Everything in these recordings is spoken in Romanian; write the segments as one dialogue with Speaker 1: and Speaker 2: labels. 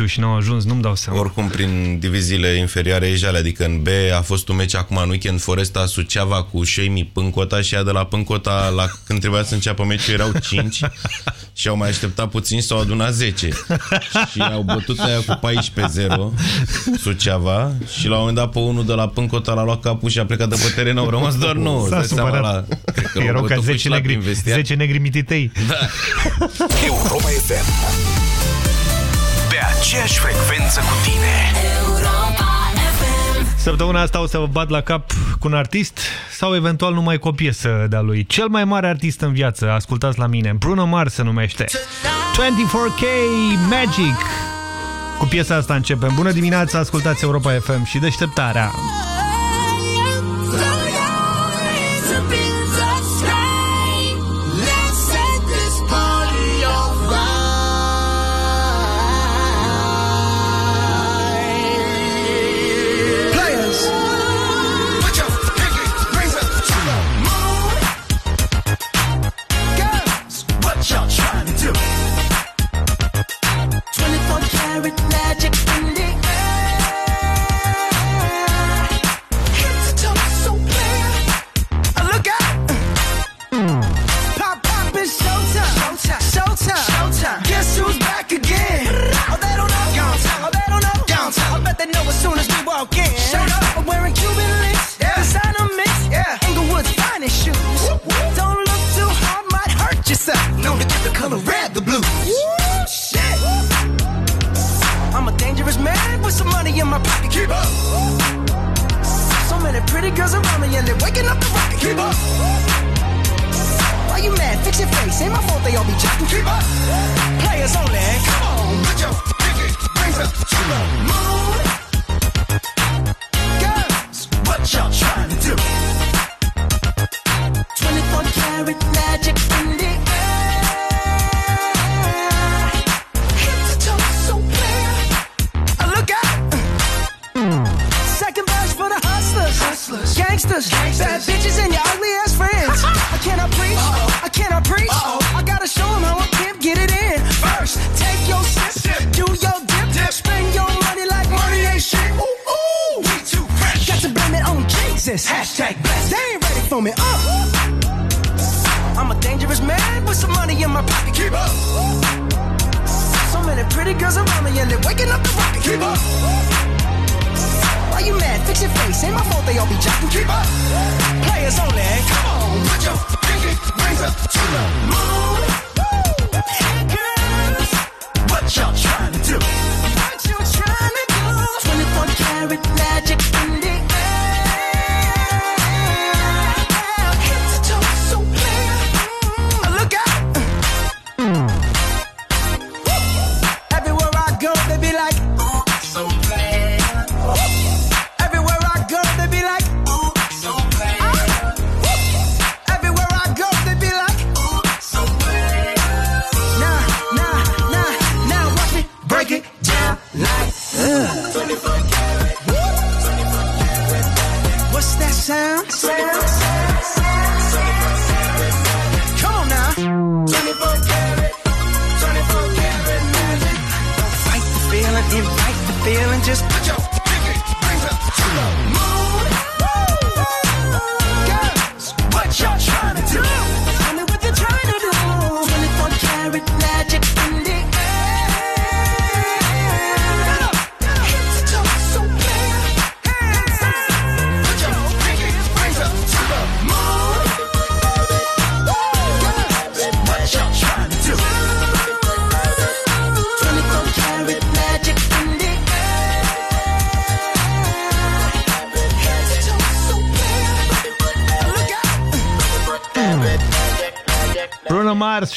Speaker 1: meciul și n-au ajuns, nu-mi dau seama.
Speaker 2: Oricum, prin diviziile inferioare egale, adică în B a fost un meci acum în weekend, Foresta Suceava cu Șeimi Pâncota și ea de la Pâncota, la, când trebuia să înceapă meciul, erau 5 și au mai așteptat puțin s-au adunat 10. și au bătut aia cu 14-0 Suceava și la un moment dat pe unul de la Pâncota l-a luat capul și a plecat de pe teren, au rămas doar 9.
Speaker 1: La, Erau ca 10 negri, 10 negri mititei.
Speaker 2: Da.
Speaker 3: Europa FM Pe aceeași frecvență cu tine
Speaker 1: Săptămâna asta o să vă bat la cap cu un artist sau eventual numai cu o piesă de-a lui. Cel mai mare artist în viață, ascultați la mine, Bruno Mars se numește. 24K Magic. Cu piesa asta începem. Bună dimineața, ascultați Europa FM și deșteptarea.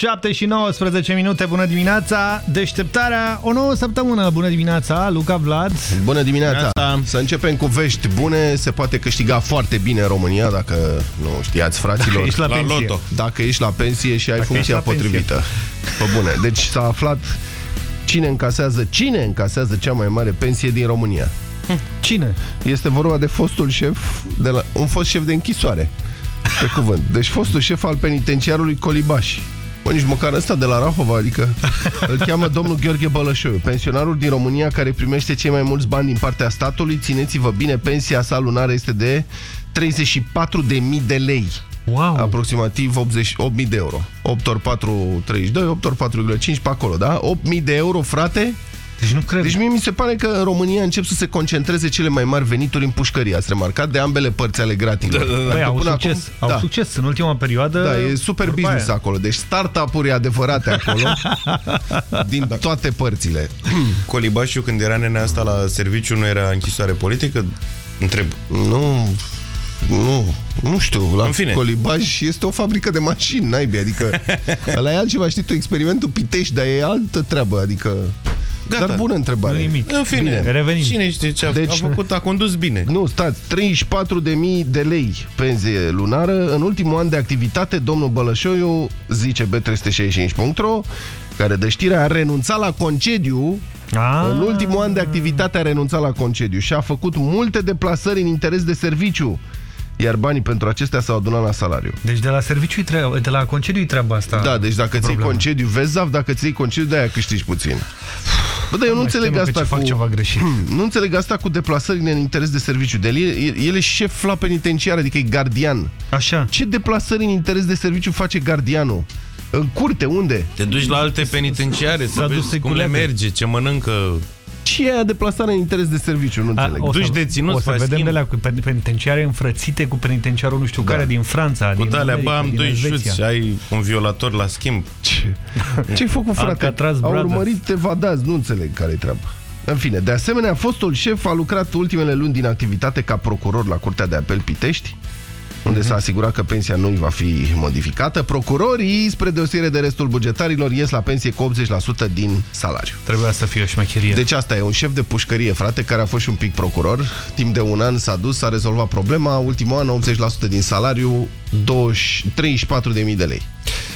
Speaker 1: 7 și 19 minute, bună dimineața, deșteptarea, o nouă săptămână, bună dimineața, Luca Vlad.
Speaker 4: Bună dimineața! Să începem cu vești bune, se poate câștiga foarte bine în România, dacă nu știați, fraților.
Speaker 1: Ești la La pensie. loto.
Speaker 4: Dacă ești la pensie și ai
Speaker 1: Dacă
Speaker 4: funcția
Speaker 1: ești la pensie.
Speaker 4: potrivită. Pe bune. Deci s-a aflat cine încasează, cine încasează cea mai mare pensie din România.
Speaker 1: Cine?
Speaker 4: Este vorba de fostul șef, de la, un fost șef de închisoare. Pe cuvânt. Deci fostul șef al penitenciarului Colibaș. Bă, nici măcar ăsta de la Rahova, adică îl cheamă domnul Gheorghe Bălășoiu, pensionarul din România care primește cei mai mulți bani din partea statului. Țineți-vă bine, pensia sa lunară este de 34.000 de lei.
Speaker 5: Wow.
Speaker 4: Aproximativ 80, 8.000 de euro. 8 ori 4, 32, 8 ori 4,5 pe acolo, da? 8.000 de euro, frate,
Speaker 5: Deci nu cred.
Speaker 4: deci mie mi se pare că în România încep să se concentreze cele mai mari venituri în pușcărie. Ați remarcat de ambele părți ale gratinului.
Speaker 5: Băi,
Speaker 4: Adică
Speaker 5: au
Speaker 4: până
Speaker 5: succes.
Speaker 4: acum-
Speaker 5: au
Speaker 4: da.
Speaker 5: succes în ultima perioadă.
Speaker 4: Da, e super
Speaker 5: vorba
Speaker 4: business
Speaker 5: aia.
Speaker 4: acolo. Deci startup-uri adevărate acolo, din toate părțile.
Speaker 2: Colibașiu, când era nenea asta la serviciu, nu era închisoare politică? Întreb.
Speaker 4: Nu, nu, nu știu, la
Speaker 2: În fine.
Speaker 4: Colibaj este o fabrică de mașini, naibii, adică ăla e altceva, știi tu, experimentul Pitești, dar e altă treabă, adică...
Speaker 2: Gata.
Speaker 4: Dar bună întrebare.
Speaker 5: Nu nimic.
Speaker 2: În fine,
Speaker 4: Bine,
Speaker 5: revenim.
Speaker 2: Cine știe ce a,
Speaker 4: Deci-
Speaker 2: a făcut, a condus bine.
Speaker 4: Nu, stați, 34.000 de lei pensie lunară. În ultimul an de activitate, domnul Bălășoiu, zice B365.ro, care de știre a renunțat la concediu
Speaker 5: Ah.
Speaker 4: În ultimul an de activitate a renunțat la concediu și a făcut multe deplasări în interes de serviciu, iar banii pentru acestea s-au adunat la salariu.
Speaker 5: Deci de la serviciu treaba, de la concediu treaba asta.
Speaker 4: Da, deci dacă ți iei
Speaker 5: Problemă.
Speaker 4: concediu, vezi, Zav, dacă ți iei concediu, de-aia câștigi puțin. Bă, dar eu nu
Speaker 5: Mă
Speaker 4: înțeleg
Speaker 5: teme că
Speaker 4: asta
Speaker 5: ce
Speaker 4: cu...
Speaker 5: fac ceva greșit.
Speaker 4: Nu înțeleg asta cu deplasările în interes de serviciu. De el, e- el e șef la penitenciar, adică e gardian.
Speaker 5: Așa.
Speaker 4: Ce deplasări în interes de serviciu face gardianul? În curte, unde?
Speaker 2: Te duci la alte penitenciare să
Speaker 5: S-a dus
Speaker 2: vezi cum le
Speaker 5: seculete.
Speaker 2: merge, ce mănâncă.
Speaker 4: Ce e aia deplasare în interes de serviciu? Nu
Speaker 5: A,
Speaker 4: înțeleg.
Speaker 5: o
Speaker 2: Duci
Speaker 5: să,
Speaker 2: deținuți,
Speaker 5: o să
Speaker 2: faci
Speaker 5: vedem
Speaker 2: schimb.
Speaker 5: de la cu pen- penitenciare înfrățite cu penitenciarul nu știu care din Franța,
Speaker 2: Cu
Speaker 5: din
Speaker 2: alea,
Speaker 5: America,
Speaker 2: bă, am
Speaker 5: din
Speaker 2: doi
Speaker 5: Elveția.
Speaker 2: șuți și ai un violator la schimb.
Speaker 4: Ce-ai făcut, frate?
Speaker 5: Alcatraz
Speaker 4: Au
Speaker 5: Brothers.
Speaker 4: urmărit evadați, nu înțeleg care-i treaba. În fine, de asemenea, fostul șef a lucrat ultimele luni din activitate ca procuror la Curtea de Apel Pitești, unde s-a asigurat că pensia nu va fi modificată. Procurorii, spre deosebire de restul bugetarilor, ies la pensie cu 80% din salariu.
Speaker 5: Trebuia să fie o șmecherie.
Speaker 4: Deci asta e un șef de pușcărie, frate, care a fost și un pic procuror. Timp de un an s-a dus, s-a rezolvat problema. Ultimul an, 80% din salariu, 20 34.000 de lei.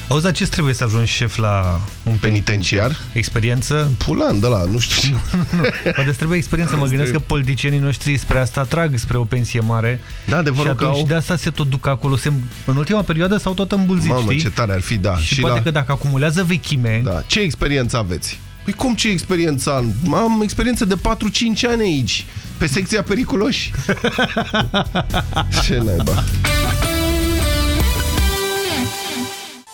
Speaker 5: Auzi, dar ce trebuie să ajungi șef la un
Speaker 4: Penitenciar?
Speaker 5: experiență?
Speaker 4: Pulan de la, nu știu ce.
Speaker 5: Poate îți trebuie experiență. Mă gândesc că politicienii noștri spre asta trag spre o pensie mare.
Speaker 4: Da, adevărul
Speaker 5: și
Speaker 4: că
Speaker 5: atunci
Speaker 4: au-
Speaker 5: de asta se tot duc acolo. Se, în ultima perioadă s-au tot îmbulzit,
Speaker 4: Mamă,
Speaker 5: știi?
Speaker 4: ce tare ar fi, da.
Speaker 5: Și, și poate
Speaker 4: la...
Speaker 5: că dacă acumulează vechime,
Speaker 4: Da. Ce experiență aveți? Păi cum ce experiență am? Am experiență de 4-5 ani aici, pe secția periculoși. ce naiba?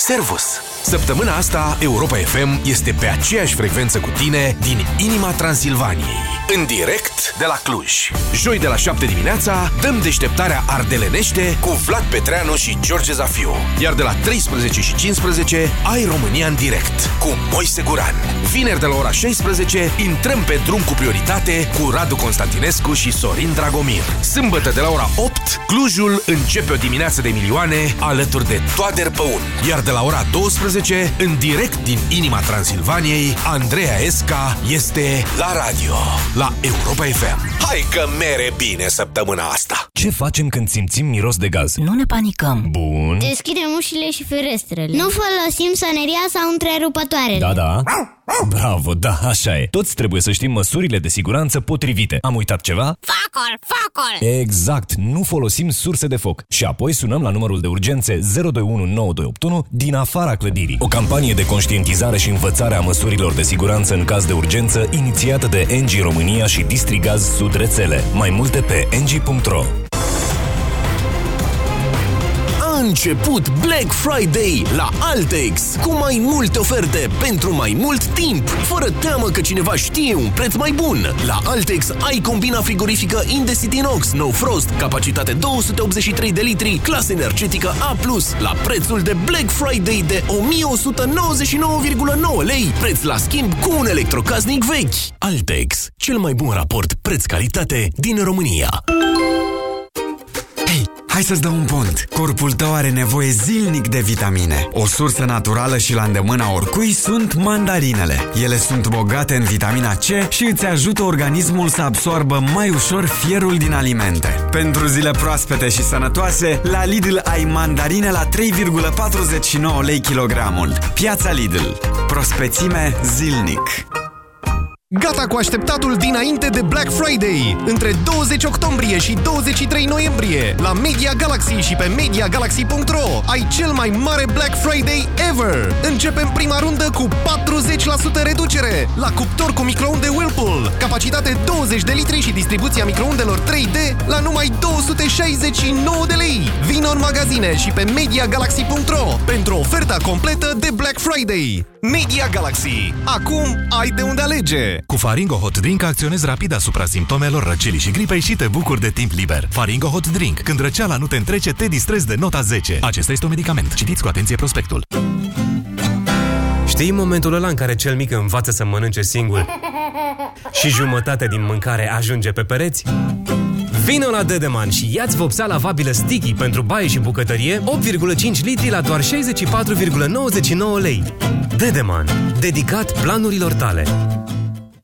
Speaker 3: Servus! Săptămâna asta Europa FM este pe aceeași frecvență cu tine din inima Transilvaniei. În direct de la Cluj. Joi de la 7 dimineața dăm deșteptarea ardelenește cu Vlad Petreanu și George Zafiu. Iar de la 13 și 15 ai România în direct cu Moise Guran. Vineri de la ora 16 intrăm pe drum cu prioritate cu Radu Constantinescu și Sorin Dragomir. Sâmbătă de la ora 8 Clujul începe o dimineață de milioane alături de Toader Păun. Iar de la ora 12 în direct din inima Transilvaniei, Andreea Esca este la radio, la Europa FM. Hai că mere bine săptămâna asta!
Speaker 6: Ce facem când simțim miros de gaz?
Speaker 7: Nu ne panicăm.
Speaker 6: Bun.
Speaker 8: Deschidem ușile și ferestrele. Nu folosim soneria sau întrerupătoarele.
Speaker 6: Da, da. Bravo, da, așa e. Toți trebuie să știm măsurile de siguranță potrivite. Am uitat ceva?
Speaker 8: Facol, facol!
Speaker 6: Exact, nu folosim surse de foc. Și apoi sunăm la numărul de urgențe 0219281 din afara clădirii. O campanie de conștientizare și învățare a măsurilor de siguranță în caz de urgență inițiată de NG România și Distrigaz Sud Rețele. Mai multe pe ng.ro
Speaker 3: început Black Friday la Altex cu mai multe oferte pentru mai mult timp, fără teamă că cineva știe un preț mai bun. La Altex ai combina frigorifică Indesit Inox No Frost, capacitate 283 de litri, clasă energetică A+, la prețul de Black Friday de 1199,9 lei, preț la schimb cu un electrocasnic vechi. Altex, cel mai bun raport preț-calitate din România.
Speaker 9: Hei, hai să-ți dau un pont. Corpul tău are nevoie zilnic de vitamine. O sursă naturală și la îndemâna oricui sunt mandarinele. Ele sunt bogate în vitamina C și îți ajută organismul să absoarbă mai ușor fierul din alimente. Pentru zile proaspete și sănătoase, la Lidl ai mandarine la 3,49 lei kilogramul. Piața Lidl. Prospețime zilnic.
Speaker 10: Gata cu așteptatul dinainte de Black Friday! Între 20 octombrie și 23 noiembrie, la Media Galaxy și pe MediaGalaxy.ro ai cel mai mare Black Friday ever! Începem prima rundă cu 40% reducere la cuptor cu microunde Whirlpool, capacitate 20 de litri și distribuția microundelor 3D la numai 269 de lei! Vino în magazine și pe MediaGalaxy.ro pentru oferta completă de Black Friday! Media Galaxy. Acum ai de unde alege!
Speaker 11: Cu Faringo Hot Drink acționezi rapid asupra simptomelor răcelii și gripei și te bucuri de timp liber. Faringo Hot Drink. Când răceala nu te întrece, te distrezi de nota 10. Acesta este un medicament. Citiți cu atenție prospectul.
Speaker 12: Știi momentul ăla în care cel mic învață să mănânce singur și jumătate din mâncare ajunge pe pereți? Vino la Dedeman și ia-ți vopsea lavabilă sticky pentru baie și bucătărie 8,5 litri la doar 64,99 lei. Dedeman. Dedicat planurilor tale.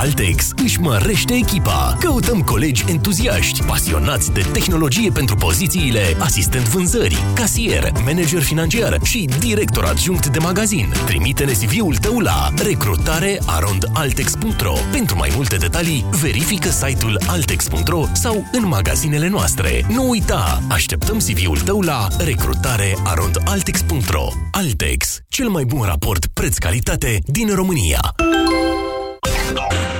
Speaker 3: Altex își mărește echipa. Căutăm colegi entuziaști, pasionați de tehnologie pentru pozițiile asistent vânzări, casier, manager financiar și director adjunct de magazin. Trimite-ne CV-ul tău la recrutarearondaltex.ro Pentru mai multe detalii, verifică site-ul altex.ro sau în magazinele noastre. Nu uita, așteptăm CV-ul tău la recrutarearondaltex.ro Altex, cel mai bun raport preț-calitate din România. Let's go.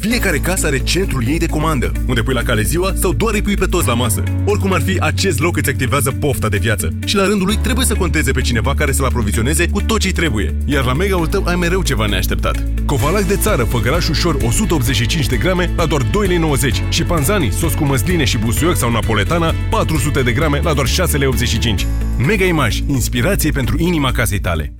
Speaker 13: Fiecare casă are centrul ei de comandă, unde pui la cale ziua sau doar îi pui pe toți la masă. Oricum ar fi, acest loc îți activează pofta de viață și la rândul lui trebuie să conteze pe cineva care să-l aprovizioneze cu tot ce trebuie. Iar la mega-ul tău ai mereu ceva neașteptat. Covalac de țară, făgăraș ușor 185 de grame la doar 2,90 lei și panzani, sos cu măsline și busuioc sau napoletana 400 de grame la doar 6,85 lei. Mega Image, inspirație pentru inima casei tale.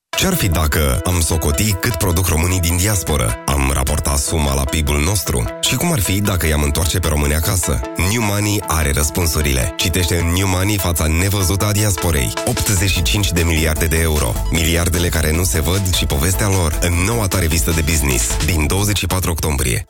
Speaker 14: Ce-ar fi dacă am socoti cât produc românii din diasporă? Am raportat suma la PIB-ul nostru? Și cum ar fi dacă i-am întoarce pe români acasă? New Money are răspunsurile. Citește în New Money fața nevăzută a diasporei. 85 de miliarde de euro. Miliardele care nu se văd și povestea lor în noua ta revistă de business din 24 octombrie.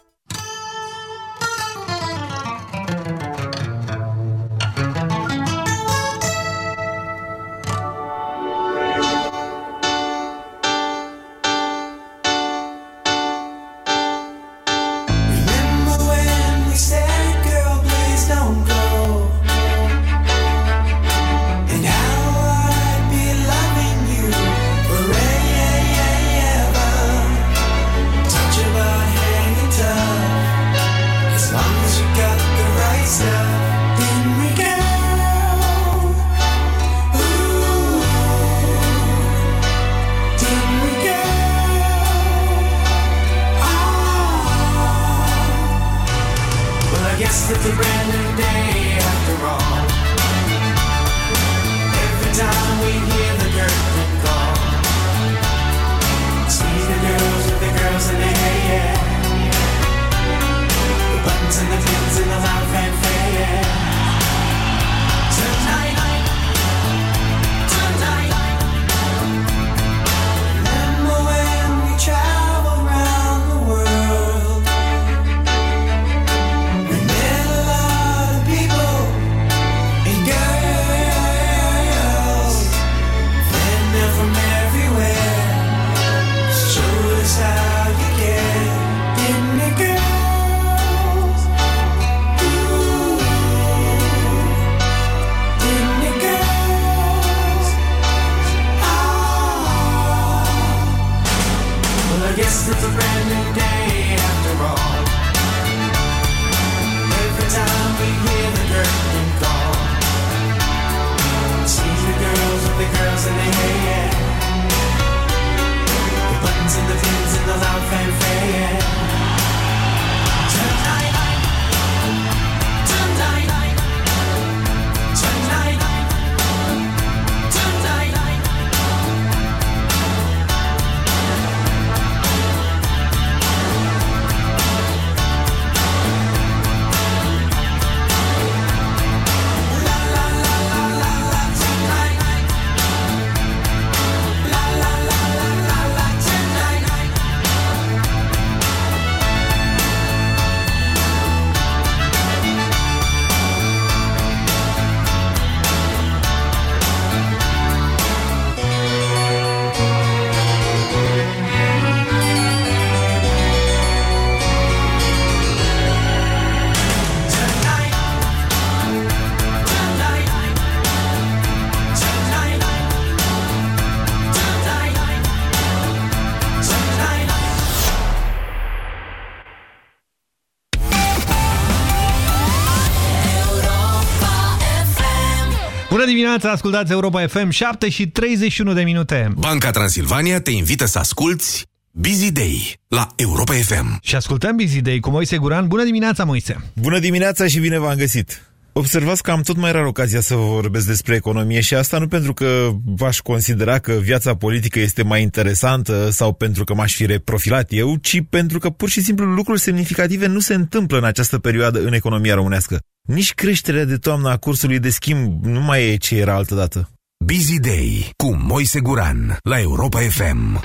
Speaker 5: Dimineața, ascultați Europa FM, 7 și 31 de minute.
Speaker 3: Banca Transilvania te invită să asculti Busy Day la Europa FM.
Speaker 5: Și ascultăm Busy Day cu Moise Guran. Bună dimineața, Moise!
Speaker 15: Bună dimineața și bine v-am găsit! Observați că am tot mai rar ocazia să vorbesc despre economie și asta nu pentru că v-aș considera că viața politică este mai interesantă sau pentru că m-aș fi reprofilat eu, ci pentru că pur și simplu lucruri semnificative nu se întâmplă în această perioadă în economia românească. Nici creșterea de toamnă a cursului de schimb nu mai e ce era altădată.
Speaker 3: Busy Day cu Moise Guran la Europa FM.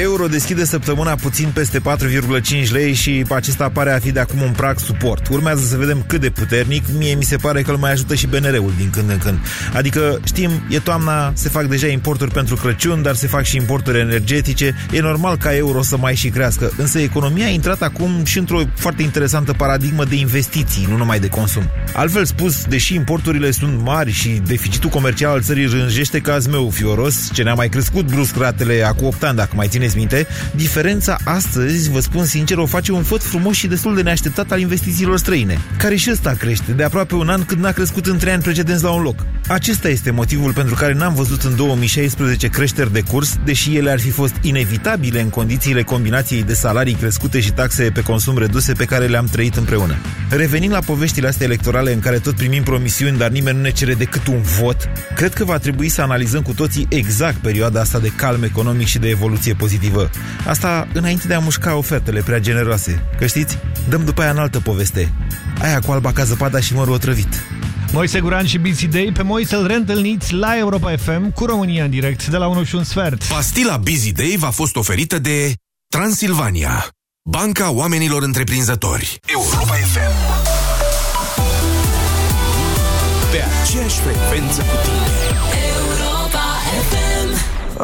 Speaker 15: Euro deschide săptămâna puțin peste 4,5 lei și acesta pare a fi de acum un prag suport. Urmează să vedem cât de puternic. Mie mi se pare că îl mai ajută și BNR-ul din când în când. Adică, știm, e toamna, se fac deja importuri pentru Crăciun, dar se fac și importuri energetice. E normal ca euro să mai și crească. Însă economia a intrat acum și într-o foarte interesantă paradigmă de investiții, nu numai de consum. Altfel spus, deși importurile sunt mari și deficitul comercial al țării rânjește ca zmeu fioros, ce ne-a mai crescut brusc ratele acum 8 ani, dacă mai țineți minte, diferența astăzi, vă spun sincer, o face un făt frumos și destul de neașteptat al investițiilor străine, care și ăsta crește de aproape un an cât n-a crescut în 3 ani precedenți la un loc. Acesta este motivul pentru care n-am văzut în 2016 creșteri de curs, deși ele ar fi fost inevitabile în condițiile combinației de salarii crescute și taxe pe consum reduse pe care le-am trăit împreună. Revenind la poveștile astea electorale în care tot primim promisiuni, dar nimeni nu ne cere decât un vot, cred că va trebui să analizăm cu toții exact perioada asta de calm economic și de evoluție pozitivă. Asta înainte de a mușca ofertele prea generoase. Că știți, dăm după aia în altă poveste. Aia cu alba ca zăpada și mărul otrăvit.
Speaker 5: Moise Guran și Busy Day, pe Moise îl reîntâlniți la Europa FM cu România în direct de la 1 și un sfert.
Speaker 3: Pastila Busy Day v-a fost oferită de Transilvania, Banca Oamenilor Întreprinzători. Europa FM. Pe aceeași frecvență cu tine.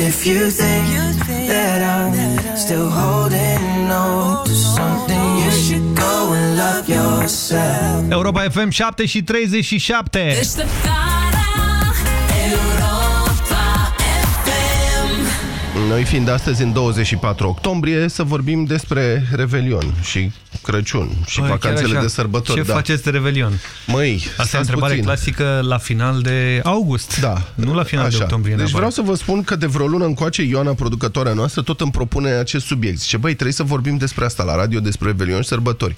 Speaker 16: And if you think that I'm still holding on to something, you should go and love yourself.
Speaker 5: Europa FM 7 și 37.
Speaker 4: Noi fiind astăzi în 24 octombrie să vorbim despre Revelion și Crăciun și
Speaker 5: Băi, chiar
Speaker 4: vacanțele
Speaker 5: așa.
Speaker 4: de sărbători.
Speaker 5: Ce
Speaker 4: da.
Speaker 5: faceți de Revelion?
Speaker 4: Măi,
Speaker 5: Asta e o
Speaker 4: stați
Speaker 5: întrebare
Speaker 4: puțin.
Speaker 5: clasică la final de august.
Speaker 4: Da.
Speaker 5: Nu la final de
Speaker 4: Așa.
Speaker 5: octombrie.
Speaker 4: Deci vreau
Speaker 5: neapărat.
Speaker 4: să vă spun că de vreo lună încoace Ioana, producătoarea noastră, tot îmi propune acest subiect. Zice, băi, trebuie să vorbim despre asta la radio, despre Revelion și sărbători.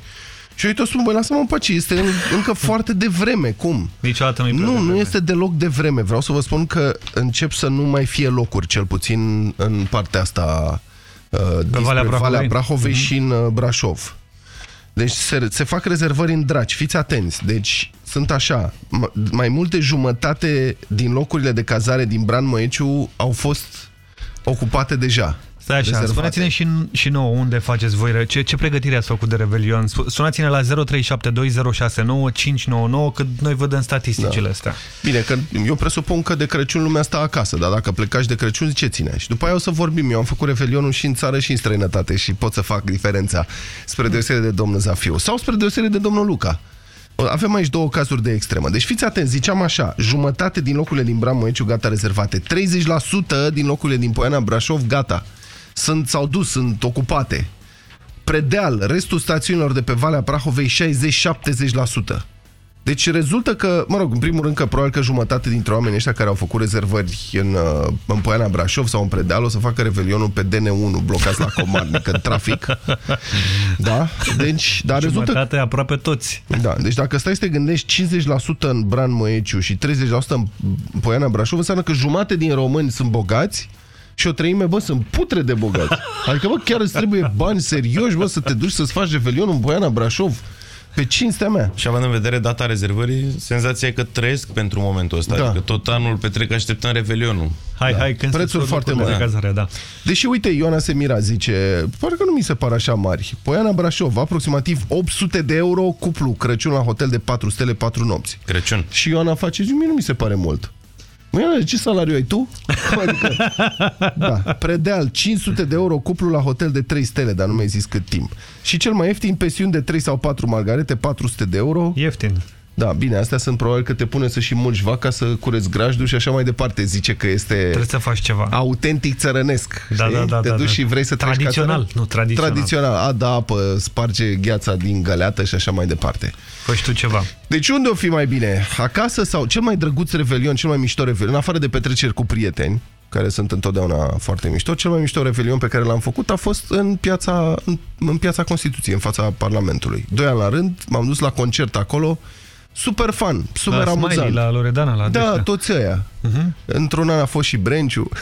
Speaker 4: Și eu tot spun, băi, lasă-mă în pace, este încă foarte devreme. Cum?
Speaker 5: Niciodată nu-i prea
Speaker 4: Nu, nu
Speaker 5: devreme.
Speaker 4: este deloc devreme. Vreau să vă spun că încep să nu mai fie locuri, cel puțin în partea asta uh, dinspre
Speaker 5: Valea Brahovei.
Speaker 4: Valea Brahovei
Speaker 5: Mhm.
Speaker 4: și în uh, Brașov. Deci se, se fac rezervări în draci, fiți atenți. Deci sunt așa, m- mai multe jumătate din locurile de cazare din Bran Măeciu au fost ocupate deja.
Speaker 5: Stai așa,
Speaker 4: rezervate.
Speaker 5: spuneți-ne și, și nouă unde faceți voi, ce, ce pregătire ați făcut de Revelion. Sp- Sunați-ne la 0372069599 cât noi vă dăm statisticile
Speaker 4: Da.
Speaker 5: astea.
Speaker 4: Bine, că eu presupun că de Crăciun lumea stă acasă, dar dacă plecați de Crăciun, ce ține? Și după aia o să vorbim. Eu am făcut revelionul și în țară și în străinătate și pot să fac diferența spre deosebire de domnul Zafiu sau spre deosebire de domnul Luca. Avem aici două cazuri de extremă. Deci fiți atenți, ziceam așa, jumătate din locurile din Bram Moeciu gata rezervate, 30% din locurile din Poiana Brașov gata. Sunt, s-au dus, sunt ocupate. Predeal, restul stațiunilor de pe Valea Prahovei 60-70%. Deci rezultă că, mă rog, în primul rând că probabil că jumătate dintre oamenii ăștia care au făcut rezervări în, uh, în Poiana Brașov sau în Predeal o să facă revelionul pe DN1 blocați la Comarnic în trafic. Da? Deci, dar rezultă...
Speaker 5: Jumătate aproape toți.
Speaker 4: Da, deci dacă stai să te gândești 50% în Bran Moeciu și 30% în Poiana Brașov, înseamnă că jumate din români sunt bogați și o treime, bă, sunt putre de bogați. Adică, bă, chiar îți trebuie bani serioși, bă, să te duci să-ți faci revelionul în Poiana Brașov. Pe cinstea mea.
Speaker 2: Și având în vedere data rezervării, senzația e că trăiesc pentru momentul ăsta.
Speaker 4: Da.
Speaker 2: Adică tot anul petrec așteptând Revelionul.
Speaker 5: Hai, hai, când
Speaker 4: Prețuri
Speaker 5: se scot
Speaker 4: foarte
Speaker 5: locurile
Speaker 4: mari.
Speaker 5: de cazare, da.
Speaker 4: Deși, uite, Ioana Semira zice, parcă nu mi se par așa mari. Poiana Brașov, aproximativ 800 de euro cuplu, Crăciun la hotel de 4 stele, 4 nopți.
Speaker 2: Crăciun.
Speaker 4: Și Ioana face, zic, mie nu mi se pare mult. Măi, Ioana, ce salariu ai tu? Adică, da, predeal, 500 de euro cuplu la hotel de 3 stele, dar nu mi-ai zis cât timp. Și cel mai ieftin, pensiuni de 3 sau 4 margarete, 400 de euro.
Speaker 5: Ieftin.
Speaker 4: Da, bine, astea sunt probabil că te pune să și mulci vaca, să cureți grajdul și așa mai departe. Zice că este
Speaker 5: Trebuie să faci ceva.
Speaker 4: autentic țărănesc.
Speaker 5: Da,
Speaker 4: știi?
Speaker 5: da, da,
Speaker 4: Te
Speaker 5: da,
Speaker 4: duci
Speaker 5: da.
Speaker 4: și vrei să treci ca
Speaker 5: Tradițional,
Speaker 4: țăran?
Speaker 5: nu, tradițional.
Speaker 4: Tradițional. A, da apă, sparge gheața din găleată și așa mai departe.
Speaker 5: Faci tu ceva.
Speaker 4: Deci unde o fi mai bine? Acasă sau cel mai drăguț revelion, cel mai mișto revelion, în afară de petreceri cu prieteni, care sunt întotdeauna foarte mișto, cel mai mișto revelion pe care l-am făcut a fost în piața, în, în piața Constituției, în fața Parlamentului. Doi ani la rând, m-am dus la concert acolo, super fan, super
Speaker 5: la
Speaker 4: amuzant.
Speaker 5: Smiley, la Loredana, la
Speaker 4: Da,
Speaker 5: Deștea.
Speaker 4: toți ăia.
Speaker 5: Mhm.
Speaker 4: Într-un an a fost și Brenciu.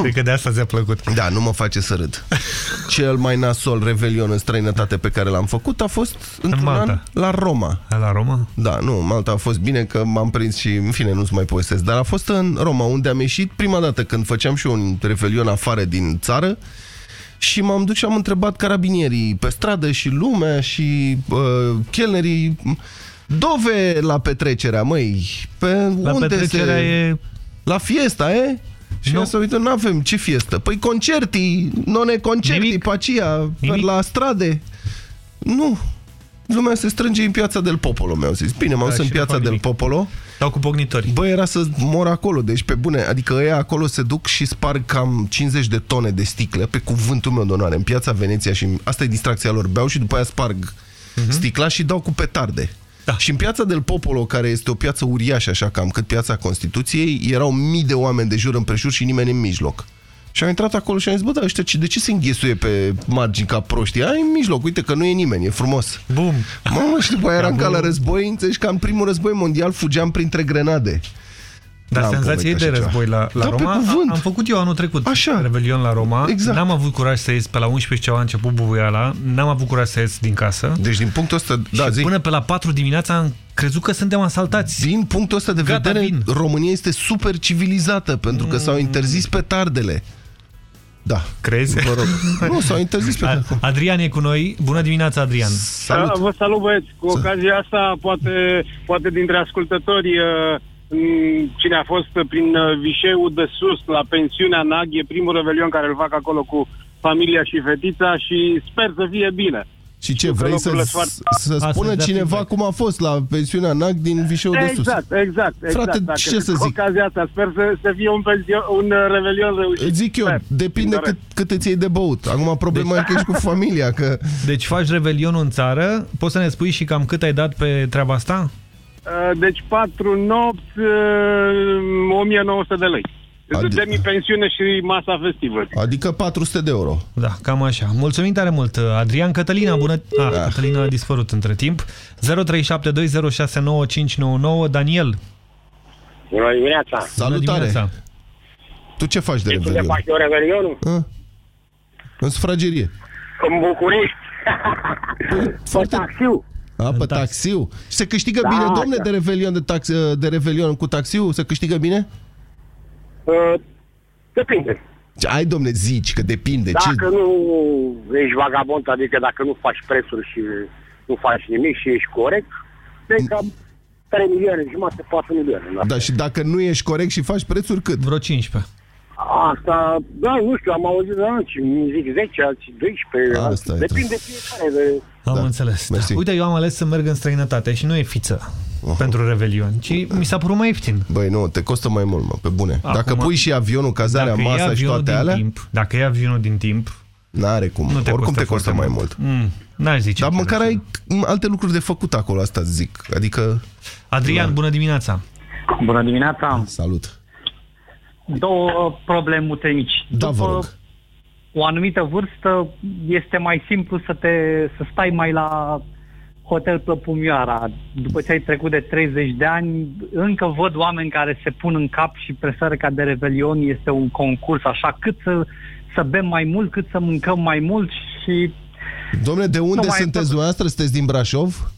Speaker 5: Cred că de asta ți-a plăcut.
Speaker 4: Da, nu mă face să râd. Cel mai nasol revelion în străinătate pe care l-am făcut a fost într-un
Speaker 5: Malta.
Speaker 4: an la Roma.
Speaker 5: La Roma?
Speaker 4: Da, nu, Malta a fost bine că m-am prins și, în fine, nu-ți mai povestesc. Dar a fost în Roma, unde am ieșit prima dată când făceam și eu un revelion afară din țară și m-am dus și am întrebat carabinierii pe stradă și lumea și uh, chelnerii dove la petrecerea, măi, pe
Speaker 5: La
Speaker 4: unde
Speaker 5: petrecerea
Speaker 4: se...
Speaker 5: e...
Speaker 4: La fiesta, e? Și
Speaker 5: Nu.
Speaker 4: nu. să uită, nu avem ce fiestă. Păi concertii, none concertii,
Speaker 5: Nimic.
Speaker 4: pe aceea,
Speaker 5: Nimic.
Speaker 4: la strade. Nu. Lumea se strânge în piața del Popolo, mi-au zis. Bine, m-am
Speaker 5: Da,
Speaker 4: dus în
Speaker 5: și nu
Speaker 4: piața
Speaker 5: fac
Speaker 4: del
Speaker 5: nimic.
Speaker 4: Popolo.
Speaker 5: Dau cu pognitori.
Speaker 4: Bă, era să mor acolo, deci pe bune. Adică ăia acolo se duc și sparg cam 50 de tone de sticlă, pe cuvântul meu de onoare, în piața Veneția și asta e distracția lor. Beau și după aia sparg sticla și dau cu petarde.
Speaker 5: Da.
Speaker 4: Și în piața del Popolo, care este o piață uriașă, așa cam cât piața Constituției, erau mii de oameni de jur împrejur și nimeni în mijloc. Și am intrat acolo și am zis, bă, dar ăștia ce- de ce se înghesuie pe margini ca proștii? Ai în mijloc, uite că nu e nimeni, e frumos.
Speaker 5: Bum!
Speaker 4: Mamă, și după aia eram ca la război, înțelegi că în primul război mondial fugeam printre grenade.
Speaker 5: Dar
Speaker 4: N-am
Speaker 5: senzație e
Speaker 4: povestit
Speaker 5: de
Speaker 4: așa
Speaker 5: război la, la
Speaker 4: Da, pe
Speaker 5: Roma.
Speaker 4: cuvânt.
Speaker 5: Am făcut eu anul trecut
Speaker 4: Așa.
Speaker 5: Revelion la Roma.
Speaker 4: Exact.
Speaker 5: N-am avut curaj să ies pe la 11 și ceva a început bubuiala. N-am avut curaj să ies din casă.
Speaker 4: Deci din punctul ăsta, da,
Speaker 5: și
Speaker 4: zic,
Speaker 5: până pe la 4 dimineața am crezut că suntem asaltați.
Speaker 4: din punctul ăsta de
Speaker 5: Gata,
Speaker 4: vedere,
Speaker 5: vin.
Speaker 4: România este super civilizată, pentru că s-au interzis petardele. Da.
Speaker 5: Crezi?
Speaker 4: Vă rog. Nu, s-au interzis petardele.
Speaker 5: Adrian e cu noi. Bună dimineața, Adrian.
Speaker 4: Salut.
Speaker 17: Da, vă salut băieți. Cu ocazia asta, poate, poate dintre ascultători, uh, m, cine a fost prin uh, Vișeu de sus la pensiunea Nag, e primul revelion care îl fac acolo cu familia și fetița și sper să fie bine.
Speaker 4: Și ce,
Speaker 17: Știu că
Speaker 4: vrei să,
Speaker 17: locurile sunt foarte-
Speaker 4: să
Speaker 5: A,
Speaker 4: spună
Speaker 5: să-ți dea
Speaker 4: cineva
Speaker 5: feedback.
Speaker 4: cum a fost la pensiunea NAC din Vișeu de Sus?
Speaker 17: Exact, exact, exact.
Speaker 4: Frate,
Speaker 17: Dacă
Speaker 4: ce să
Speaker 17: cu
Speaker 4: zic?
Speaker 17: ocazia asta, sper să, să fie un, pensio- un uh, revelion reușit.
Speaker 4: Îți Zic eu,
Speaker 17: Sper.
Speaker 4: depinde
Speaker 17: Îmi
Speaker 4: cât, cât îți iei de băut. Acum problema e că ești cu familia, că...
Speaker 5: Deci faci Revelionul în țară. Poți să ne spui și cam cât ai dat pe treaba asta?
Speaker 17: Uh, Deci patru nopți, uh, 1900 de lei.
Speaker 4: Adi-
Speaker 17: Demi-pensiune și masa festivă.
Speaker 4: Adică 400 de euro.
Speaker 5: Da, cam așa. Mulțumim tare mult, Adrian. Cătălina, bună... Ah,
Speaker 4: Da.
Speaker 5: Cătălina a dispărut între timp. 0372069599. Daniel.
Speaker 18: Bună dimineața!
Speaker 4: Salutare! Tu ce faci de
Speaker 18: Unde
Speaker 4: Revelion?
Speaker 18: faci eu revelionul?
Speaker 4: A? În sufragerie.
Speaker 18: În București.
Speaker 4: Foarte...
Speaker 18: taxiu.
Speaker 4: A, pe taxiu. Și se câștigă
Speaker 18: Da,
Speaker 4: bine, domne,
Speaker 18: da.
Speaker 4: de Revelion, de, tax, de Revelion cu taxiu? Se câștigă bine?
Speaker 18: Uh, depinde.
Speaker 4: Ce- Ai, domne, zici că depinde.
Speaker 18: Dacă
Speaker 4: Ce...
Speaker 18: nu ești vagabond, adică dacă nu faci prețuri și nu faci nimic și ești corect, de cam 3 milioane, jumate, 4 milioane. Da.
Speaker 4: Da, și dacă nu ești corect și faci prețuri, cât?
Speaker 5: Vreo 15.
Speaker 18: Asta, da, nu știu, am auzit de alții, îmi zic 10, alții 12,
Speaker 4: Asta
Speaker 18: alții.
Speaker 4: e,
Speaker 18: depinde fiecare de...
Speaker 5: Am
Speaker 4: Da,
Speaker 5: înțeles. Da.
Speaker 4: mersi.
Speaker 5: Uite, eu am ales să merg în străinătate și nu e fiță pentru Revelion, ci mi s-a părut mai ieftin.
Speaker 4: Băi, nu, te costă mai mult, mă, pe bune.
Speaker 5: Acum-
Speaker 4: Dacă pui și avionul, cazarea,
Speaker 5: Dacă e
Speaker 4: masa și
Speaker 5: avionul
Speaker 4: toate
Speaker 5: din
Speaker 4: alea,
Speaker 5: timp, dacă e avionul din timp,
Speaker 4: n-are cum.
Speaker 5: nu te
Speaker 4: Oricum
Speaker 5: costă
Speaker 4: te costă
Speaker 5: foarte
Speaker 4: mai mult.
Speaker 5: Mm, N-aș zice.
Speaker 4: Dar
Speaker 5: chiar
Speaker 4: măcar
Speaker 5: așa.
Speaker 4: ai alte lucruri de făcut acolo, asta zic. Adică...
Speaker 5: Adrian, bună dimineața!
Speaker 19: Bună dimineața!
Speaker 4: Salut!
Speaker 19: Două problemute mici.
Speaker 4: Da, vă rog.
Speaker 19: o anumită vârstă este mai simplu să te să stai mai la hotel Plăpumioara. După ce ai trecut de 30 de ani, încă văd oameni care se pun în cap și preferă ca de Revelion este un concurs, așa, cât să, să bem mai mult, cât să mâncăm mai mult și
Speaker 4: Domne, de unde
Speaker 19: Nu mai
Speaker 4: sunteți dumneavoastră? Sunteți din Brașov?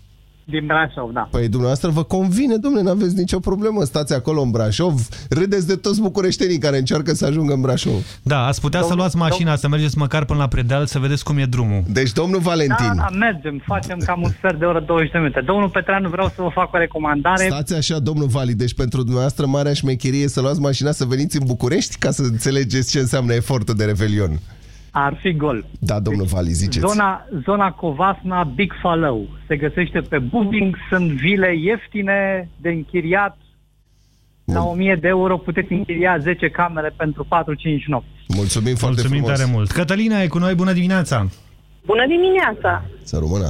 Speaker 19: Din Brașov, da.
Speaker 4: Păi dumneavoastră vă convine, domne, n-aveți nicio problemă. Stați acolo în Brașov, râdeți de toți bucureștenii care încearcă să ajungă în Brașov.
Speaker 5: Da, ați putea să luați mașina, să mergeți măcar până la predeal, să vedeți cum e drumul.
Speaker 4: Deci, domnul Valentin,
Speaker 19: Da, da, mergem, facem cam un sfert de oră, 20 de minute. Domnul Petreanu, vreau să vă fac o recomandare.
Speaker 4: stați așa, domnul Vali, deci pentru dumneavoastră marea șmecherie e să luați mașina să veniți în București ca să înțelegeți ce înseamnă efortul de Revelion.
Speaker 19: Ar fi gol.
Speaker 4: Da, domnul Vali, ziceți.
Speaker 19: Zona, zona Covasna, Big Falău. Se găsește pe Booking, sunt vile ieftine de închiriat. La 1000 de euro puteți închiria 10 camere pentru 4-5 nopți.
Speaker 4: Mulțumim foarte
Speaker 5: Mulțumim
Speaker 4: frumos.
Speaker 5: tare mult. Cătălina e cu noi, bună dimineața!
Speaker 20: Bună dimineața!
Speaker 4: Să rămână.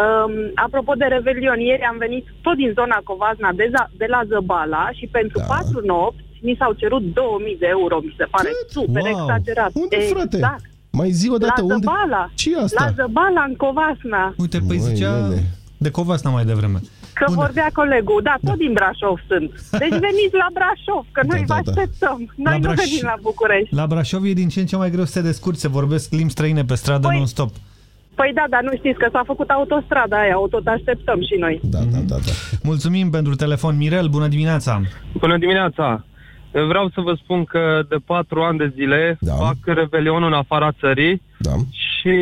Speaker 20: Um, apropo de Revelion, ieri am venit tot din zona Covazna de, za- de la Zăbala și pentru da. patru nopți mi s-au cerut 2000 de euro, mi se pare super
Speaker 4: Wow!
Speaker 20: exagerat.
Speaker 4: Unde, frate?
Speaker 20: Exact.
Speaker 4: Mai zi o dată,
Speaker 20: la
Speaker 4: unde?
Speaker 20: Zăbala.
Speaker 4: ce e asta?
Speaker 20: La Zăbala, în Covasna.
Speaker 5: Uite, păi
Speaker 4: Măi,
Speaker 5: zicea
Speaker 4: nene.
Speaker 5: de Covasna mai devreme.
Speaker 20: Că vorbea colegul. Da, tot din Brașov sunt. Deci veniți la Brașov, că noi vă așteptăm. Noi
Speaker 5: La
Speaker 20: nu
Speaker 5: Braș-
Speaker 20: venim la București.
Speaker 5: La Brașov e din ce în ce mai greu să te descurci, se vorbesc limbi străine pe stradă
Speaker 20: Păi-
Speaker 5: non-stop.
Speaker 20: Păi da, dar nu știți că s-a făcut autostrada aia, o tot așteptăm și noi.
Speaker 4: Da, da, da, da.
Speaker 5: Mulțumim pentru telefon. Mirel, bună dimineața!
Speaker 21: Bună dimineața! Vreau să vă spun că de patru ani de zile da. fac Revelion în afara țării
Speaker 4: da.
Speaker 21: și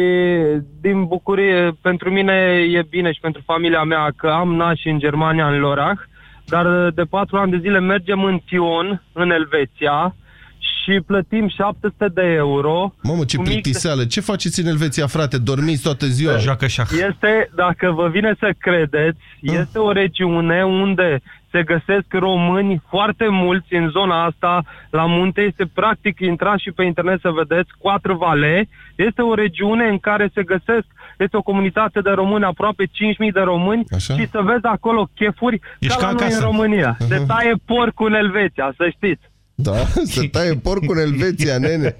Speaker 21: din bucurie pentru mine e bine și pentru familia mea că am nași în Germania, în Lorach, dar de patru ani de zile mergem în Tion, în Elveția și plătim 700 de euro.
Speaker 4: Mamă, ce
Speaker 21: Cu mic-
Speaker 4: plictiseală. Ce faceți în Elveția, frate? Dormiți toată ziua?
Speaker 5: Joacă șah.
Speaker 21: Este, dacă vă vine să credeți, este o regiune unde se găsesc români foarte mulți în zona asta, la munte, este practic, intrați și pe internet să vedeți, Coatră Vale, este o regiune în care se găsesc, este o comunitate de români, aproape 5.000 de români
Speaker 4: Așa?
Speaker 21: și să vezi acolo chefuri
Speaker 5: Ești
Speaker 21: ca
Speaker 5: ca
Speaker 21: la noi în
Speaker 5: acasă.
Speaker 21: România. Se taie porcul în Elveția, să știți.
Speaker 4: Da, să taie porcul în Elveția, nene.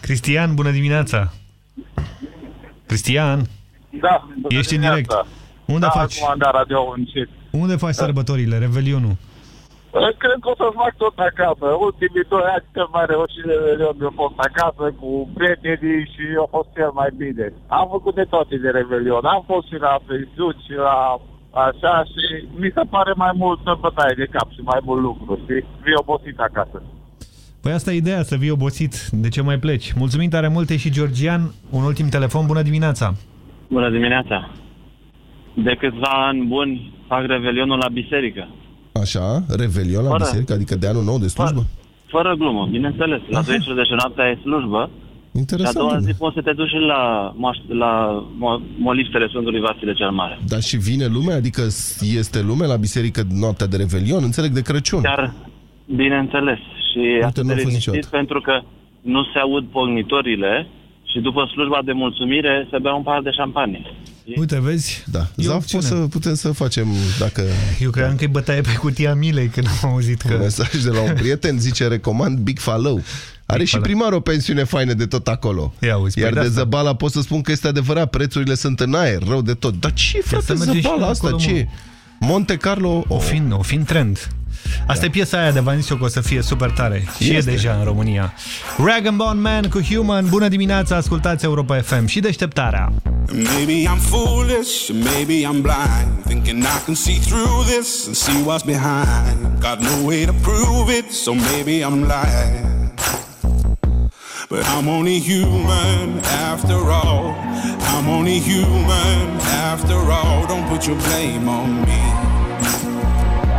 Speaker 5: Cristian, bună dimineața! Cristian,
Speaker 17: Da,
Speaker 5: ești în direct. Unde
Speaker 17: da,
Speaker 5: faci?
Speaker 17: Acum am dat radio încet.
Speaker 5: Unde faci sărbătorile, Revelionul?
Speaker 17: Cred că o să fac tot acasă. Ultimii doi ani cel mai reușit de Revelion mi-a fost acasă cu prietenii și a fost cel mai bine. Am făcut de toate de Revelion. Am fost și la Facebook și la așa și mi se pare mai mult să bătaie de cap și mai mult lucru, știi? Vii obosit acasă.
Speaker 5: Păi asta e ideea, să vii obosit. De ce mai pleci? Mulțumim tare mult, e și Georgian. Un ultim telefon, bună dimineața!
Speaker 22: Bună dimineața! De câțiva ani buni fac revelionul la biserică.
Speaker 4: Așa, Revelion la
Speaker 22: Fără.
Speaker 4: biserică, adică de anul nou de slujbă?
Speaker 22: Fără glumă, bineînțeles. La 12 de noaptea e slujbă.
Speaker 4: Interesant,
Speaker 22: Și a doua
Speaker 4: domnule.
Speaker 22: zi poți să te duci și la, moaș- la mo- molipsele Sfântului Vasile cel Mare.
Speaker 4: Dar și vine lumea? Adică este lume la biserică noaptea de Revelion? Înțeleg de Crăciun.
Speaker 22: Chiar, bineînțeles. Și atât
Speaker 4: n-am
Speaker 22: de
Speaker 4: fost
Speaker 22: liniștit
Speaker 4: niciodată.
Speaker 22: pentru că nu se aud pognitorile și după slujba de mulțumire se bea un pahar de șampanie.
Speaker 5: Uite, vezi?
Speaker 4: Da, Zaf, pot să, putem să facem dacă...
Speaker 5: Eu cream că e bătaie pe cutia milei când am auzit că...
Speaker 4: Un mesaj de la un prieten zice, recomand Big Falău. Are și
Speaker 5: Falău.
Speaker 4: primar o pensiune faină de tot acolo.
Speaker 5: Ia uzi,
Speaker 4: Iar
Speaker 5: păi
Speaker 4: de
Speaker 5: de asta.
Speaker 4: zăbala pot să spun că este adevărat, prețurile sunt în aer, rău de tot. Dar ce frate
Speaker 5: să mergem și
Speaker 4: zăbala
Speaker 5: noi
Speaker 4: asta?
Speaker 5: acolo,
Speaker 4: Ce
Speaker 5: mă.
Speaker 4: e? Monte Carlo...
Speaker 5: O fi, o fi în trend. Asta
Speaker 4: Da.
Speaker 5: e piesa aia de v-am zis eu că o să fie super tare. Și
Speaker 4: Este.
Speaker 5: e deja în România. Rag and Bone Man cu Human. Bună dimineața, ascultați Europa FM și deșteptarea.
Speaker 23: Maybe I'm foolish, or maybe I'm blind, thinking I can see through this and see what's behind. Got no way to prove it, so maybe I'm lying. But I'm only human after all. I'm only human after all. Don't put your blame on me.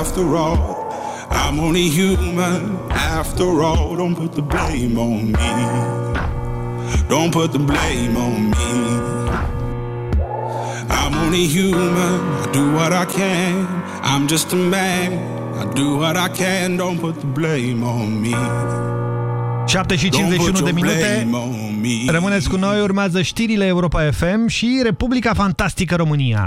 Speaker 23: after all. I'm only human after all. Don't put the blame on me. Don't put the blame on me. I'm only human. I do what I can. I'm just a man. I do what I can. Don't put the blame on me.
Speaker 5: 7 și
Speaker 23: Don't put
Speaker 5: 51 de
Speaker 23: your
Speaker 5: minute.
Speaker 23: blame on me.
Speaker 5: Rămâneți cu noi, urmează știrile Europa FM și Republica Fantastică România.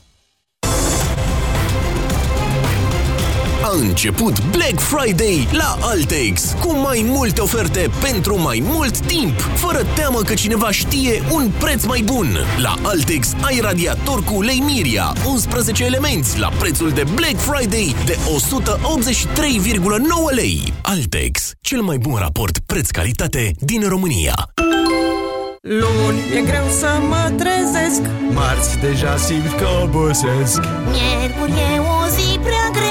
Speaker 3: A început Black Friday la Altex cu mai multe oferte pentru mai mult timp, fără teamă că cineva știe un preț mai bun. La Altex ai radiator cu ulei Miria, 11 elemente la prețul de Black Friday de 183,9 lei. Altex, cel mai bun raport preț-calitate din România.
Speaker 24: Luni e greu să mă trezesc
Speaker 20: Marți deja simt că obosesc
Speaker 25: Miercuri e o zi prea grea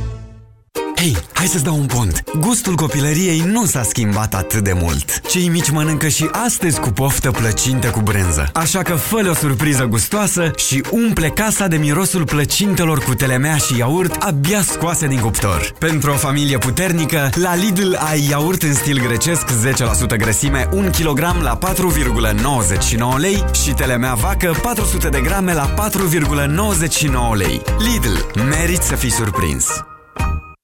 Speaker 9: Hei, hai să-ți dau un pont. Gustul copilăriei nu s-a schimbat atât de mult. Cei mici mănâncă și astăzi cu poftă plăcinte cu brânză. Așa că fă o surpriză gustoasă și umple casa de mirosul plăcintelor cu telemea și iaurt abia scoase din cuptor. Pentru o familie puternică, la Lidl ai iaurt în stil grecesc 10% grăsime 1 kg la 4,99 lei și telemea vacă 400 de grame la 4,99 lei. Lidl, merit să fii surprins.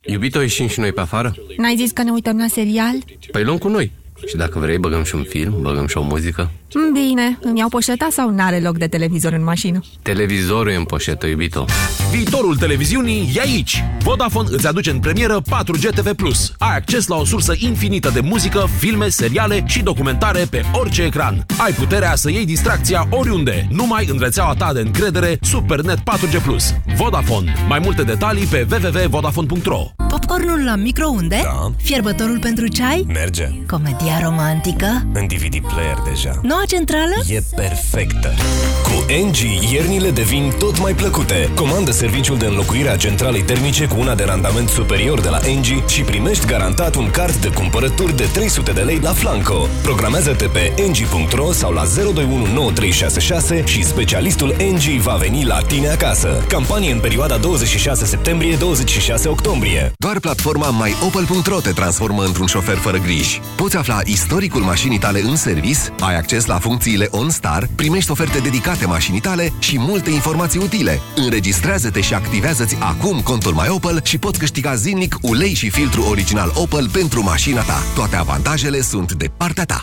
Speaker 26: Iubito, ieșim și noi pe afară?
Speaker 27: N-ai zis că ne uităm la serial?
Speaker 26: Păi luăm cu noi. Și dacă vrei, băgăm și un film, băgăm și o muzică.
Speaker 27: Bine, îmi iau poșeta sau n-are loc de televizor în mașină?
Speaker 26: Televizorul e în poșetă, iubito.
Speaker 13: Viitorul televiziunii e aici! Vodafone îți aduce în premieră 4G TV+. Ai acces la o sursă infinită de muzică, filme, seriale și documentare pe orice ecran. Ai puterea să iei distracția oriunde, numai în rețeaua ta de încredere Supernet 4G+. Vodafone. Mai multe detalii pe www.vodafone.ro
Speaker 7: Popcornul la microunde?
Speaker 26: Da.
Speaker 7: Fierbătorul pentru ceai?
Speaker 26: Merge.
Speaker 7: Comedia romantică?
Speaker 26: În DVD player deja.
Speaker 7: Noua centrală?
Speaker 10: E perfectă. Cu NG, iernile devin tot mai plăcute. Comandă serviciul de înlocuire a centralei termice cu una de randament superior de la NG și primești garantat un card de cumpărături de 300 de lei la Flanco. Programează-te pe ng.ro sau la 0219366 și specialistul NG va veni la tine acasă. Campanie în perioada 26 septembrie-26 octombrie.
Speaker 28: Doar platforma myopel.ro te transformă într-un șofer fără griji. Poți afla istoricul mașinii tale în servis, ai acces la funcțiile OnStar, primești oferte dedicate mașinii tale și multe informații utile. Înregistrează-te și activează-ți acum contul MyOpel și poți câștiga zilnic ulei și filtru original Opel pentru mașina ta. Toate avantajele sunt de partea ta.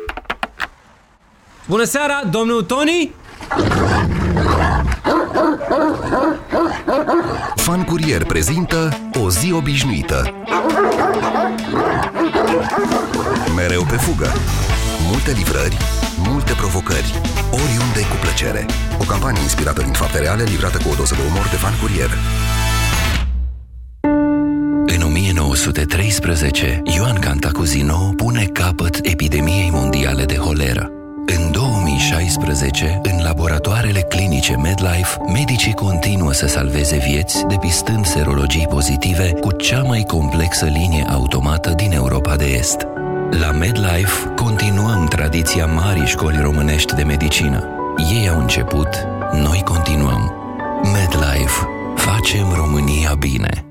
Speaker 29: Bună seara, domnul Tony?
Speaker 28: Fan Curier prezintă O zi obișnuită. Mereu pe fugă. Multe livrări, multe provocări. Oriunde cu plăcere. O campanie inspirată din fapte reale, livrată cu o doză de umor de Fan Curier.
Speaker 30: În 1913, Ioan Cantacuzino pune capăt epidemiei mondiale de holeră. În 2016, în laboratoarele clinice MedLife, medicii continuă să salveze vieți depistând serologii pozitive cu cea mai complexă linie automată din Europa de Est. La MedLife continuăm tradiția marii școli românești de medicină. Ei au început, noi continuăm. MedLife. Facem România bine.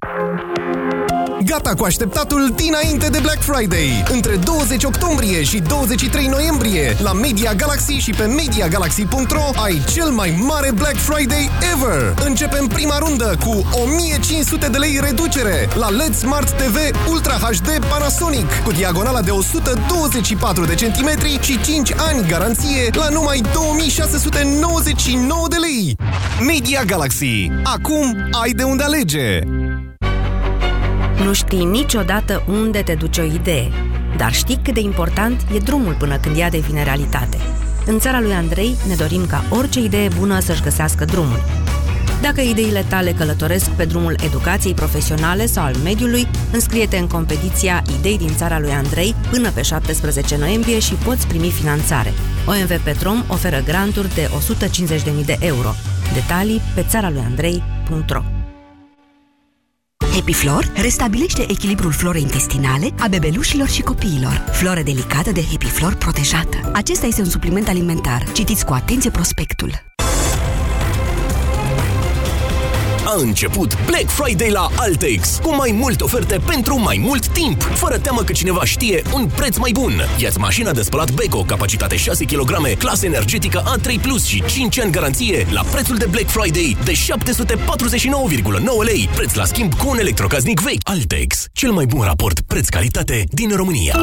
Speaker 28: Monday.
Speaker 10: Gata cu așteptatul dinainte de Black Friday! Între 20 octombrie și 23 noiembrie, la Media Galaxy și pe MediaGalaxy.ro ai cel mai mare Black Friday ever! Începem prima rundă cu 1500 de lei reducere la LED Smart TV Ultra HD Panasonic cu diagonala de 124 de centimetri și 5 ani garanție la numai 2699 de lei! Media Galaxy. Acum ai de unde alege!
Speaker 31: Nu știi niciodată unde te duce o idee, dar știi cât de important e drumul până când ea devine realitate. În țara lui Andrei ne dorim ca orice idee bună să-și găsească drumul. Dacă ideile tale călătoresc pe drumul educației profesionale sau al mediului, înscrie-te în competiția Idei din țara lui Andrei până pe 17 noiembrie și poți primi finanțare. OMV Petrom oferă granturi de 150.000 de euro. Detalii pe țara lui Andrei.ro
Speaker 32: HappyFlor restabilește echilibrul florei intestinale a bebelușilor și copiilor. Floră delicată de HappyFlor protejată. Acesta este un supliment alimentar. Citiți cu atenție prospectul.
Speaker 3: A început Black Friday la Altex, cu mai multe oferte pentru mai mult timp, fără teamă că cineva știe un preț mai bun. Iați mașina de spălat Beko, capacitate 6 kg, clasă energetică A3+, Plus și 5 ani garanție, la prețul de Black Friday de 749,9 lei, preț la schimb cu un electrocaznic vechi. Altex, cel mai bun raport preț-calitate din România.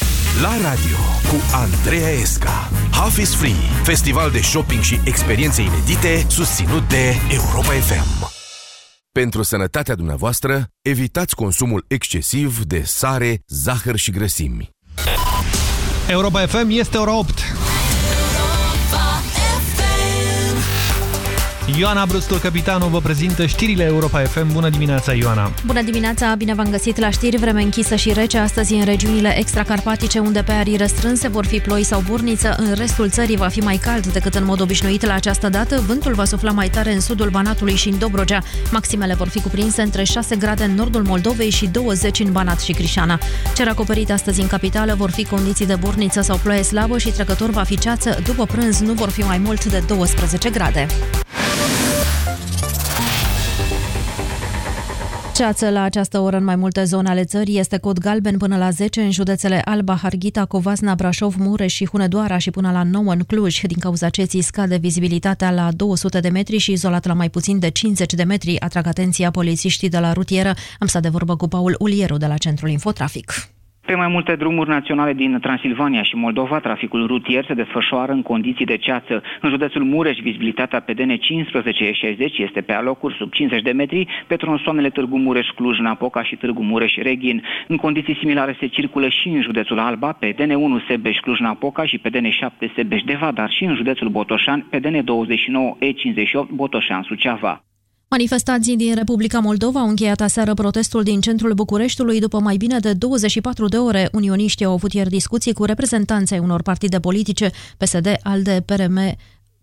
Speaker 11: La radio cu Andreea Esca Half is Free, festival de shopping și experiențe inedite susținut de Europa FM. Pentru sănătatea dumneavoastră, evitați consumul excesiv de sare, zahăr și grăsimi.
Speaker 5: Europa FM este ora 8. Ioana Brustul, capitanul, vă prezintă știrile Europa FM. Bună dimineața, Ioana!
Speaker 33: Bună dimineața, bine v-am găsit la știri. Vreme închisă și rece astăzi în regiunile extracarpatice, unde pe arii restrânse vor fi ploi sau burniță. În restul țării va fi mai cald decât în mod obișnuit la această dată. Vântul va sufla mai tare în sudul Banatului și în Dobrogea. Maximele vor fi cuprinse între 6 grade în nordul Moldovei și 20 în Banat și Crișana. Cer acoperit astăzi în capitală vor fi condiții de burniță sau ploaie slabă și trecător va fi ceață. După prânz nu vor fi mai mult de 12 grade. Ceață la această oră în mai multe zone ale țării este cod galben până la 10 în județele Alba, Harghita, Covasna, Brașov, Mureș și Hunedoara și până la 9 în Cluj. Din cauza ceții scade vizibilitatea la 200 de metri și izolat la mai puțin de 50 de metri. Atrag atenția polițiștii de la rutieră. Am stat de vorbă cu Paul Ulieru de la Centrul Infotrafic.
Speaker 34: Pe mai multe drumuri naționale din Transilvania și Moldova, traficul rutier se desfășoară în condiții de ceață. În județul Mureș, vizibilitatea pe DN15-60 este pe alocuri sub 50 de metri, pe tronsoanele Târgu Mureș-Cluj, Napoca și Târgu Mureș-Reghin. În condiții similare se circulă și în județul Alba, pe DN1 Sebeș-Cluj-Napoca și pe DN7 Sebeș-Deva, dar și în județul Botoșan, pe DN29 E58 Botoșan-Suceava.
Speaker 33: Manifestanții din Republica Moldova au încheiat aseară protestul din centrul Bucureștiului după mai bine de 24 de ore. Unioniștii au avut ieri discuții cu reprezentanții unor partide politice, PSD, ALDE, PRM,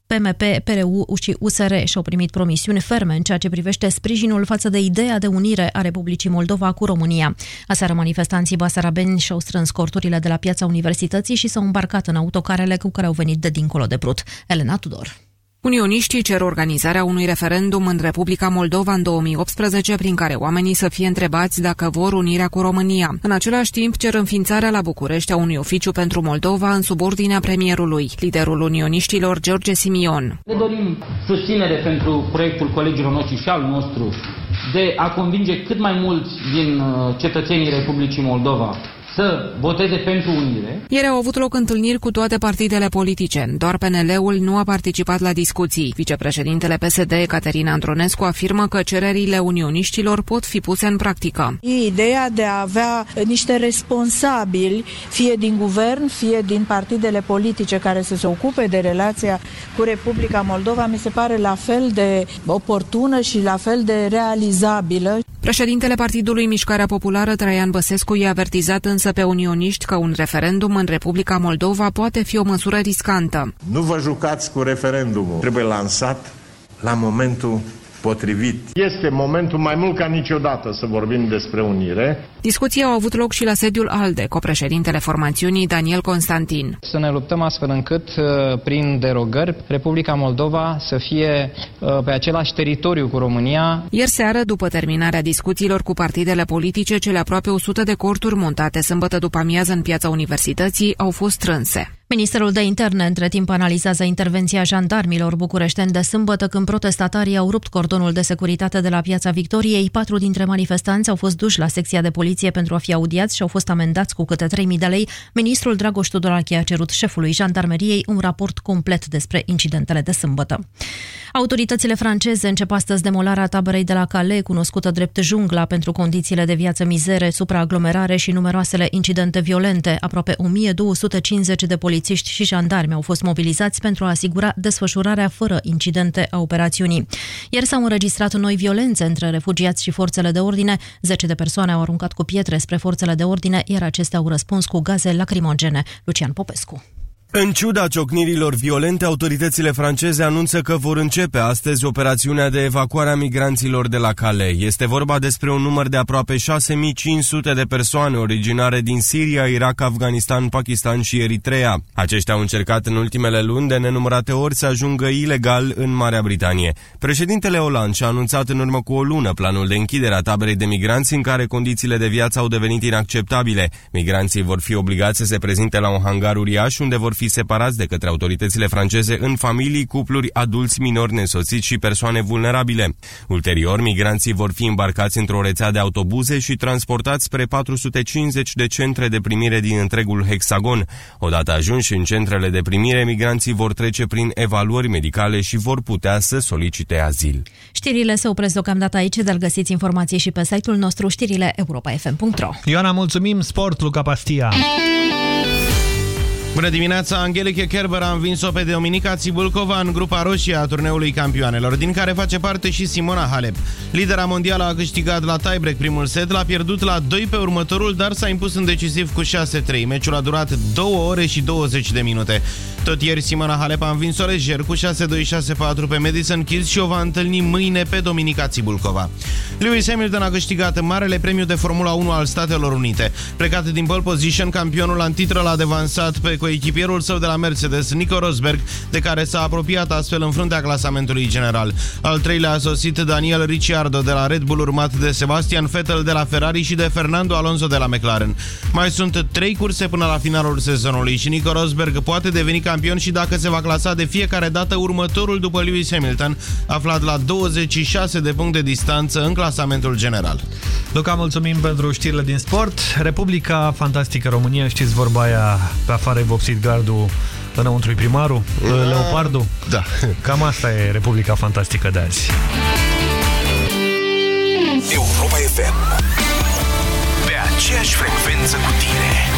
Speaker 33: PMP, PRU și USR și-au primit promisiuni ferme în ceea ce privește sprijinul față de ideea de unire a Republicii Moldova cu România. Aseară manifestanții basarabeni și-au strâns corturile de la piața Universității și s-au îmbarcat în autocarele cu care au venit de dincolo de Prut. Elena Tudor.
Speaker 35: Unioniștii cer organizarea unui referendum în Republica Moldova în 2018 prin care oamenii să fie întrebați dacă vor unirea cu România. În același timp cer înființarea la București a unui oficiu pentru Moldova în subordinea premierului, liderul unioniștilor George Simion.
Speaker 36: Ne dorim susținere pentru proiectul colegilor noștri și al nostru de a convinge cât mai mulți din uh, cetățenii Republicii Moldova să voteze pentru unire.
Speaker 35: Ieri au avut loc întâlniri cu toate partidele politice. Doar PNL-ul nu a participat la discuții. Vicepreședintele PSD, Caterina Andronescu, afirmă că cererile unioniștilor pot fi puse în practică.
Speaker 37: E ideea de a avea niște responsabili, fie din guvern, fie din partidele politice care să se ocupe de relația cu Republica Moldova, mi se pare la fel de oportună și la fel de realizabilă.
Speaker 35: Președintele Partidului Mișcarea Populară, Traian Băsescu, i-a avertizat însă pe unioniști că un referendum în Republica Moldova poate fi o măsură riscantă.
Speaker 38: Nu vă jucați cu referendumul. Trebuie lansat la momentul potrivit. Este momentul mai mult ca niciodată să vorbim despre unire.
Speaker 35: Discuții au avut loc și la sediul ALDE, cu președintele formațiunii Daniel Constantin.
Speaker 39: Să ne luptăm astfel încât, uh, prin derogări, Republica Moldova să fie uh, pe același teritoriu cu România.
Speaker 35: Ieri seară, după terminarea discuțiilor cu partidele politice, cele aproape 100 de corturi montate sâmbătă după amiază în piața universității au fost strânse.
Speaker 33: Ministerul de Interne între timp analizează intervenția jandarmilor bucureșteni de sâmbătă când protestatarii au rupt cordonul de securitate de la Piața Victoriei. Patru dintre manifestanți au fost duși la secția de poliție pentru a fi audiați și au fost amendați cu câte 3.000 de lei. Ministrul Dragoș Tudorache a cerut șefului jandarmeriei un raport complet despre incidentele de sâmbătă. Autoritățile franceze încep astăzi demolarea taberei de la Calais, cunoscută drept jungla pentru condițiile de viață mizere, supraaglomerare și numeroasele incidente violente. Aproape 1250 de polițiști și jandarmi au fost mobilizați pentru a asigura desfășurarea fără incidente a operațiunii. Ieri s-au înregistrat noi violențe între refugiați și forțele de ordine. Zece de persoane au aruncat cu pietre spre forțele de ordine, iar acestea au răspuns cu gaze lacrimogene. Lucian Popescu.
Speaker 2: În ciuda ciocnirilor violente, autoritățile franceze anunță că vor începe astăzi operațiunea de evacuare a migranților de la Calais. Este vorba despre un număr de aproape 6500 de persoane originare din Siria, Irak, Afganistan, Pakistan și Eritrea. Aceștia au încercat în ultimele luni de nenumărate ori să ajungă ilegal în Marea Britanie. Președintele Hollande și-a anunțat în urmă cu o lună planul de închidere a taberei de migranți în care condițiile de viață au devenit inacceptabile. Migranții vor fi obligați să se prezinte la un hangar uriaș unde vor fi separați de către autoritățile franceze în familii, cupluri, adulți minori nesoțiți și persoane vulnerabile. Ulterior, migranții vor fi îmbarcați într-o rețea de autobuze și transportați spre 450 de centre de primire din întregul hexagon. Odată ajunși în centrele de primire, migranții vor trece prin evaluări medicale și vor putea să solicite azil.
Speaker 33: Știrile se opresc deocamdată aici, dar găsiți informații și pe site-ul nostru știrile europa.fm.ro
Speaker 5: Ioana, mulțumim! Sport, Luca Pastia!
Speaker 2: Bună dimineața! Angelique Kerber a învins-o pe Dominica Țibulcova în grupa roșie a turneului campioanelor, din care face parte și Simona Halep. Lidera mondială a câștigat la tiebreak primul set, l-a pierdut la 2 pe următorul, dar s-a impus în decisiv cu 6-3. Meciul a durat 2 ore și 20 de minute. Tot ieri Simona Halep a învins-o lejer cu 6-2-6-4 pe Madison Keys și o va întâlni mâine pe Dominica Țibulcova. Lewis Hamilton a câștigat marele premiu de Formula 1 al Statelor Unite. Plecat din pole position, campionul antitră l-a devansat pe coechipierul său de la Mercedes, Nico Rosberg, de care s-a apropiat astfel în fruntea clasamentului general. Al treilea a sosit Daniel Ricciardo de la Red Bull, urmat de Sebastian Vettel de la Ferrari și de Fernando Alonso de la McLaren. Mai sunt trei curse până la finalul sezonului și Nico Rosberg poate deveni campion și dacă se va clasa de fiecare dată următorul după Lewis Hamilton, aflat la 26 de puncte distanță în clasamentul general.
Speaker 5: Luca, mulțumim pentru știrile din sport. Republica Fantastică România, știți vorba aia, pe afară e vopsit gardul, înăuntru primarul, da. leopardul?
Speaker 4: Da.
Speaker 5: Cam asta e Republica Fantastică de azi.
Speaker 16: Europa FM Pe aceeași frecvență cu tine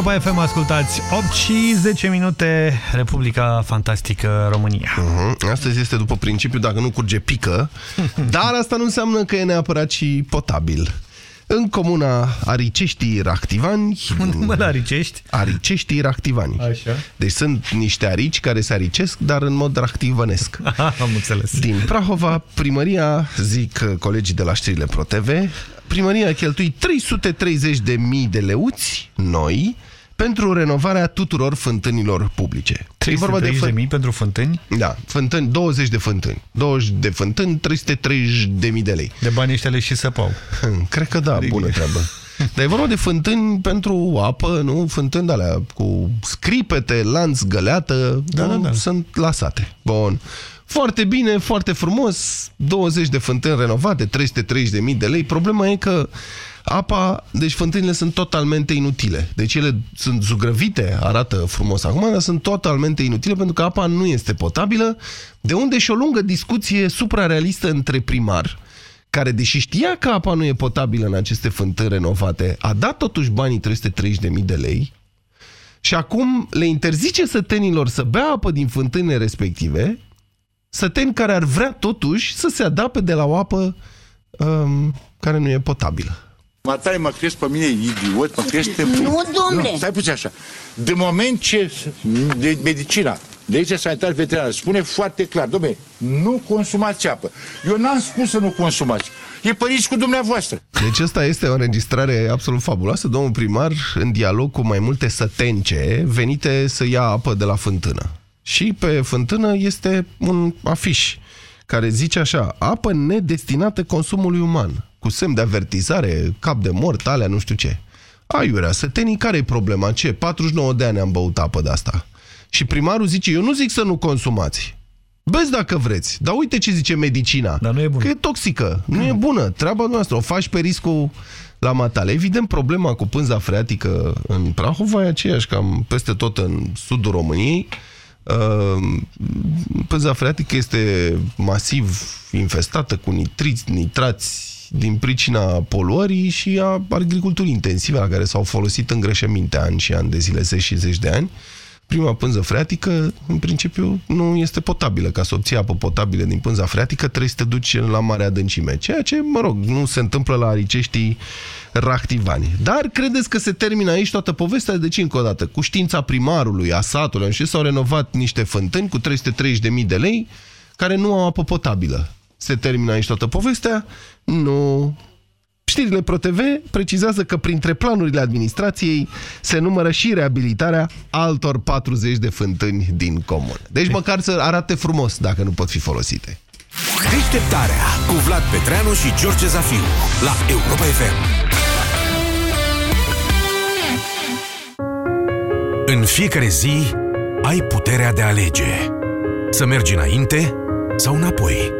Speaker 5: Europa FM ascultați 8 și 10 minute Republica Fantastică România.
Speaker 4: Uh -huh. Astăzi este după principiu, dacă nu curge, pică. Dar asta nu înseamnă că e neapărat și potabil. în comuna Ariceștii Ractivani.
Speaker 5: Unde mă la Aricești?
Speaker 4: Ariceștii Ractivani.
Speaker 5: Așa.
Speaker 4: Deci sunt niște arici care se aricesc, dar în mod ractivănesc.
Speaker 5: Aha, am înțeles.
Speaker 4: Din Prahova, primăria, zic uh, colegii de la știrile ProTV, primăria a cheltuit 330.000 de leuți noi pentru renovarea tuturor fântânilor publice. E vorba de
Speaker 5: 330 de
Speaker 4: fân-
Speaker 5: mii pentru fântâni?
Speaker 4: Da, fântâni, 20 de fântâni. 20 de fântâni, 330.000 de lei.
Speaker 5: De bani ăștia le și săpau.
Speaker 4: Hmm, Cred că da, bună treabă. Dar e vorba de fântâni pentru apă, nu? Fântâni de alea cu scripete, lanț, găleată, da, da, da. sunt lasate. Bun. Foarte bine, foarte frumos, 20 de fântâni renovate, 330.000 de lei. Problema e că apa, deci fântânile sunt totalmente inutile. Deci ele sunt zugrăvite, arată frumos acum, dar sunt totalmente inutile pentru că apa nu este potabilă, de unde și o lungă discuție suprarealistă între primar, care, deși știa că apa nu e potabilă în aceste fântâni renovate, a dat totuși banii 330.000 de lei și acum le interzice sătenilor să bea apă din fântânile respective, săteni care ar vrea totuși să se adapte de la o apă um, care nu e potabilă.
Speaker 38: Mă tare mă crezi pe mine idiot, mă crezi pe...
Speaker 40: Nu, domnule.
Speaker 38: Nu, stai puțin așa. De moment ce de medicina, legea sanitară veterinară spune foarte clar, domnule, nu consumați apă. Eu n-am spus să nu consumați. E pe riscul dumneavoastră.
Speaker 4: Deci asta este o înregistrare absolut fabuloasă. Domnul primar, în dialog cu mai multe sătence, venite să ia apă de la fântână. Și pe fântână este un afiș care zice așa, apă nedestinată consumului uman, cu semn de avertizare, cap de mort, alea, nu știu ce. Aiurea, sătenii, care e problema? Ce? 49 de ani am băut apă de asta. Și primarul zice, eu nu zic să nu consumați. Beți dacă vreți, dar uite ce zice medicina.
Speaker 5: Dar nu e bună.
Speaker 4: Că e toxică, nu e bună. Treaba noastră, o faci pe riscul la matale. Evident, problema cu pânza freatică în Prahova e aceeași cam peste tot în sudul României. Uh, Pânza freatică este masiv infestată cu nitriți, nitrați din pricina poluării și a agriculturii intensive la care s-au folosit îngrășăminte ani și ani de zile, zeci și zeci de ani. Prima pânză freatică, în principiu, nu este potabilă. Ca să obții apă potabilă din pânza freatică, trebuie să te duci la mare adâncime. Ceea ce, mă rog, nu se întâmplă la ariceștii ractivani. Dar credeți că se termină aici toată povestea? Deci, încă o dată, cu știința primarului, a satului, și s-au renovat niște fântâni cu 330.000 de lei care nu au apă potabilă. Se termină aici toată povestea? Nu. Știrile ProTV precizează că printre planurile administrației se numără și reabilitarea altor 40 de fântâni din comun. Deci măcar să arate frumos dacă nu pot fi folosite.
Speaker 11: Deșteptarea cu Vlad Petreanu și George Zafiu la Europa FM. În fiecare zi ai puterea de a alege. Să mergi înainte sau înapoi.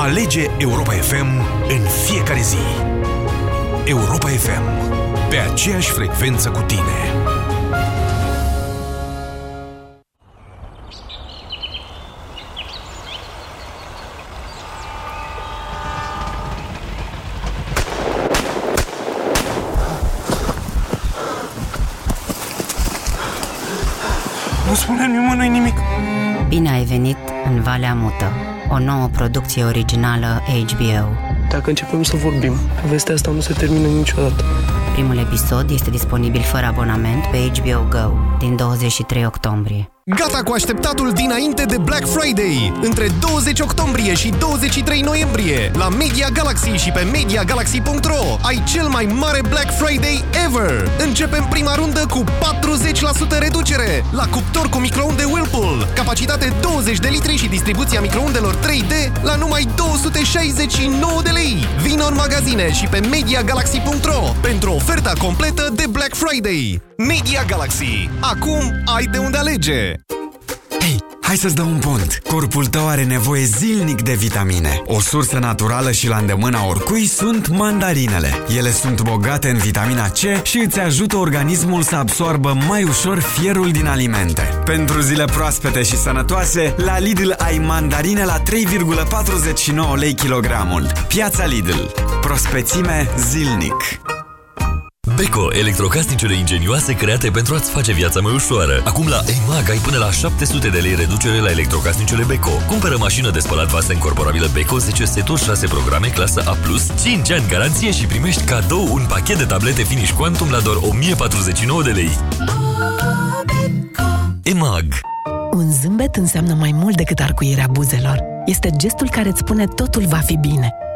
Speaker 11: Alege Europa FM în fiecare zi. Europa FM. Pe aceeași frecvență cu tine.
Speaker 41: Nu spune nimănui nimic.
Speaker 42: Bine ai venit în Valea Mută, o nouă producție originală HBO.
Speaker 41: Dacă începem să vorbim, povestea asta nu se termină niciodată.
Speaker 42: Primul episod este disponibil fără abonament pe HBO Go din 23 octombrie.
Speaker 10: Gata cu așteptatul dinainte de Black Friday! Între 20 octombrie și 23 noiembrie, la Media Galaxy și pe MediaGalaxy.ro ai cel mai mare Black Friday ever! Începem prima rundă cu 40% reducere la cuptor cu microunde Whirlpool, capacitate 20 de litri și distribuția microundelor 3D la numai 269 de lei! Vino în magazine și pe MediaGalaxy.ro pentru oferta completă de Black Friday! Media Galaxy. Acum ai de unde alege!
Speaker 43: Hei,
Speaker 9: Hai să-ți dau un pont. Corpul tău are nevoie zilnic de vitamine. O sursă naturală și la îndemâna oricui sunt mandarinele. Ele sunt bogate în vitamina C și îți ajută organismul să absoarbă mai ușor fierul din alimente. Pentru zile proaspete și sănătoase, la Lidl ai mandarine la 3,49 lei kilogramul. Piața Lidl. Prospețime zilnic.
Speaker 44: Beko, electrocasnicele ingenioase create pentru a-ți face viața mai ușoară. Acum la EMAG ai până la 700 de lei reducere la electrocasnicele Beko. Cumpără mașină de spălat vase incorporabilă Beko 10 seturi 6 programe clasă A+, 5 ani garanție și primești cadou un pachet de tablete Finish Quantum la doar 1049 de lei. EMAG
Speaker 45: Un zâmbet înseamnă mai mult decât arcuirea buzelor. Este gestul care îți spune totul va fi bine,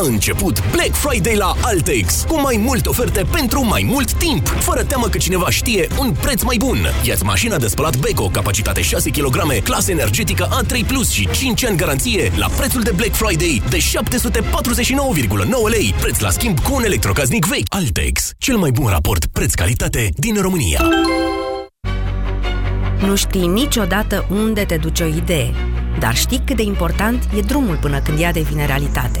Speaker 3: A început Black Friday la Altex, cu mai multe oferte pentru mai mult timp, fără teamă că cineva știe un preț mai bun. Iați mașina de spălat Beko, capacitate 6 kg, clasă energetică A3+, Plus și 5 ani garanție, la prețul de Black Friday de 749,9 lei, preț la schimb cu un electrocaznic vechi. Altex, cel mai bun raport preț-calitate din România.
Speaker 46: Nu știi niciodată unde te duce o idee, dar știi cât de important e drumul până când ea devine realitate.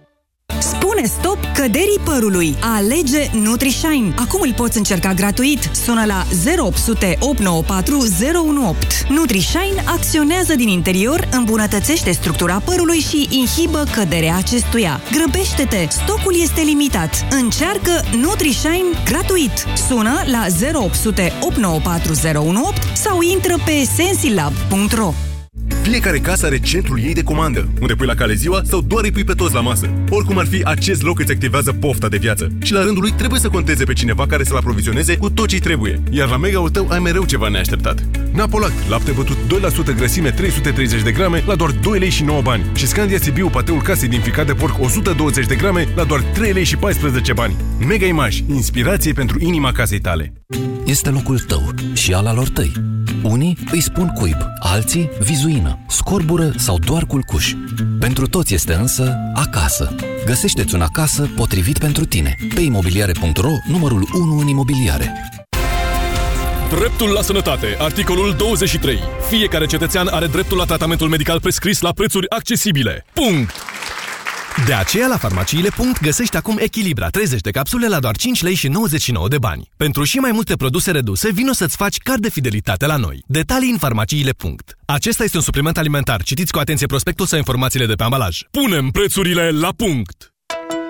Speaker 47: Spune stop căderii părului. Alege NutriShine. Acum îl poți încerca gratuit. Sună la 0800 894 018. NutriShine acționează din interior, îmbunătățește structura părului și inhibă căderea acestuia. Grăbește-te! Stocul este limitat. Încearcă NutriShine gratuit. Sună la 0800 894 018 sau intră pe sensilab.ro.
Speaker 13: Fiecare casă are centrul ei de comandă, unde pui la cale ziua sau doar îi pui pe toți la masă. Oricum ar fi, acest loc îți activează pofta de viață. Și la rândul lui trebuie să conteze pe cineva care să-l aprovizioneze cu tot ce trebuie. Iar la mega-ul tău ai mereu ceva neașteptat. Napolact, lapte bătut 2% grăsime 330 de grame la doar 2 lei și 9 bani. Și Scandia Sibiu, pateul casei din ficat de porc 120 de grame la doar 3 lei și 14 bani. Mega Image, inspirație pentru inima casei tale.
Speaker 30: Este locul tău și al alor tăi. Unii îi spun cuib, alții vizuină, scorbură sau doar culcuș. Pentru toți este însă acasă. Găsește-ți un acasă potrivit pentru tine. Pe imobiliare.ro, numărul 1 în imobiliare.
Speaker 46: Dreptul la sănătate. Articolul 23. Fiecare cetățean are dreptul la tratamentul medical prescris la prețuri accesibile. Punct! De aceea, la farmaciile. găsești acum Echilibra 30 de capsule la doar 5 lei și 99 de bani. Pentru și mai multe produse reduse, vino să-ți faci card de fidelitate la noi. Detalii în farmaciile. Acesta este un supliment alimentar. Citiți cu atenție prospectul sau informațiile de pe ambalaj. Punem prețurile la punct!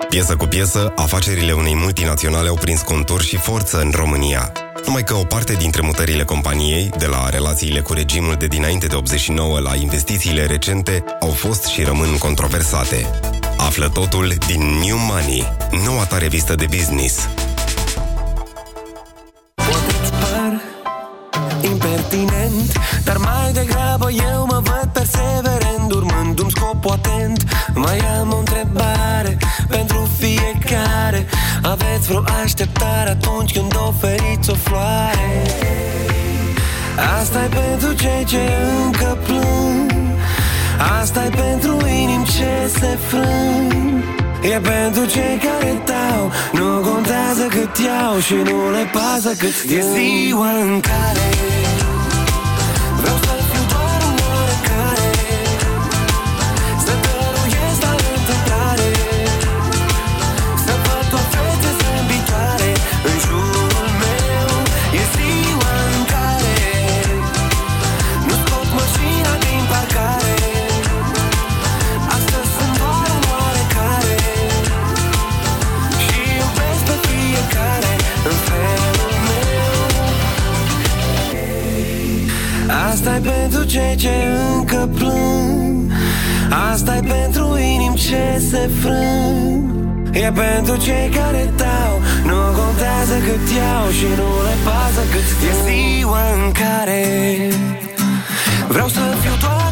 Speaker 14: Piesă cu piesă, afacerile unei multinaționale au prins contur și forță în România. Numai că o parte dintre mutările companiei, de la relațiile cu regimul de dinainte de 89 la investițiile recente, au fost și rămân controversate. Află totul din New Money, noua ta revistă de business.
Speaker 48: Par impertinent, dar mai degrabă eu mă văd
Speaker 49: perseverent, urmând un scop atent. Mai am o întrebare pentru fiecare. Aveți vreo așteptare atunci când oferiți o floare? asta e pentru cei ce încă plâng asta e pentru inim ce se frâng. E pentru cei care tau. Nu contează cât iau Și nu le pasă cât E ziua în care pentru cei ce încă plâng. Asta e pentru inim ce se frâng. E pentru cei care tau Nu contează cât iau Și nu le pasă cât E ziua în care. Vreau să fiu doar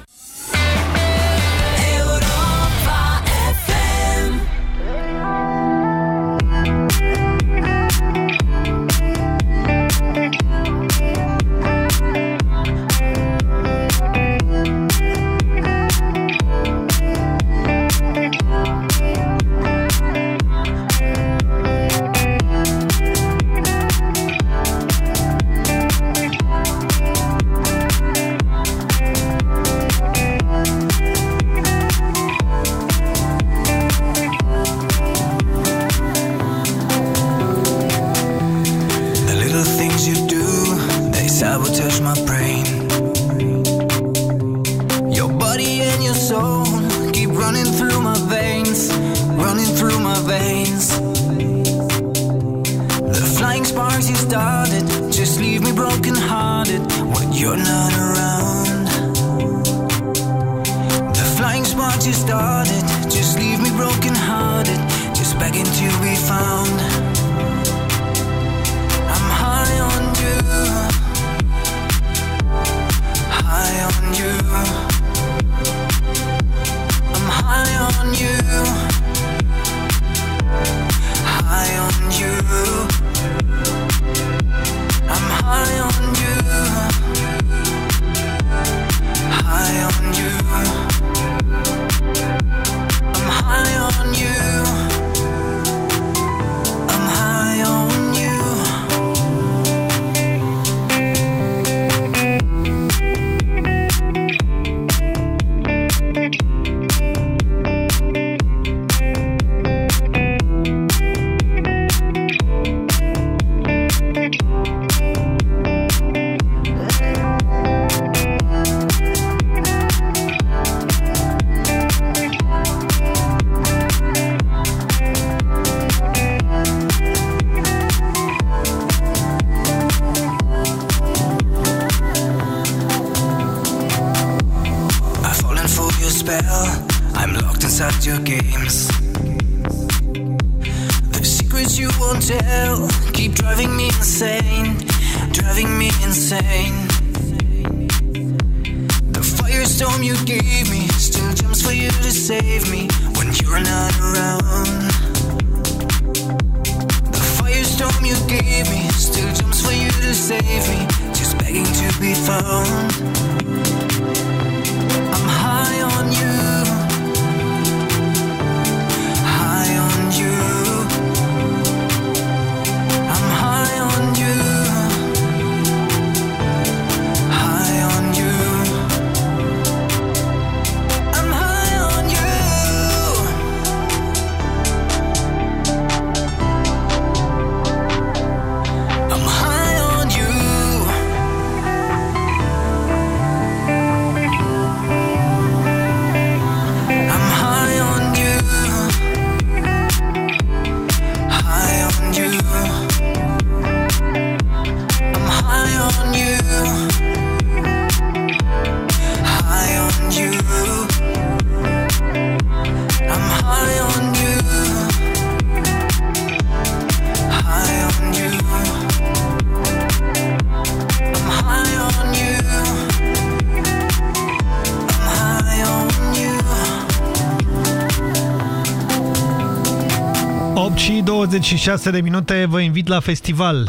Speaker 5: 26 de minute, vă invit la festival.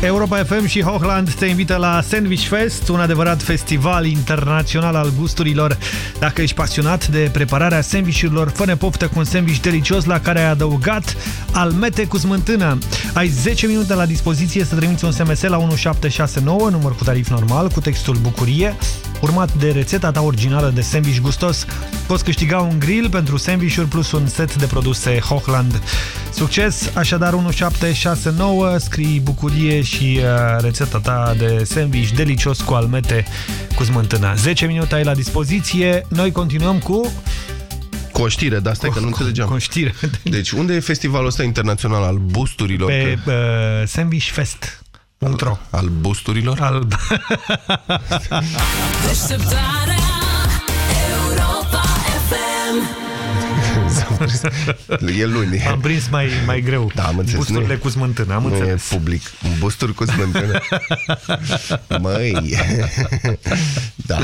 Speaker 5: Europa FM și Hochland te invită la Sandwich Fest, un adevărat festival internațional al gusturilor. Dacă ești pasionat de prepararea sandwichurilor, fă poftă cu un sandwich delicios la care ai adăugat almete cu smântână. Ai 10 minute la dispoziție să trimiți un SMS la 1769, număr cu tarif normal, cu textul Bucurie, urmat de rețeta ta originală de sandwich gustos. Poți câștiga un grill pentru sandvișuri plus un set de produse Hochland. Succes! Așadar 1769, scrii bucurie și uh, rețeta ta de sandwich delicios cu almete cu smântână. 10 minute ai la dispoziție. Noi continuăm cu...
Speaker 4: Cu o știre, dar stai că nu înțelegeam.
Speaker 5: Cu o știre.
Speaker 4: Deci, unde e festivalul ăsta internațional al busturilor?
Speaker 5: Pe
Speaker 4: Că-
Speaker 5: uh, Sandwich Fest.
Speaker 4: Al, al busturilor?
Speaker 5: Al...
Speaker 4: e luni.
Speaker 5: Am prins mai, mai greu.
Speaker 4: Da, am înțeles.
Speaker 5: Busturile
Speaker 4: Nu e-
Speaker 5: cu smântână, am
Speaker 4: nu
Speaker 5: înțeles.
Speaker 4: e public. Busturi cu smântână. Măi. da.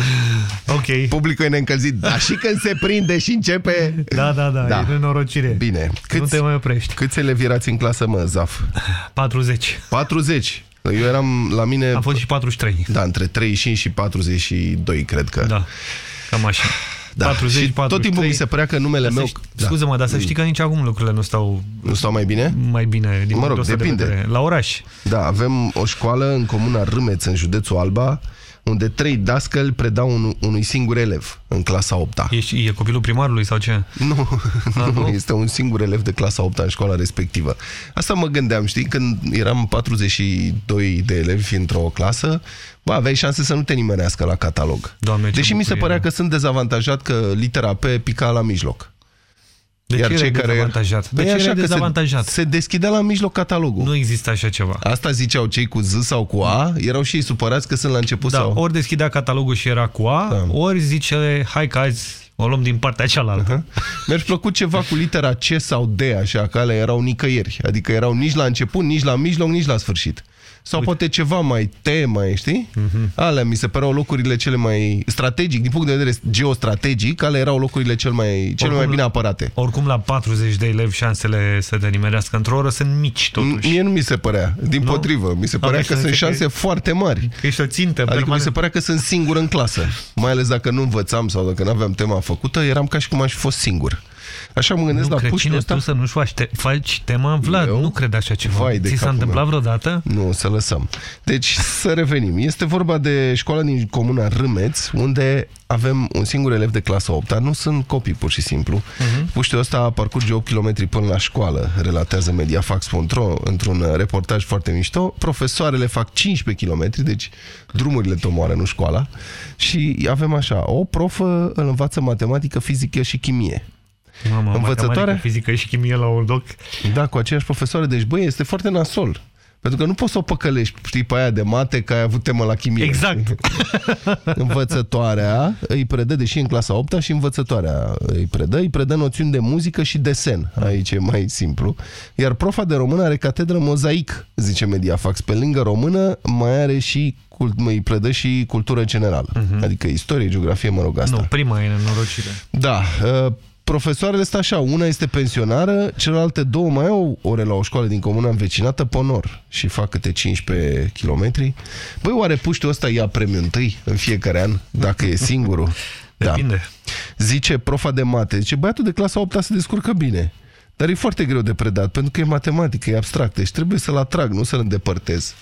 Speaker 5: Ok.
Speaker 4: Publicul e neîncălzit. Dar și când se prinde și începe...
Speaker 5: Da, da, da,
Speaker 4: Da.
Speaker 5: e nenorocire.
Speaker 4: Bine.
Speaker 5: nu te mai oprești.
Speaker 4: Câți elevi erați în clasă, mă, Zaf?
Speaker 5: 40.
Speaker 4: 40. Eu eram la mine...
Speaker 5: Am fost și 43.
Speaker 4: Da, între 35 și 42, cred că.
Speaker 5: Da, cam așa.
Speaker 4: Da.
Speaker 5: 40,
Speaker 4: și tot
Speaker 5: 43.
Speaker 4: timpul mi se părea că numele
Speaker 5: Dar să
Speaker 4: meu...
Speaker 5: ști- Scuze-mă, dar să știi că nici acum lucrurile nu stau...
Speaker 4: Nu stau mai bine?
Speaker 5: Mai bine, din
Speaker 4: Mă rog,
Speaker 5: punctul ăsta de
Speaker 4: depinde.
Speaker 5: vedere. La oraș.
Speaker 4: Da, avem o școală în comuna Râmeț, în județul Alba, unde trei dascăli predau un, unui singur elev în clasa 8 -a.
Speaker 5: E, e copilul primarului sau ce?
Speaker 4: Nu,
Speaker 5: Ah,
Speaker 4: nu,
Speaker 5: nu?
Speaker 4: este un singur elev de clasa 8 în școala respectivă. Asta mă gândeam, știi, când eram 42 de elevi într-o clasă, bă, aveai șanse să nu te nimerească la catalog.
Speaker 5: Doamne, ce
Speaker 4: Deși mi se
Speaker 5: bucurie,
Speaker 4: părea
Speaker 5: da.
Speaker 4: că sunt dezavantajat că litera P pica la mijloc.
Speaker 5: De ce erai dezavantajat? De
Speaker 4: Păi
Speaker 5: ce
Speaker 4: așa
Speaker 5: erai
Speaker 4: că se-
Speaker 5: dezavantajat?
Speaker 4: Se, deschidea la mijloc catalogul.
Speaker 5: Nu există așa ceva.
Speaker 4: Asta ziceau cei cu Z sau cu A, erau și ei supărați că sunt la început
Speaker 5: Da,
Speaker 4: sau...
Speaker 5: ori deschidea catalogul și era cu A,
Speaker 4: Da.
Speaker 5: ori zice, hai că azi o luăm din partea cealaltă.
Speaker 4: Mi-aș plăcut ceva cu litera C sau D, așa, că alea erau nicăieri. Adică erau nici la început, nici la mijloc, nici la sfârșit. Sau Uite. poate ceva mai T, mai, știi?
Speaker 5: Mhm.
Speaker 4: Alea mi se păreau locurile cele mai strategic, din punct de vedere geostrategic, alea erau locurile cel mai, cele mai
Speaker 5: Oricum-
Speaker 4: bine apărate.
Speaker 5: Oricum, la 40 de elevi, șansele să te nimerească într-o oră sunt mici, totuși.
Speaker 4: Mie nu mi se părea, din
Speaker 5: Nu?
Speaker 4: potrivă. Mi se părea
Speaker 5: Aveai
Speaker 4: că sunt
Speaker 5: senzația
Speaker 4: șanse
Speaker 5: că-
Speaker 4: foarte mari.
Speaker 5: Că ești o țintă
Speaker 4: Adică mi
Speaker 5: permanent.
Speaker 4: se părea că sunt singur în clasă. Mai ales dacă nu învățam sau dacă nu aveam tema făcută, eram ca și cum aș fi fost singur. Așa mă gândesc
Speaker 5: Nu
Speaker 4: la
Speaker 5: cred
Speaker 4: puștii
Speaker 5: cine
Speaker 4: ăsta.
Speaker 5: tu să nu-și faci, te faci tema, Vlad.
Speaker 4: Eu?
Speaker 5: Nu cred așa ceva.
Speaker 4: Vai de
Speaker 5: Ți s-a
Speaker 4: capul
Speaker 5: întâmplat
Speaker 4: meu.
Speaker 5: vreodată?
Speaker 4: Nu, să lăsăm. Deci, să revenim. Este vorba de școala din comuna Râmeț, unde avem un singur elev de clasa 8 -a. Nu sunt copii, pur și simplu. Uh-huh. Puștiul ăsta parcurge 8 km până la școală, relatează Mediafax.ro într-un reportaj foarte mișto. Profesoarele fac 15 km, deci drumurile te omoară, nu școala. Și avem așa, o profă îl învață matematică, fizică și chimie.
Speaker 5: Mama,
Speaker 4: Învățătoarea?
Speaker 5: matematică, fizică și chimie la un loc.
Speaker 4: Da, cu aceeași profesoară. Deci, băi, este foarte nasol. Pentru că nu poți să o păcălești, știi, pe aia de mate, că ai avut temă la chimie.
Speaker 5: Exact.
Speaker 4: învățătoarea îi predă, deși e în clasa 8 și învățătoarea îi predă, îi predă noțiuni de muzică și desen. Aici e mai simplu. Iar profa de română are catedră mozaic, zice Mediafax. Pe lângă română mai are și cult, îi predă și cultură generală. Adică istorie, geografie, mă rog, asta.
Speaker 5: Nu, prima e nenorocire.
Speaker 4: Da, uh, profesoarele sunt așa, una este pensionară, celelalte două mai au ore la o școală din comuna învecinată, Ponor, și fac câte 15 km. Băi, oare puștiul ăsta ia premiul întâi în fiecare an, dacă e singurul?
Speaker 5: Depinde.
Speaker 4: Da. Zice profa de mate, zice, băiatul de clasa 8 se descurcă bine, dar e foarte greu de predat, pentru că e matematică, e abstract, deci trebuie să-l atrag, nu să-l îndepărtez.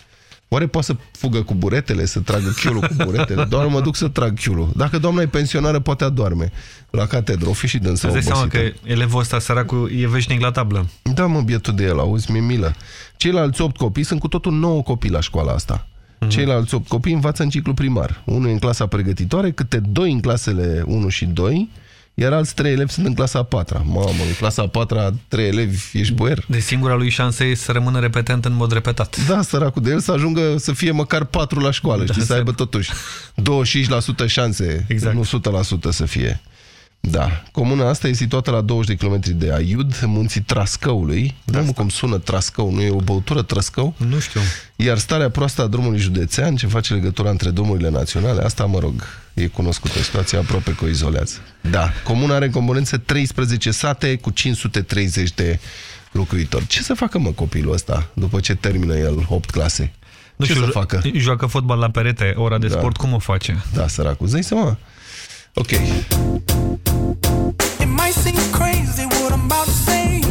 Speaker 4: Oare poate să fugă cu buretele, să tragă chiulul cu buretele? Doar mă duc să trag chiulul. Dacă doamna e pensionară, poate adorme la catedră. O fi și dânsă
Speaker 5: Să dai seama
Speaker 4: obosită.
Speaker 5: că elevul ăsta săracul e veșnic la tablă.
Speaker 4: Da, mă, bietul de el, auzi, mi-e milă. Ceilalți 8 copii sunt cu totul 9 copii la școala asta.
Speaker 5: Mhm.
Speaker 4: Ceilalți 8 copii învață în ciclu primar. Unul e în clasa pregătitoare, câte 2 în clasele 1 și 2, iar alți 3 elevi sunt în clasa a 4 -a. Mamă, în clasa a 4 -a, 3 elevi, ești boier?
Speaker 5: De singura lui șansă e să rămână repetent în mod repetat.
Speaker 4: Da, săracul de el să ajungă să fie măcar 4 la școală,
Speaker 5: Da,
Speaker 4: știi, să
Speaker 5: să-
Speaker 4: aibă totuși 25% șanse,
Speaker 5: Exact.
Speaker 4: nu 100% să fie. Da. Comuna asta e situată la 20 de km de Aiud, munții Trascăului. Da, mă, cum sună Trascău, nu e o băutură Trascău?
Speaker 5: Nu știu.
Speaker 4: Iar starea proastă a drumului județean, ce face legătura între drumurile naționale, asta, mă rog, e cunoscută, situația aproape că o izolează. Da, comuna are în componență 13 sate cu 530 de locuitori. Ce să facă, mă, copilul ăsta, după ce termină el 8 clase?
Speaker 5: Nu
Speaker 4: ce
Speaker 5: știu,
Speaker 4: să facă?
Speaker 5: Joacă fotbal la perete, ora de
Speaker 4: Da.
Speaker 5: sport, cum o face?
Speaker 4: Da, săracul, îți dai seama? Ok.
Speaker 16: It might seem crazy what I'm about to say.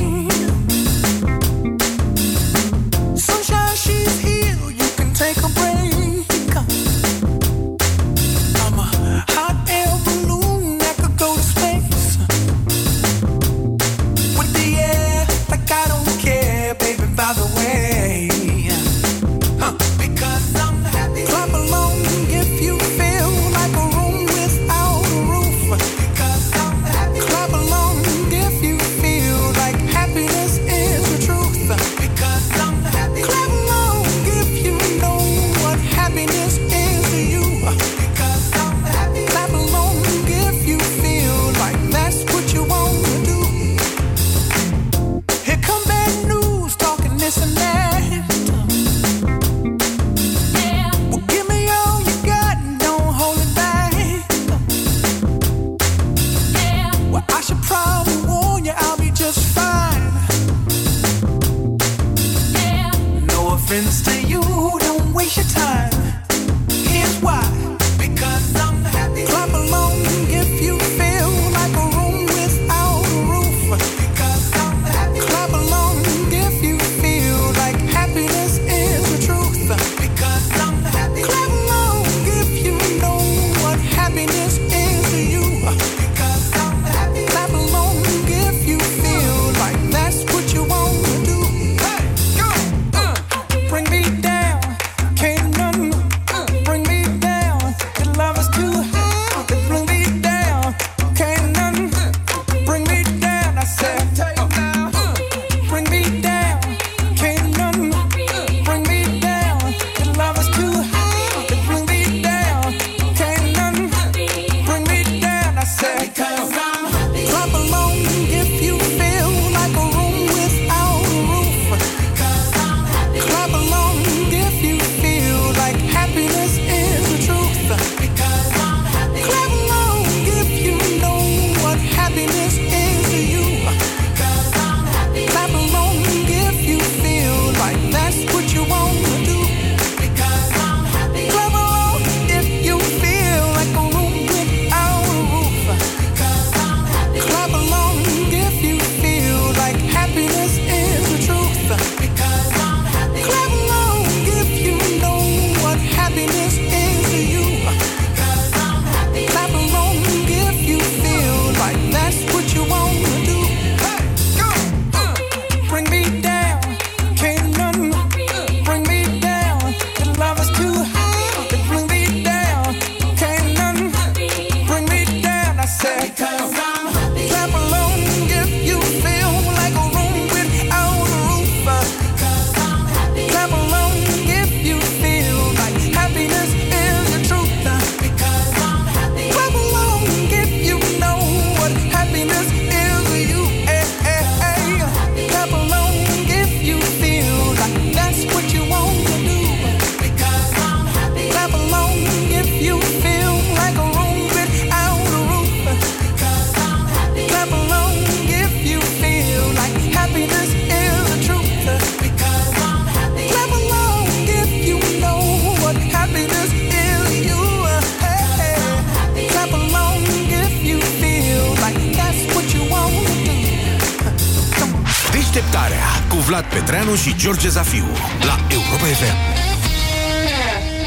Speaker 3: George Zafiu la Europa FM.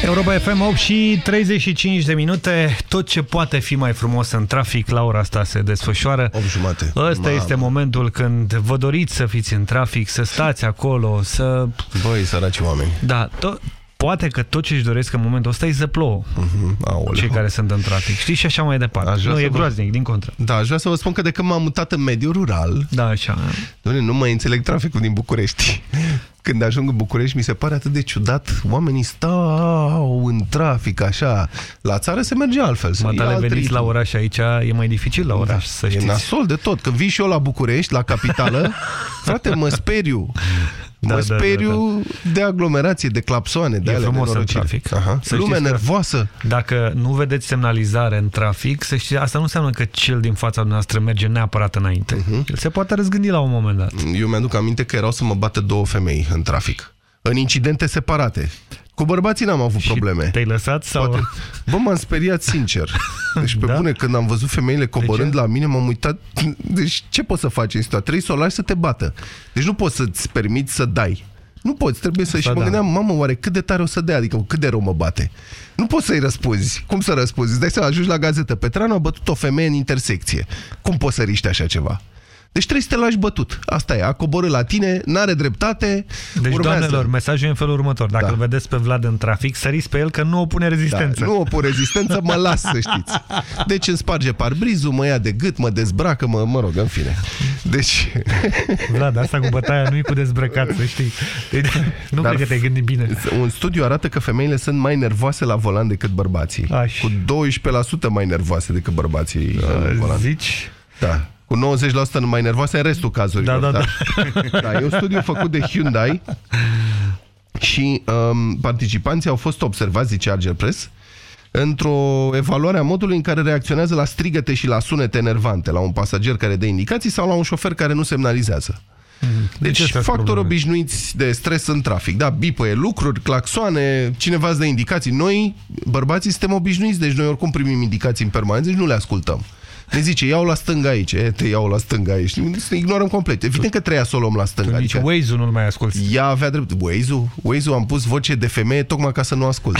Speaker 5: Europa FM 8 și 35 de minute. Tot ce poate fi mai frumos în trafic la ora asta se desfășoară.
Speaker 4: 8 jumate.
Speaker 5: Ăsta
Speaker 4: Mamă.
Speaker 5: este momentul când vă doriți să fiți în trafic, să stați acolo, să...
Speaker 4: Băi, săraci oameni.
Speaker 5: Da, tot, Poate că tot ce își doresc în momentul ăsta e să plouă.
Speaker 4: Aoleu.
Speaker 5: Cei care sunt în trafic. Știți? Și așa mai departe.
Speaker 4: Aș vrea
Speaker 5: Nu,
Speaker 4: să
Speaker 5: e
Speaker 4: vă-
Speaker 5: groaznic, din contră.
Speaker 4: Da, aș vrea să vă spun că de când m-am mutat în mediul rural,
Speaker 5: Da, așa.
Speaker 4: Doamne, nu mai înțeleg traficul din București. Când ajung în București, mi se pare atât de ciudat. Oamenii stau în trafic, așa. La țară se merge altfel.
Speaker 5: Mă,
Speaker 4: E
Speaker 5: tale
Speaker 4: alt
Speaker 5: veniți
Speaker 4: ritm.
Speaker 5: la oraș aici, e mai dificil la oraș, să
Speaker 4: E
Speaker 5: știți.
Speaker 4: nasol de tot. Când vii și eu la București, la capitală, frate, mă speriu. Mă
Speaker 5: Da, da,
Speaker 4: speriu de aglomerație, de clapsoane, de
Speaker 5: E
Speaker 4: alea
Speaker 5: frumos în
Speaker 4: nenorociri.
Speaker 5: trafic.
Speaker 4: Aha.
Speaker 5: Să
Speaker 4: Lumea
Speaker 5: știți că
Speaker 4: nervoasă.
Speaker 5: Dacă nu vedeți semnalizare în trafic, să știți, asta nu înseamnă că cel din fața noastră merge neapărat înainte.
Speaker 4: Mhm.
Speaker 5: El se poate răzgândi la un moment dat.
Speaker 4: Eu mi-aduc aminte că erau să mă bată două femei în trafic. În incidente separate. Cu bărbații n-am avut probleme.
Speaker 5: Te-ai lăsat sau...
Speaker 4: Poate... Bă, m-am speriat sincer. Deci, pe da? bune, când am văzut femeile coborând la mine, m-am uitat... Deci, ce poți să faci în situație? Trebuie să o lași să te bată. Deci nu poți să-ți permiți să dai. Nu poți, trebuie să...
Speaker 5: Asta
Speaker 4: și mă
Speaker 5: da.
Speaker 4: gândeam, mamă, oare cât de tare o să dea? Adică cât de rău mă bate? Nu poți să-i răspunzi. Cum să răspunzi? Îți dai seama, ajungi la gazetă. Petranu a bătut o femeie în intersecție. Cum poți să riști așa ceva? Deci trebuie să te lași bătut. Asta e, a coborât la tine, n-are dreptate,
Speaker 5: Deci,
Speaker 4: urmează.
Speaker 5: doamnelor, mesajul e în felul următor. Dacă
Speaker 4: Da.
Speaker 5: îl vedeți pe Vlad în trafic, săriți pe el că nu opune rezistență.
Speaker 4: Da, nu opun rezistență, mă las să știți. Deci îmi sparge parbrizul, mă ia de gât, mă dezbracă, mă, mă rog, în fine. Deci...
Speaker 5: Vlad, asta cu bătaia nu e cu dezbrăcat, să știi. Nu
Speaker 4: Dar
Speaker 5: cred că te-ai gândit bine.
Speaker 4: Un studiu arată că femeile sunt mai nervoase la volan decât bărbații.
Speaker 5: Aș.
Speaker 4: Cu 12% mai nervoase decât bărbații la volan.
Speaker 5: Zici?
Speaker 4: Da. Cu 90% mai nervoase în restul cazurilor.
Speaker 5: Da, da,
Speaker 4: da. da. E un studiu făcut de Hyundai și um, participanții au fost observați, zice Argerpress, într-o evaluare a modului în care reacționează la strigăte și la sunete enervante, la un pasager care dă indicații sau la un șofer care nu semnalizează. Deci
Speaker 5: astea sunt
Speaker 4: factori
Speaker 5: probleme.
Speaker 4: obișnuiți de stres în trafic. Da, bipăie lucruri, claxoane, cineva îți dă indicații. Noi, bărbații, suntem obișnuiți, deci noi oricum primim indicații în permanență, deci nu le ascultăm. Ne zice, iau la stânga aici, e, te iau la stânga aici. Să ignorăm complet. Evident că treia să o luăm la stânga.
Speaker 5: Nici
Speaker 4: Adică
Speaker 5: Waze-ul nu-l mai asculti.
Speaker 4: ea avea drept. Waze-ul? Waze-ul am pus voce de femeie tocmai ca să nu ascult.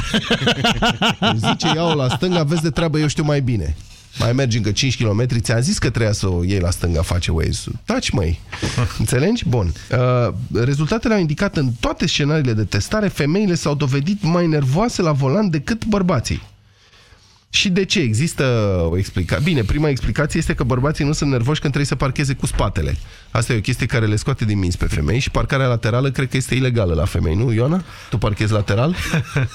Speaker 4: Îmi zice, iau la stânga, vezi de treabă, eu știu mai bine. Mai mergi încă 5 km, ți-am zis că trebuia să o iei la stânga, face Waze-ul. Taci, măi. Înțelegi? Bun. Uh, rezultatele au indicat în toate scenariile de testare, femeile s-au dovedit mai nervoase la volan decât bărbații. Și de ce? Există o explicație. Bine, prima explicație este că bărbații nu sunt nervoși când trebuie să parcheze cu spatele. Asta e o chestie care le scoate din minți pe femei și parcarea laterală cred că este ilegală la femei, nu, Ioana? Tu parchezi lateral?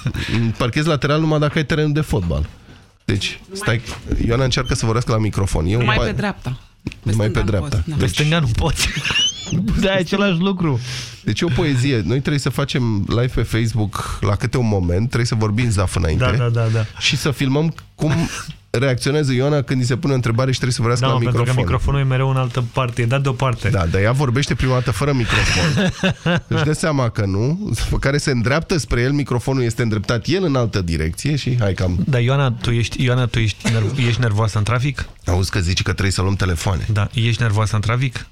Speaker 4: parchezi lateral numai dacă ai terenul de fotbal. Deci, stai, Ioana încearcă să vorbească la microfon. Eu
Speaker 50: Numai
Speaker 4: pa-
Speaker 50: pe dreapta.
Speaker 4: Numai pe
Speaker 50: stânga nu
Speaker 4: dreapta.
Speaker 50: poți, da.
Speaker 5: Pe stânga nu poți. Da, e același lucru.
Speaker 4: Deci e o poezie. Noi trebuie să facem live pe Facebook la câte un moment, trebuie să vorbim zaf înainte.
Speaker 5: Da, da, da, da.
Speaker 4: Și să filmăm cum reacționează Ioana când îi se pune o întrebare și trebuie să vorbească
Speaker 5: Da,
Speaker 4: la
Speaker 5: mă, pentru
Speaker 4: microfon.
Speaker 5: că microfonul e mereu în altă parte, e dat deoparte.
Speaker 4: Da, dar ea vorbește prima dată fără microfon. Își dă seama că nu, pe care se îndreaptă spre el, microfonul este îndreptat el în altă direcție și hai cam...
Speaker 5: Dar Ioana, tu ești, Ioana, tu ești, nerv, ești nervoasă în trafic?
Speaker 4: Auzi că zici că trebuie să luăm telefoane.
Speaker 5: Da, ești nervoasă în trafic?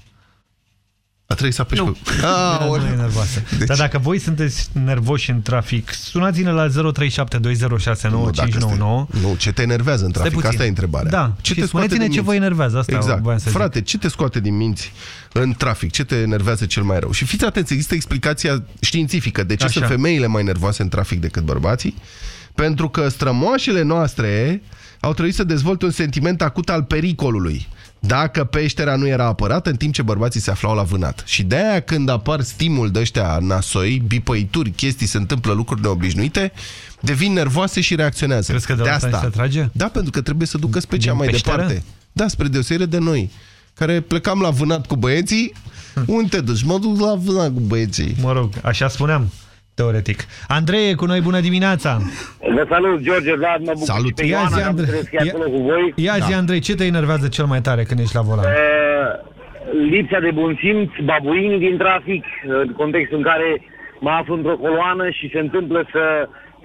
Speaker 4: A trebuit să apeși
Speaker 5: Nu.
Speaker 4: pe... Ah,
Speaker 5: nu e nervoasă.
Speaker 4: Deci-
Speaker 5: Dar dacă voi sunteți nervoși în trafic, sunați-ne la 0372069599.
Speaker 4: Nu, dacă este- nu, ce te enervează în trafic?
Speaker 5: puțin.
Speaker 4: Asta e întrebarea.
Speaker 5: Da,
Speaker 4: ce
Speaker 5: și
Speaker 4: te scoate
Speaker 5: spuneți-ne
Speaker 4: din
Speaker 5: ce vă
Speaker 4: minți?
Speaker 5: enervează, asta
Speaker 4: exact.
Speaker 5: voiam să zic.
Speaker 4: Frate, ce te scoate din minți în trafic? Ce te enervează cel mai rău? Și fiți atenți, există explicația științifică de ce
Speaker 5: Așa.
Speaker 4: sunt femeile mai nervoase în trafic decât bărbații. Pentru că strămoașele noastre au trebuit să dezvolte un sentiment acut al pericolului. Dacă peștera nu era apărată în timp ce bărbații se aflau la vânat. Și de aia când apar stimul de ăștia nasoi, bipăituri, chestii, se întâmplă lucruri neobișnuite, devin nervoase și reacționează.
Speaker 5: Crezi că de la asta se trage?
Speaker 4: Da, pentru că trebuie să ducă specia
Speaker 5: Din
Speaker 4: mai
Speaker 5: peșteră?
Speaker 4: departe. Da, spre deosebire de noi, care plecam la vânat cu băieții. Unde te duci? Mă duc la vânat cu băieții.
Speaker 5: Mă rog, așa spuneam, teoretic. Andrei e cu noi, bună dimineața!
Speaker 51: Vă salut, George Vlad, mă bucur
Speaker 4: Salut.
Speaker 51: și pe
Speaker 5: Ia
Speaker 51: Ioana,
Speaker 5: zi,
Speaker 51: am
Speaker 5: Andrei.
Speaker 51: înțeles că e
Speaker 5: Ia-
Speaker 51: acolo cu voi.
Speaker 5: Ia zi,
Speaker 4: Da.
Speaker 5: Andrei, ce te enervează cel mai tare când ești la volan?
Speaker 51: Uh, lipsa de bun simț, babuini din trafic, în contextul în care mă aflu într-o coloană și se întâmplă să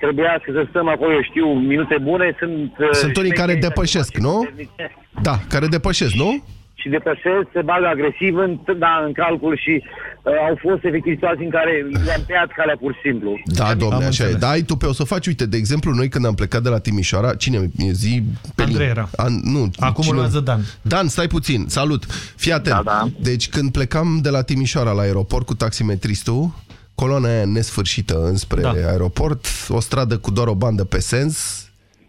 Speaker 51: trebuiască să stăm acolo, eu știu, minute bune. Sunt, uh,
Speaker 4: Sunt unii care
Speaker 51: șmecheri
Speaker 4: depășesc, nu?
Speaker 51: puternice
Speaker 4: Da, care depășesc, nu?
Speaker 51: Și depășesc, se bagă agresiv în, da, în calcul și uh, au fost efectiv situații în care i-am tăiat calea pur și simplu.
Speaker 4: Da, domne,
Speaker 5: Am
Speaker 4: așa e.
Speaker 5: înțeles.
Speaker 4: Da, ai tu pe o să faci, uite, de exemplu, noi când am plecat de la Timișoara, cine mi zi? Pelin.
Speaker 5: Andrei era.
Speaker 4: An, nu,
Speaker 5: Acum
Speaker 4: cine-
Speaker 5: urmează Dan.
Speaker 4: Dan, stai puțin, salut. Fii atent.
Speaker 51: Da, da.
Speaker 4: Deci când plecam de la Timișoara la aeroport cu taximetristul, coloana aia nesfârșită înspre
Speaker 5: Da.
Speaker 4: aeroport, o stradă cu doar o bandă pe sens.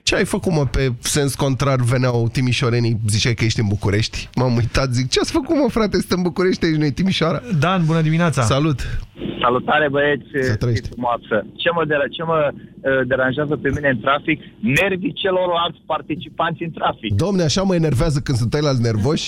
Speaker 4: Ce ai făcut, mă, pe sens contrar veneau timișorenii, ziceai că ești în București. M-am uitat, zic, ce ați făcut, mă, frate, sunt în București, aici nu e Timișoara.
Speaker 5: Dan, bună dimineața!
Speaker 4: Salut!
Speaker 50: Salutare băieți,
Speaker 4: Să trăiești.
Speaker 50: zi frumoasă. Ce mă, dera- ce mă uh, deranjează pe mine în trafic? Nervii celorlalți participanți în trafic.
Speaker 4: Domne, așa mă enervează când sunt la nervoși.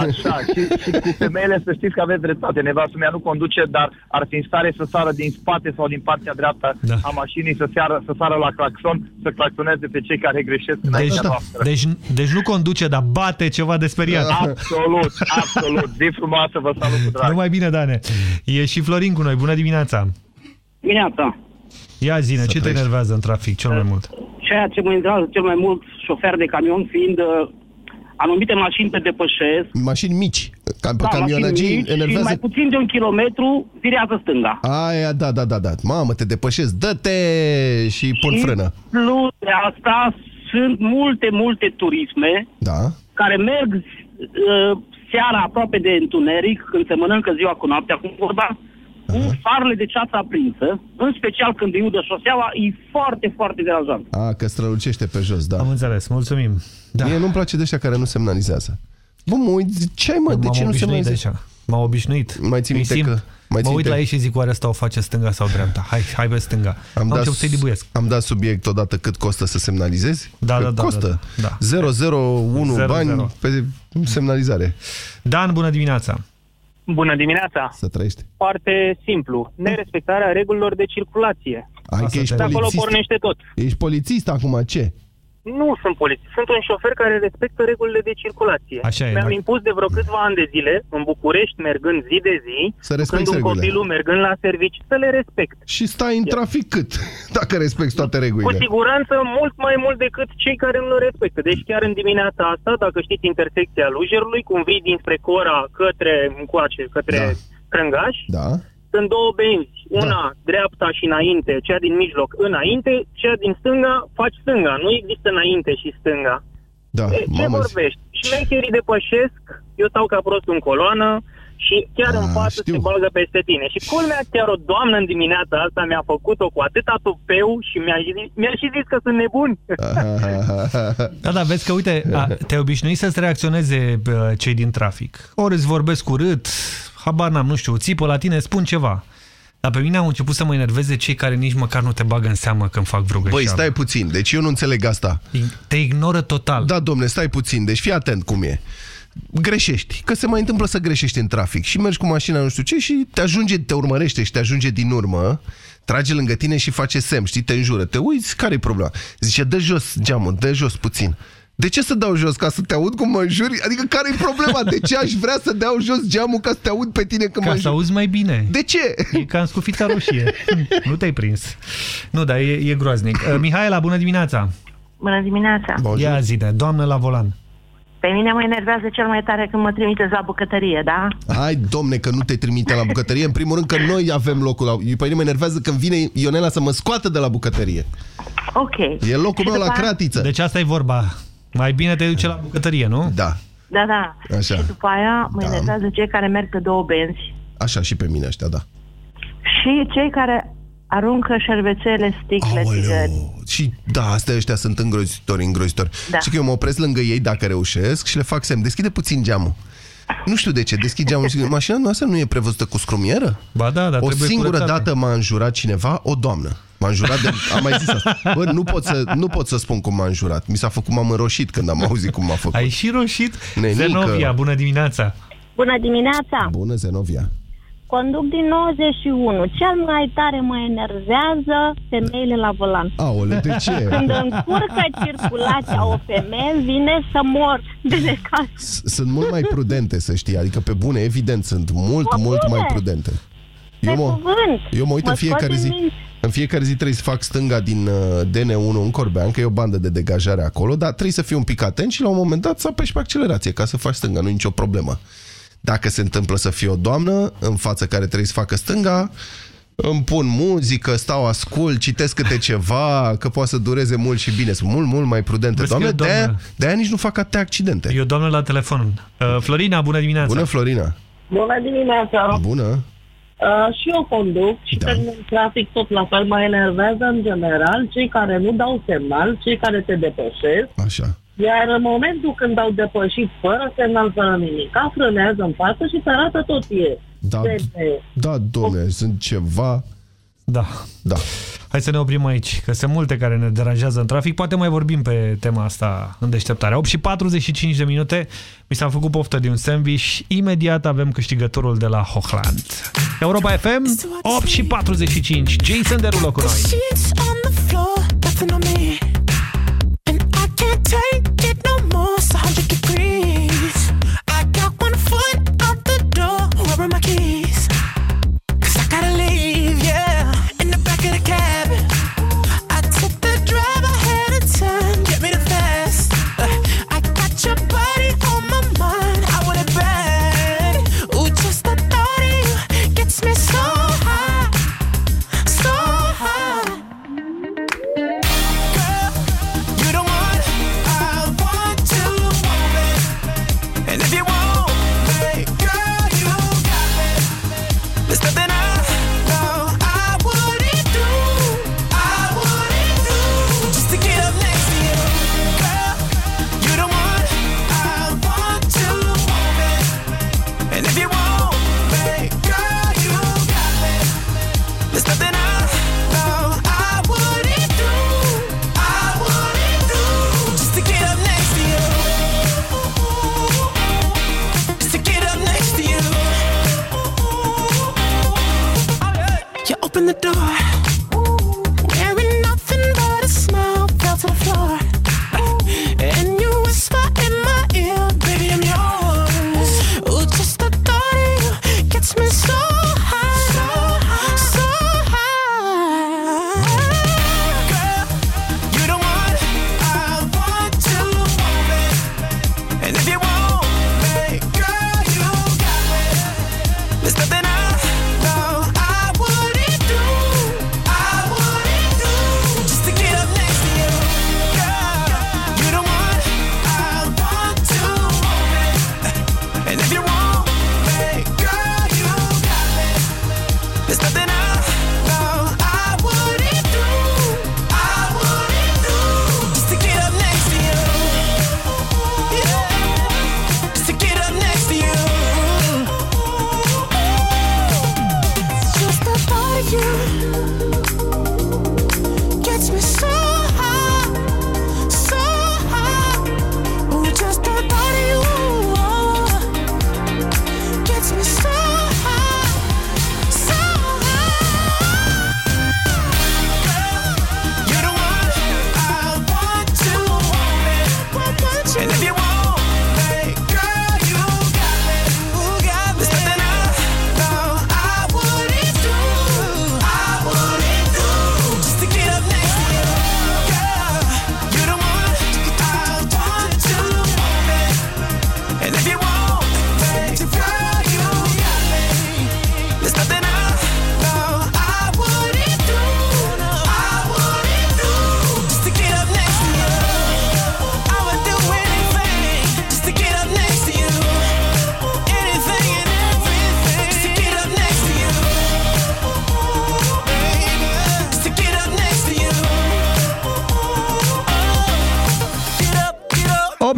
Speaker 50: Așa, și, și cu femeile să știți că aveți dreptate. Nevastă mea nu conduce, dar ar fi în stare să sară din spate sau din partea dreaptă
Speaker 5: Da.
Speaker 50: a mașinii, să, seară, să sară la claxon, să claxoneze pe cei care greșesc
Speaker 5: Deci,
Speaker 50: înaintea noastră.
Speaker 5: deci, deci nu conduce, dar bate ceva de speriat.
Speaker 50: Absolut, absolut. Zi frumoasă, vă salut cu drag.
Speaker 5: Numai bine, Dane. E și Florin cu noi. Bună dimineața!
Speaker 52: Dimineața.
Speaker 5: Ia zine, ce te enervează în trafic cel mai mult?
Speaker 52: Ceea ce mă interesează cel mai mult șofer de camion fiind uh, anumite mașini te depășesc.
Speaker 4: Mașini mici, cam pe
Speaker 52: Da,
Speaker 4: camionagii
Speaker 52: mașini mici și
Speaker 4: enervează...
Speaker 52: mai puțin de un kilometru virează stânga.
Speaker 4: Aia, da, da, da, da. Mamă, te depășesc, dă-te și pun
Speaker 52: Și
Speaker 4: frână.
Speaker 52: Plus de asta sunt multe, multe turisme
Speaker 4: Da.
Speaker 52: care merg uh, seara aproape de întuneric, când se mănâncă ziua cu noaptea, cum vorba, cu farele de ceață aprinsă, în special când îi udă șoseaua, e foarte, foarte deranjant.
Speaker 4: A, că strălucește pe jos, da.
Speaker 5: Am înțeles, mulțumim.
Speaker 4: Da. Mie nu-mi place de ăștia care nu semnalizează. Bă, mă uit, zic, ce ai mă, de
Speaker 5: M-am
Speaker 4: ce nu
Speaker 5: obișnuit
Speaker 4: semnalizează?
Speaker 5: de așa. M-am obișnuit.
Speaker 4: Mai ții
Speaker 5: Îi
Speaker 4: minte
Speaker 5: simt.
Speaker 4: că- mai
Speaker 5: mă
Speaker 4: ții
Speaker 5: uit
Speaker 4: minte-
Speaker 5: la ei și zic, oare asta o face stânga sau dreapta? Hai, hai pe stânga. Am,
Speaker 4: Am
Speaker 5: am
Speaker 4: dat,
Speaker 5: început să-i dibuiesc.
Speaker 4: am dat subiect odată cât costă să semnalizezi?
Speaker 5: Da,
Speaker 4: Că
Speaker 5: da, da,
Speaker 4: Costă.
Speaker 5: da, da.
Speaker 4: 001
Speaker 5: Zero,
Speaker 4: bani
Speaker 5: zero.
Speaker 4: pe semnalizare.
Speaker 5: Dan, bună dimineața!
Speaker 53: Bună dimineața!
Speaker 4: Să trăiești.
Speaker 53: Foarte simplu. Nerespectarea regulilor de circulație.
Speaker 4: Hai că ești
Speaker 53: De acolo
Speaker 4: polițist.
Speaker 53: pornește tot.
Speaker 4: Ești polițist acum, ce?
Speaker 53: Nu sunt polițist. Sunt un șofer care respectă regulile de circulație.
Speaker 4: Așa e,
Speaker 53: Mi-am
Speaker 4: mai-
Speaker 53: impus de vreo câțiva ani de zile, în București, mergând zi de zi,
Speaker 4: Să respecti
Speaker 53: când un
Speaker 4: regulile.
Speaker 53: copilul mergând la servici, să le respect.
Speaker 4: Și stai în trafic cât? Dacă respecti toate
Speaker 53: Cu
Speaker 4: regulile.
Speaker 53: siguranță mult mai mult decât cei care nu le respectă. Deci chiar în dimineața asta, dacă știți intersecția Lujerului, cum vii dinspre Cora către încoace, către
Speaker 4: Da.
Speaker 53: Crângaș,
Speaker 4: Da.
Speaker 53: Sunt două benzi. Una dreapta și înainte, cea din mijloc înainte, cea din stânga faci stânga. Nu există înainte și stânga.
Speaker 4: Da,
Speaker 53: De ce
Speaker 4: mamă,
Speaker 53: vorbești? Șmecherii depășesc, eu stau ca prost în coloană și chiar în față se bagă peste tine. Și culmea, chiar o doamnă în dimineața asta mi-a făcut-o cu atâta tupeu și mi-a, zis- mi-a și zis că sunt nebun.
Speaker 5: Da, da, vezi că, uite, a, te-ai obișnuit să-ți reacționeze bă, cei din trafic. Ori îți vorbesc urât, habar n-am, nu știu, țipă la tine, spun ceva. Dar pe mine au început să mă enerveze cei care nici măcar nu te bagă în seamă când fac vreo
Speaker 4: Băi,
Speaker 5: greșeală.
Speaker 4: stai puțin, deci eu nu înțeleg asta.
Speaker 5: Te ignoră total.
Speaker 4: Da, domne, stai puțin, deci fii atent cum e. Greșești, că se mai întâmplă să greșești în trafic și mergi cu mașina nu știu ce și te ajunge, te urmărește și te ajunge din urmă, trage lângă tine și face semn, știi, te înjură. Te uiți, care e problema? Zice, dă jos geamul, dă jos puțin. De ce să dau jos? Ca să te aud cum mă înjuri? Adică care e problema? De ce aș vrea să dau jos geamul ca să te aud pe tine când
Speaker 5: Ca
Speaker 4: mă
Speaker 5: să
Speaker 4: înjuri?
Speaker 5: auzi mai bine.
Speaker 4: De ce?
Speaker 5: E ca în scufița roșie. nu te-ai prins. Nu, dar e, e groaznic. Uh, Mihaela, bună dimineața!
Speaker 54: Bună dimineața!
Speaker 5: Ia zine, doamnă la volan.
Speaker 54: Pe mine mă enervează cel mai tare când mă trimiteți la bucătărie, da?
Speaker 4: Hai, domne, că nu te trimite la bucătărie. În primul rând că noi avem locul la... Pe mine mă enervează când vine Ionela să mă scoată de la bucătărie.
Speaker 54: Ok.
Speaker 4: E locul
Speaker 54: Și
Speaker 4: meu la
Speaker 54: după-
Speaker 4: cratiță.
Speaker 5: Deci asta e vorba. Mai bine te duce la bucătărie, nu?
Speaker 4: Da.
Speaker 54: Da, da.
Speaker 4: Așa.
Speaker 54: Și după aia mă
Speaker 4: Da.
Speaker 54: enervează cei care merg pe două benzi
Speaker 4: Așa și pe mine ăștia, da.
Speaker 54: și cei care aruncă șervețele, sticle, țigări.
Speaker 4: Și da, astea ăștia sunt îngrozitori, îngrozitori.
Speaker 54: Da.
Speaker 4: Și că eu mă opresc lângă ei dacă reușesc și le fac semn. Deschide puțin geamul. Nu știu de ce, deschid geamul și zic, mașina noastră nu e prevăzută cu scrumieră?
Speaker 5: Ba da, dar
Speaker 4: O
Speaker 5: trebuie
Speaker 4: singură
Speaker 5: curățată.
Speaker 4: dată m-a înjurat cineva, o doamnă. M-a înjurat de... Am mai zis asta. Bă, nu pot, să, nu pot să spun cum m-a înjurat. Mi s-a făcut, m-am înroșit când am auzit cum m-a făcut.
Speaker 5: Ai și roșit?
Speaker 4: Nenică.
Speaker 5: Zenovia, bună dimineața!
Speaker 55: Bună dimineața!
Speaker 4: Bună, Zenovia.
Speaker 55: Conduc din 91. Cel mai tare mă enervează femeile la volan.
Speaker 4: Aole, de ce?
Speaker 55: Când încurcă circulația o femeie, vine să mor de necaz.
Speaker 4: S- Sunt mult mai prudente, să știi. Adică, pe bune, evident, sunt mult,
Speaker 55: Pe
Speaker 4: mult
Speaker 55: bune?
Speaker 4: mai prudente.
Speaker 55: Pe cuvânt.
Speaker 4: eu mă uit
Speaker 55: Mă
Speaker 4: în fiecare
Speaker 55: scot din
Speaker 4: zi.
Speaker 55: minți.
Speaker 4: În fiecare zi trebuie să fac stânga din uh, DN1 în Corbean, că e o bandă de degajare acolo, dar trebuie să fii un pic atent și la un moment dat să apeși pe accelerație ca să faci stânga, nu e nicio problemă. Dacă se întâmplă să fie o doamnă în fața care trebuie să facă stânga, îmi pun muzică, stau ascult, citesc câte ceva, că poate să dureze mult și bine. Sunt mult, mult mai prudente,
Speaker 5: Vezi
Speaker 4: doamne.
Speaker 5: doamne.
Speaker 4: De-aia de nici nu fac atâtea accidente.
Speaker 5: Eu, doamnă, la telefon. Uh, Florina, bună dimineața!
Speaker 4: Bună, Florina!
Speaker 54: Bună dimineața!
Speaker 4: Bună!
Speaker 50: Uh, și eu conduc și da. când trafic tot la fel mă enervează în general cei care nu dau semnal, cei care te depășesc.
Speaker 4: Așa
Speaker 50: iar în momentul când au depășit fără semnal, fără nimic, frânează în față și se arată tot ei.
Speaker 4: Da,
Speaker 50: deci,
Speaker 4: da domne, sunt ceva...
Speaker 5: Da.
Speaker 4: Da.
Speaker 5: Hai să ne oprim aici, că sunt multe care ne deranjează în trafic. Poate mai vorbim pe tema asta în deșteptarea. 8 și 45 de minute, mi s-a făcut poftă de un sandwich. Imediat avem câștigătorul de la Hochland. Europa FM, 8 și 45. Jason Derulo cu noi.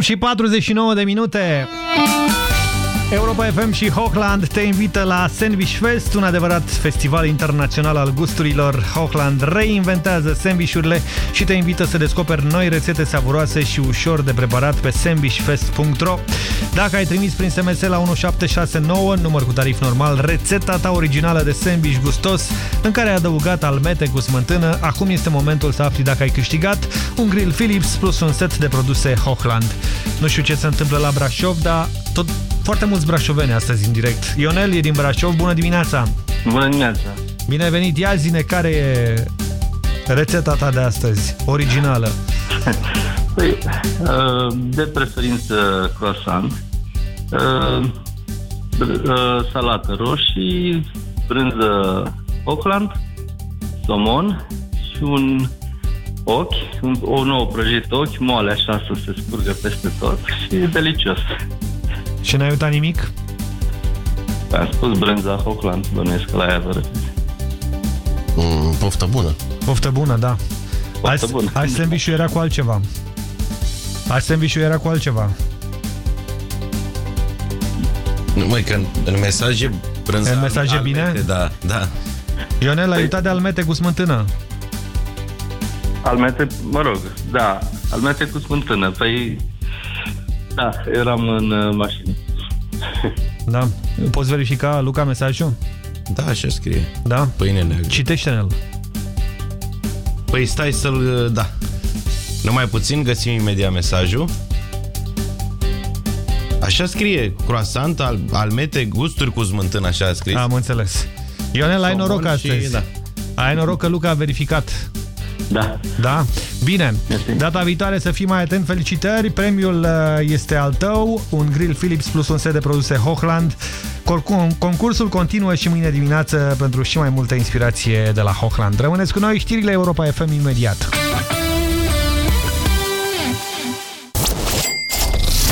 Speaker 5: și 49 de minute. Europa FM și Hochland te invită la Sandwich Fest, un adevărat festival internațional al gusturilor. Hochland reinventează sandvișurile și te invită să descoperi noi rețete savuroase și ușor de preparat pe sandwichfest.ro. Dacă ai trimis prin SMS la 1769, număr cu tarif normal, rețeta ta originală de sandwich gustos, în care ai adăugat almete cu smântână, acum este momentul să afli dacă ai câștigat un grill Philips plus un set de produse Hochland. Nu știu ce se întâmplă la Brașov, dar tot foarte mulți brașoveni astăzi în direct. Ionel e din Brașov, bună dimineața!
Speaker 56: Bună dimineața!
Speaker 5: Bine ai venit! Ia zine, care e rețeta ta de astăzi, originală?
Speaker 56: Păi, uh, de preferință croissant, uh, uh, salată roșii, brânză Oakland, somon și un ochi, o nouă prăjită ochi, moale așa să se scurgă peste tot și e delicios.
Speaker 5: Și n-ai uitat nimic?
Speaker 57: Am spus brânza Hochland, bănuiesc la ea vă
Speaker 2: mm, Poftă bună.
Speaker 5: Poftă bună, da. Poftă azi,
Speaker 57: bună.
Speaker 5: Azi sandwich era cu altceva. Azi sandwich era cu altceva.
Speaker 2: Nu, măi, că în, mesaje brânza...
Speaker 5: În mesaje
Speaker 2: almete,
Speaker 5: bine?
Speaker 2: Da, da.
Speaker 5: Ionel, ai păi... uitat de almete cu smântână.
Speaker 57: Almete, mă rog, da, almete cu smântână. Păi, da, eram în uh, mașină.
Speaker 5: Da. Poți verifica, Luca, mesajul?
Speaker 2: Da, așa scrie.
Speaker 5: Da?
Speaker 2: Pâine neagră.
Speaker 5: Citește-ne-l.
Speaker 2: Păi stai să-l... Da. Numai puțin, găsim imediat mesajul. Așa scrie, croissant, al, almete, gusturi cu smântână, așa a scris.
Speaker 5: Am înțeles. Ionel, ai
Speaker 2: Somon
Speaker 5: noroc
Speaker 2: și-
Speaker 5: astăzi.
Speaker 2: da.
Speaker 5: Ai noroc că Luca a verificat.
Speaker 57: Da.
Speaker 5: Da? Bine. Data viitoare să fii mai atent. Felicitări. Premiul uh, este al tău. Un grill Philips plus un set de produse Hochland. Corcum, concursul continuă și mâine dimineață pentru și mai multă inspirație de la Hochland. Rămâneți cu noi, știrile Europa FM imediat.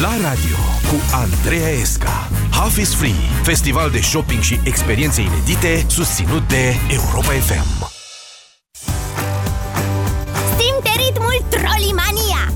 Speaker 3: La radio cu Andreea Esca. Half is Free, festival de shopping și experiențe inedite susținut de Europa FM.
Speaker 58: Simte ritmul Trollimania!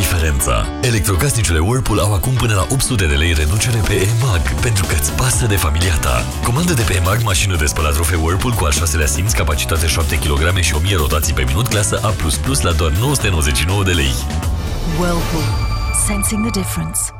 Speaker 59: Simte diferența! Electrocasnicele Whirlpool au acum până la 800 de lei reducere pe EMAG, pentru că îți pasă de familia ta. Comandă de pe EMAG mașină de spălat rufe Whirlpool cu al șaselea simț, capacitate 7 kg și 1000 rotații pe minut, clasă A++ la doar 999 de lei.
Speaker 7: Whirlpool. Sensing the difference.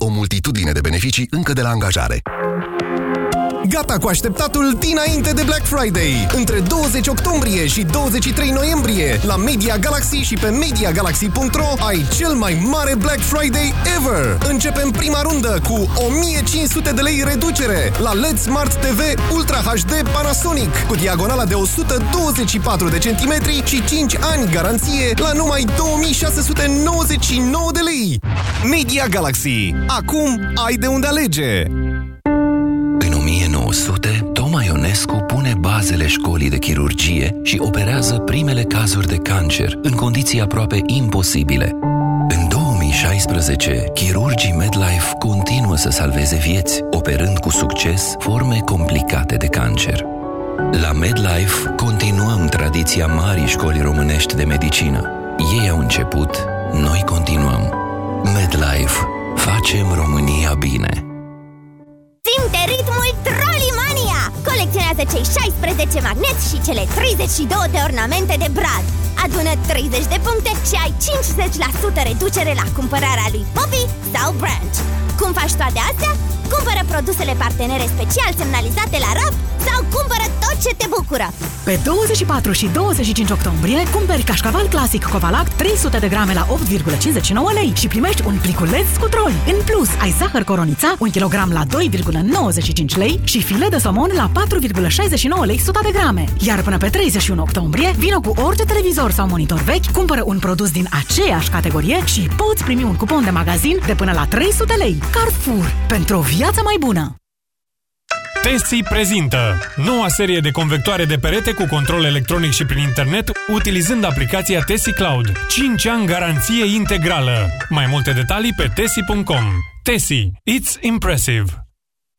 Speaker 28: o multitudine de beneficii încă de la angajare.
Speaker 10: Gata cu așteptatul dinainte de Black Friday. Între 20 octombrie și 23 noiembrie, la Media Galaxy și pe MediaGalaxy.ro ai cel mai mare Black Friday ever. Începem prima rundă cu 1500 de lei reducere la LED Smart TV Ultra HD Panasonic cu diagonala de 124 de centimetri și 5 ani garanție la numai 2699 de lei. Media Galaxy. Acum ai de unde alege.
Speaker 30: În 1900, Toma Ionescu pune bazele școlii de chirurgie și operează primele cazuri de cancer în condiții aproape imposibile. În 2016, chirurgii MedLife continuă să salveze vieți, operând cu succes forme complicate de cancer. La MedLife continuăm tradiția marii școli românești de medicină. Ei au început, noi continuăm. MedLife. Facem România bine.
Speaker 58: Simte ritmul Trollimania! か Colecționează cei 16 magneți și cele 32 de ornamente de brad. Adună 30 de puncte și ai 50% reducere la cumpărarea lui Poppy sau Branch. Cum faci toate astea? Cumpără produsele partenere special semnalizate la RAF sau cumpără tot ce te bucură!
Speaker 60: Pe 24 și 25 octombrie cumperi cașcaval clasic Covalac 300 de grame la 8,59 lei și primești un pliculeț cu troli. În plus, ai zahăr coronița 1 kg la 2,95 lei și file de somon la 4,69 lei 100 de grame. Iar până pe 31 octombrie, vină cu orice televizor sau monitor vechi, cumpără un produs din aceeași categorie și poți primi un cupon de magazin de până la 300 lei. Carrefour. Pentru o viață mai bună!
Speaker 57: Tesi prezintă noua serie de convectoare de perete cu control electronic și prin internet utilizând aplicația Tesi Cloud. 5 ani garanție integrală. Mai multe detalii pe tesi.com. Tesi. It's impressive.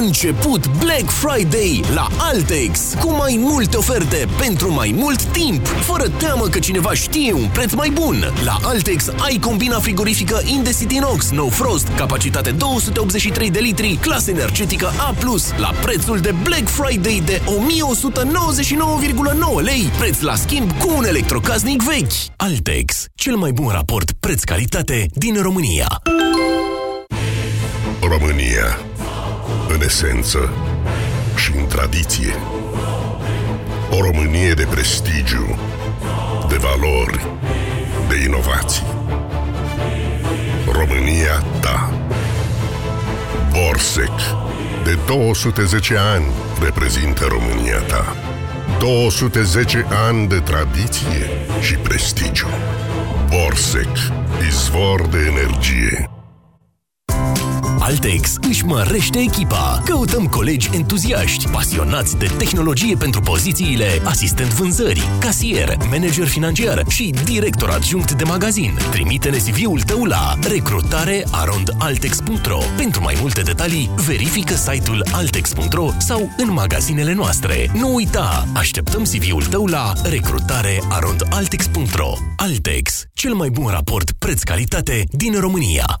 Speaker 3: început Black Friday la Altex cu mai multe oferte pentru mai mult timp, fără teamă că cineva știe un preț mai bun. La Altex ai combina frigorifică Indesit Inox No Frost, capacitate 283 de litri, clasă energetică A+, la prețul de Black Friday de 1199,9 lei, preț la schimb cu un electrocasnic vechi. Altex, cel mai bun raport preț-calitate din România.
Speaker 61: România, în esență și în tradiție. O Românie de prestigiu, de valori, de inovații. România ta. Borsec, de 210 ani, reprezintă România ta. 210 ani de tradiție și prestigiu. Borsec, izvor de energie.
Speaker 3: Altex își mărește echipa. Căutăm colegi entuziaști, pasionați de tehnologie pentru pozițiile asistent vânzări, casier, manager financiar și director adjunct de magazin. Trimite-ne CV-ul tău la recrutarearondaltex.ro Pentru mai multe detalii, verifică site-ul altex.ro sau în magazinele noastre. Nu uita, așteptăm CV-ul tău la recrutarearondaltex.ro Altex, cel mai bun raport preț-calitate din România.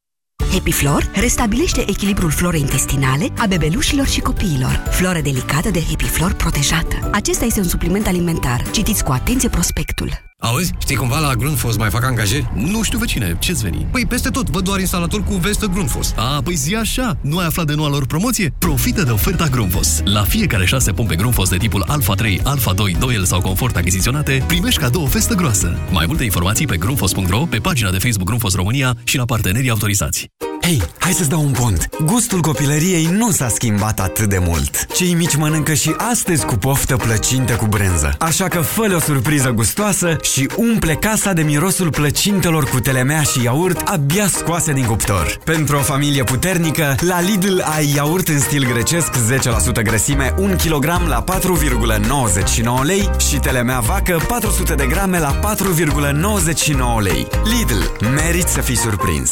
Speaker 47: HappyFlor restabilește echilibrul florei intestinale a bebelușilor și copiilor. Floră delicată de HappyFlor protejată. Acesta este un supliment alimentar. Citiți cu atenție prospectul.
Speaker 30: Auzi, știi cumva la Grundfos mai fac angajări?
Speaker 11: Nu știu vecine, ce-ți veni?
Speaker 30: Păi peste tot, văd doar instalator cu vestă Grundfos.
Speaker 11: A, păi zi așa, nu ai aflat de noua lor promoție? Profită de oferta Grundfos. La fiecare șase pompe Grundfos de tipul Alpha 3, Alpha 2, 2L sau Confort achiziționate, primești cadou o vestă groasă. Mai multe informații pe grundfos.ro, pe pagina de Facebook Grundfos România și la partenerii autorizați.
Speaker 9: Hei, hai să-ți dau un pont. Gustul copilăriei nu s-a schimbat atât de mult. Cei mici mănâncă și astăzi cu poftă plăcinte cu brânză. Așa că fă o surpriză gustoasă și umple casa de mirosul plăcintelor cu telemea și iaurt abia scoase din cuptor. Pentru o familie puternică, la Lidl ai iaurt în stil grecesc 10% grăsime 1 kg la 4,99 lei și telemea vacă 400 de grame la 4,99 lei. Lidl, merit să fii surprins!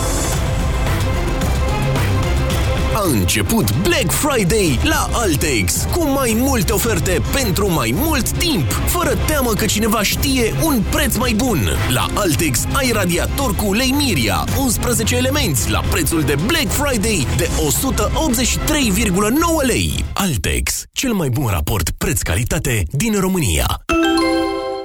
Speaker 3: A început Black Friday la Altex cu mai multe oferte pentru mai mult timp, fără teamă că cineva știe un preț mai bun. La Altex ai radiator cu ulei Miria, 11 elemente la prețul de Black Friday de 183,9 lei. Altex, cel mai bun raport preț-calitate din România.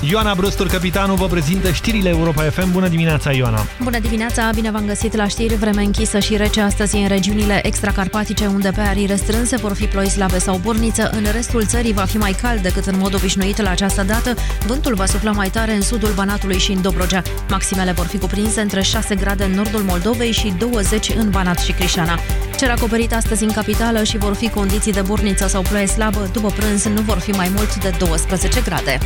Speaker 5: Ioana Brustur, capitanul, vă prezintă știrile Europa FM. Bună dimineața, Ioana!
Speaker 33: Bună dimineața, bine v-am găsit la știri. Vreme închisă și rece astăzi în regiunile extracarpatice, unde pe arii restrânse vor fi ploi slabe sau burniță. În restul țării va fi mai cald decât în mod obișnuit la această dată. Vântul va sufla mai tare în sudul Banatului și în Dobrogea. Maximele vor fi cuprinse între 6 grade în nordul Moldovei și 20 în Banat și Crișana. Cer acoperit astăzi în capitală și vor fi condiții de burniță sau ploaie slabă. După prânz nu vor fi mai mult de 12 grade.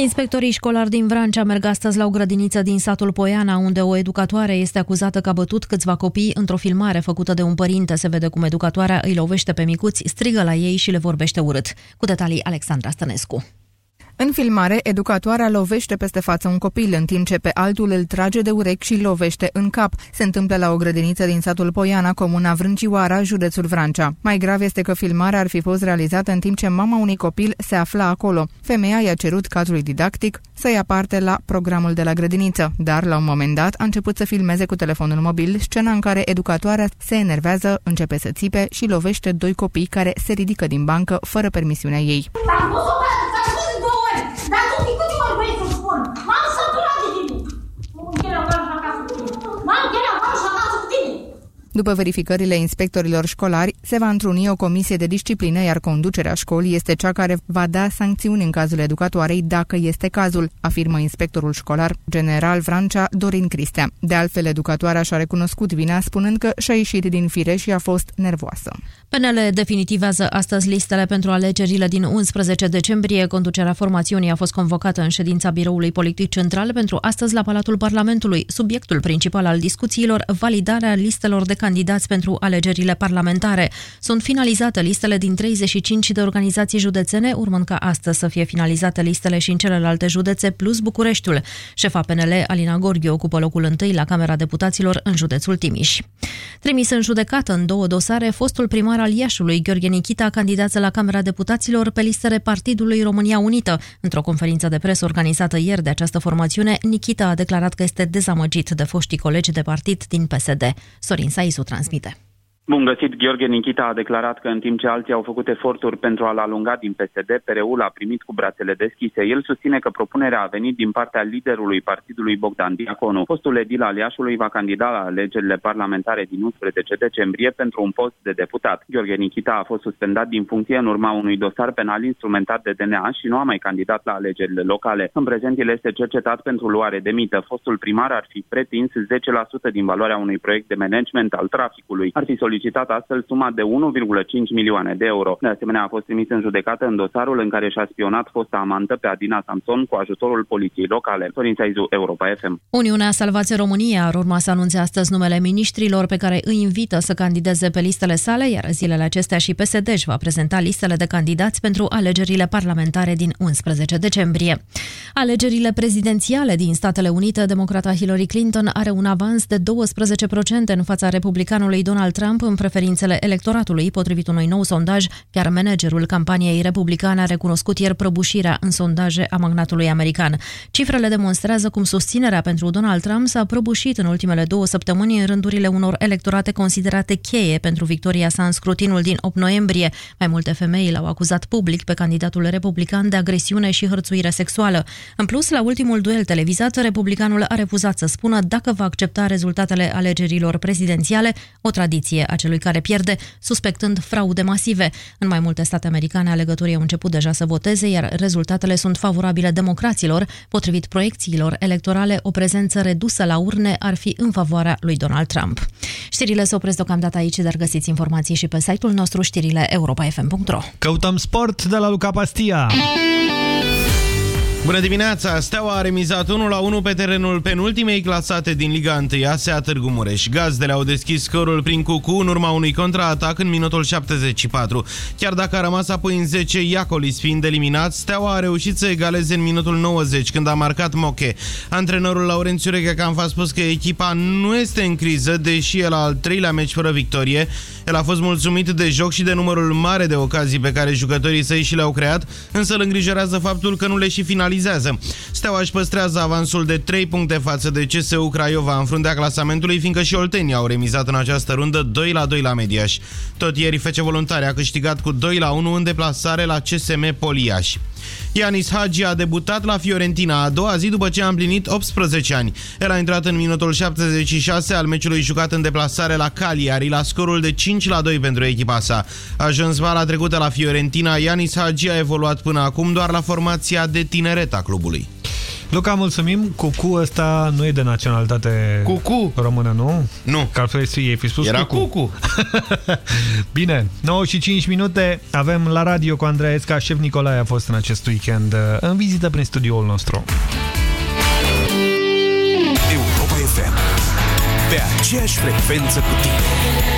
Speaker 33: Inspectorii școlari din Vrancea merg astăzi la o grădiniță din satul Poiana, unde o educatoare este acuzată că a bătut câțiva copii într-o filmare făcută de un părinte. Se vede cum educatoarea îi lovește pe micuți, strigă la ei și le vorbește urât. Cu detalii Alexandra Stănescu.
Speaker 62: În filmare, educatoarea lovește peste față un copil, în timp ce pe altul îl trage de urechi și lovește în cap. Se întâmplă la o grădiniță din satul Poiana, comuna Vrâncioara, județul Vrancea. Mai grav este că filmarea ar fi fost realizată în timp ce mama unui copil se afla acolo. Femeia i-a cerut cadrului didactic să ia parte la programul de la grădiniță, dar la un moment dat a început să filmeze cu telefonul mobil scena în care educatoarea se enervează, începe să țipe și lovește doi copii care se ridică din bancă fără permisiunea ei.
Speaker 63: Dar tu fi câte ori vrei să spun? M-am săturat de tine. Chelea, vreau și acasă cu tine. M-am chelea, vreau și acasă cu tine.
Speaker 62: După verificările inspectorilor școlari, se va întruni o comisie de disciplină, iar conducerea școlii este cea care va da sancțiuni în cazul educatoarei dacă este cazul, afirmă inspectorul școlar general Vrancea Dorin Cristea. De altfel, educatoarea și-a recunoscut vina, spunând că și-a ieșit din fire și a fost nervoasă.
Speaker 33: PNL definitivează astăzi listele pentru alegerile din 11 decembrie. Conducerea formațiunii a fost convocată în ședința Biroului Politic Central pentru astăzi la Palatul Parlamentului. Subiectul principal al discuțiilor, validarea listelor de candidați pentru alegerile parlamentare. Sunt finalizate listele din 35 de organizații județene, urmând ca astăzi să fie finalizate listele și în celelalte județe, plus Bucureștiul. Șefa PNL, Alina Gorghi, ocupă locul întâi la Camera Deputaților în județul Timiș. Trimis în judecată în două dosare, fostul primar al Iașului, Gheorghe Nichita, candidează la Camera Deputaților pe listele Partidului România Unită. Într-o conferință de presă organizată ieri de această formațiune, Nichita a declarat că este dezamăgit de foștii colegi de partid din PSD. Sorin Saisu transmite.
Speaker 64: Bun găsit, Gheorghe Nichita a declarat că în timp ce alții au făcut eforturi pentru a-l alunga din PSD, PRU l-a primit cu brațele deschise. El susține că propunerea a venit din partea liderului partidului Bogdan Diaconu. Postul edil al Iașului va candida la alegerile parlamentare din 11 decembrie pentru un post de deputat. Gheorghe Nichita a fost suspendat din funcție în urma unui dosar penal instrumentat de DNA și nu a mai candidat la alegerile locale. În prezent, el este cercetat pentru luare de mită. Fostul primar ar fi pretins 10% din valoarea unui proiect de management al traficului. Ar fi solicitat solicitat astfel suma de 1,5 milioane de euro. De asemenea, a fost trimis în judecată în dosarul în care și-a spionat fosta amantă pe Adina Samson cu ajutorul poliției locale. Sorin Saizu, Europa FM.
Speaker 33: Uniunea Salvație România ar urma să anunțe astăzi numele ministrilor pe care îi invită să candideze pe listele sale, iar zilele acestea și PSD își va prezenta listele de candidați pentru alegerile parlamentare din 11 decembrie. Alegerile prezidențiale din Statele Unite, democrata Hillary Clinton are un avans de 12% în fața republicanului Donald Trump în preferințele electoratului, potrivit unui nou sondaj, chiar managerul campaniei republicane a recunoscut ieri prăbușirea în sondaje a magnatului american. Cifrele demonstrează cum susținerea pentru Donald Trump s-a prăbușit în ultimele două săptămâni în rândurile unor electorate considerate cheie pentru victoria sa în scrutinul din 8 noiembrie. Mai multe femei l-au acuzat public pe candidatul republican de agresiune și hărțuire sexuală. În plus, la ultimul duel televizat, republicanul a refuzat să spună dacă va accepta rezultatele alegerilor prezidențiale, o tradiție a celui care pierde, suspectând fraude masive. În mai multe state americane, alegătorii au început deja să voteze, iar rezultatele sunt favorabile democraților. Potrivit proiecțiilor electorale, o prezență redusă la urne ar fi în favoarea lui Donald Trump. Știrile se opresc deocamdată aici, dar găsiți informații și pe site-ul nostru știrile europa.fm.ro
Speaker 5: Căutăm sport de la Luca Pastia.
Speaker 2: Bună dimineața! Steaua a remizat 1-1 pe terenul penultimei clasate din Liga 1 ASEA Târgu Mureș. Gazdele au deschis scorul prin Cucu în urma unui contraatac în minutul 74. Chiar dacă a rămas apoi în 10, Iacolis fiind eliminat, Steaua a reușit să egaleze în minutul 90 când a marcat Moche. Antrenorul Laurențiu Reghecan a spus că echipa nu este în criză, deși el al treilea meci fără victorie. El a fost mulțumit de joc și de numărul mare de ocazii pe care jucătorii săi și le-au creat, însă îl îngrijorează faptul că nu le și finalizează finalizează. Steaua își păstrează avansul de 3 puncte față de CSU Craiova în fruntea clasamentului, fiindcă și Oltenia au remizat în această rundă 2 la 2 la Mediaș. Tot ieri FC Voluntari a câștigat cu 2 la 1 în deplasare la CSM Poliaș. Ianis Hagi a debutat la Fiorentina a doua zi după ce a împlinit 18 ani. El a intrat în minutul 76 al meciului jucat în deplasare la Cagliari la scorul de 5 la 2 pentru echipa sa. Ajuns vara trecută la Fiorentina, Ianis Hagi a evoluat până acum doar la formația de tineret a clubului.
Speaker 5: Luca, mulțumim. Cucu ăsta nu e de naționalitate
Speaker 2: Cucu.
Speaker 5: română, nu?
Speaker 2: Nu.
Speaker 5: Că altfel ei fi spus
Speaker 2: Era
Speaker 5: Cucu.
Speaker 2: Cucu.
Speaker 5: Bine, 9 și 5 minute. Avem la radio cu Andreea Esca. Șef Nicolae a fost în acest weekend uh, în vizită prin studioul nostru.
Speaker 11: Europa FM. Pe aceeași frecvență cu tine.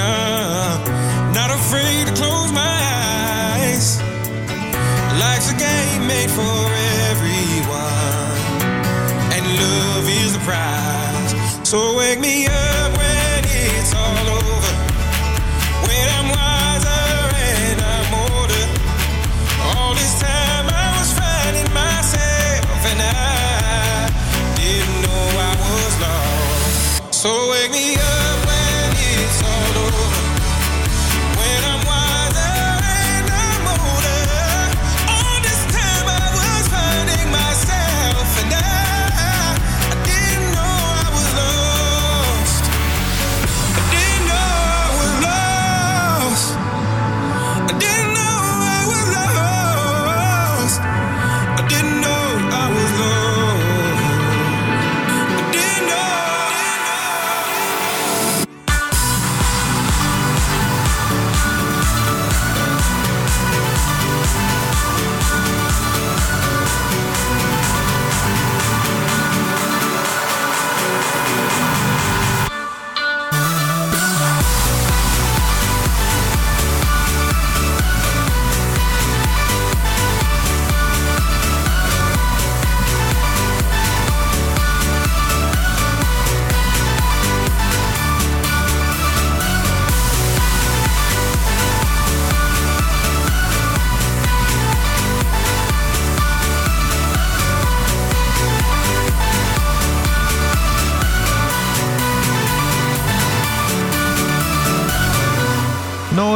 Speaker 65: Not afraid to close my eyes. Life's a game made for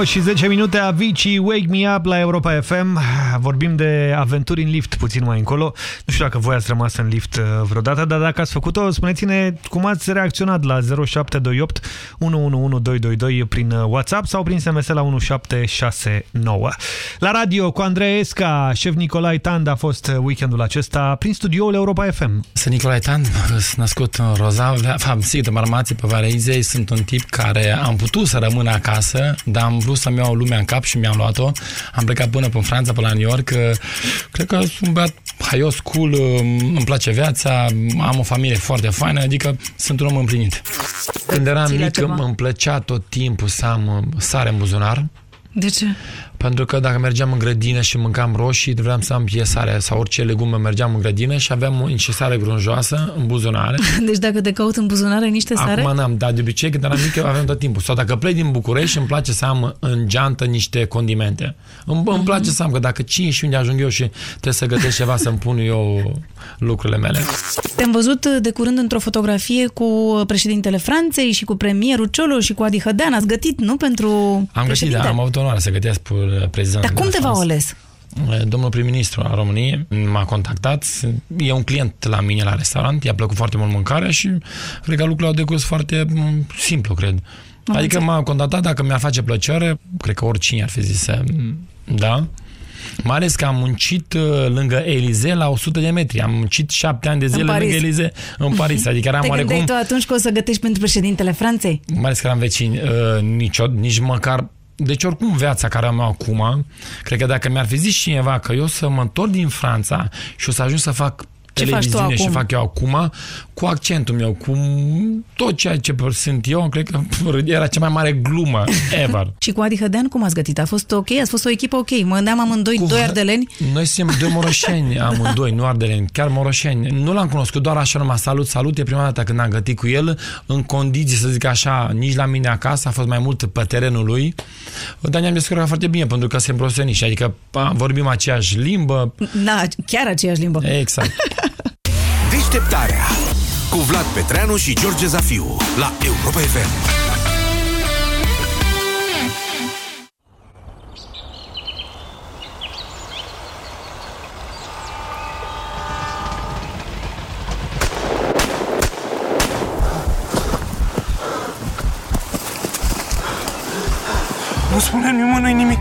Speaker 5: și 10 minute Avicii, Wake Me Up la Europa FM. Vorbim de aventuri în lift puțin mai încolo. Nu știu dacă voi ați rămas în lift uh, vreodată, dar dacă ați făcut-o, spuneți-ne cum ați reacționat la 0728 111222 prin uh, WhatsApp sau prin SMS la 1769. La radio cu Andrei Esca, șef Nicolae Tand a fost uh, weekendul acesta prin studioul Europa FM.
Speaker 66: Sunt Nicolae Tan, sunt născut în Rozavlea, fapt, sigur, Marmație, pe Valea Izei, sunt un tip care am putut să rămân acasă, dar am vrut să-mi iau lumea în cap și mi-am luat-o. Am plecat până în Franța, până la New York. Cred că sunt un băiat haios, cool, îmi place viața, am o familie foarte faină, adică sunt un om împlinit. Când eram
Speaker 65: Ține
Speaker 66: mic,
Speaker 65: ceva?
Speaker 66: îmi plăcea tot timpul să am uh, sare în buzunar.
Speaker 65: De ce?
Speaker 66: Pentru că dacă mergeam în grădină și mâncam roșii, vreau să am fie sare sau orice legume, mergeam în grădină și aveam o niște sare grunjoasă în buzunare.
Speaker 65: Deci dacă te caut în buzunare niște sare?
Speaker 66: Acum n-am, dar de obicei când eram mic eu aveam tot timpul. Sau dacă plec din București îmi place să am în geantă niște condimente. Îmi, îmi place să am, că dacă cine și unde ajung eu și trebuie să gătesc ceva să-mi pun eu lucrurile mele.
Speaker 65: Te-am văzut de curând într-o fotografie cu președintele Franței și cu premierul Ciolo și cu Adi Hădean. Ați gătit, nu, pentru
Speaker 66: Am găsit,
Speaker 65: președinte?
Speaker 66: da, am avut onoarea să gătesc pe prezidentul.
Speaker 65: Dar cum te v-au ales?
Speaker 66: Domnul prim-ministru al României m-a contactat, e un client la mine la restaurant, i-a plăcut foarte mult mâncarea și cred că lucrurile au decurs foarte m, simplu, cred.
Speaker 65: Am
Speaker 66: adică
Speaker 65: înțeles.
Speaker 66: m-a contactat dacă mi-ar face plăcere, cred că oricine ar fi zis să- da. Mai ales că am muncit uh, lângă Elize la 100 de metri. Am muncit șapte ani de zile
Speaker 65: Paris.
Speaker 66: lângă Elize în Paris. Adică eram
Speaker 65: Te gândeai
Speaker 66: oarecum...
Speaker 65: tu atunci că o să gătești pentru președintele Franței?
Speaker 66: mai ales că eram vecini, uh, nici, nici măcar deci oricum viața care am eu acum, cred că dacă mi-ar fi zis cineva că eu o să mă întorc din Franța și o să ajung să fac
Speaker 65: Ce faci tu
Speaker 66: televiziune și
Speaker 65: acum?
Speaker 66: fac eu acum, cu accentul meu, cu tot ceea ce sunt eu, cred că era cea mai mare glumă ever.
Speaker 65: Și cu Adi Hădean cum ați gătit? A fost ok? Ați fost o echipă ok? Mă gândeam amândoi, doi ardeleni.
Speaker 66: Noi suntem doi moroșeni amândoi, nu ardeleni, chiar moroșeni. Nu l-am cunoscut, doar așa numai salut, salut. E prima dată când am gătit cu el, în condiții, să zic așa, nici la mine acasă, a fost mai mult pe terenul lui. Dar ne-am descurcat foarte bine, pentru că suntem profesioniști, adică a, vorbim aceeași limbă.
Speaker 65: Da, chiar aceeași limbă.
Speaker 66: Exact.
Speaker 67: Deșteptarea cu Vlad Petreanu și George Zafiu la Europa FM.
Speaker 68: Nu spune nimănui nimic.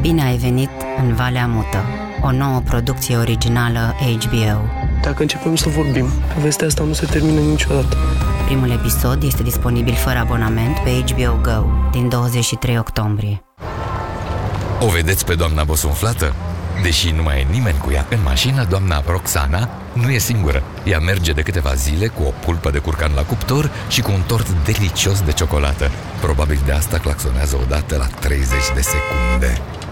Speaker 69: Bine ai venit în Valea Mută, o nouă producție originală HBO.
Speaker 68: Dacă începem să vorbim, povestea asta nu se termină niciodată.
Speaker 69: Primul episod este disponibil fără abonament pe HBO Go din 23 octombrie.
Speaker 70: O vedeți pe doamna bosunflată? Deși nu mai e nimeni cu ea în mașină, doamna Roxana nu e singură. Ea merge de câteva zile cu o pulpă de curcan la cuptor și cu un tort delicios de ciocolată. Probabil de asta claxonează odată la 30 de secunde.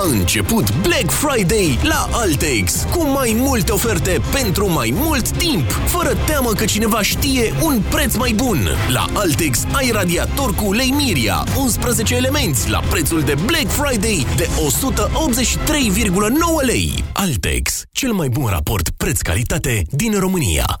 Speaker 3: A început Black Friday la Altex cu mai multe oferte pentru mai mult timp, fără teamă că cineva știe un preț mai bun. La Altex ai radiator cu ulei Miria, 11 elemente la prețul de Black Friday de 183,9 lei. Altex, cel mai bun raport preț-calitate din România.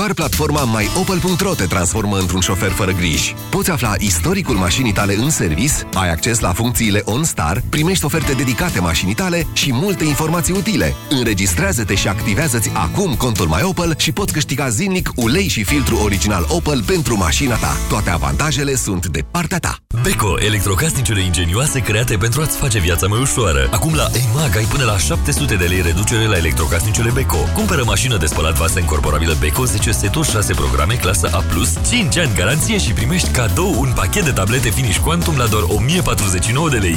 Speaker 70: Doar
Speaker 28: Doar platforma myopel.ro te transformă într-un șofer fără griji. Poți afla istoricul mașinii tale în servis, ai acces la funcțiile OnStar, primești oferte dedicate mașinii tale și multe informații utile. Înregistrează-te și activează-ți acum contul MyOpel și poți câștiga zilnic ulei și filtru original Opel pentru mașina ta. Toate avantajele sunt de partea ta.
Speaker 68: Beko, electrocasnicele ingenioase create pentru a-ți face viața mai ușoară. Acum la EMAG ai până la 700 de lei reducere la electrocasnicele Beko. Cumpără mașină de spălat vase incorporabilă Beko 10 seturi 6 programe clasă A+, 5 ani garanție și primești cadou un pachet de tablete Finish Quantum la doar 1049 de lei.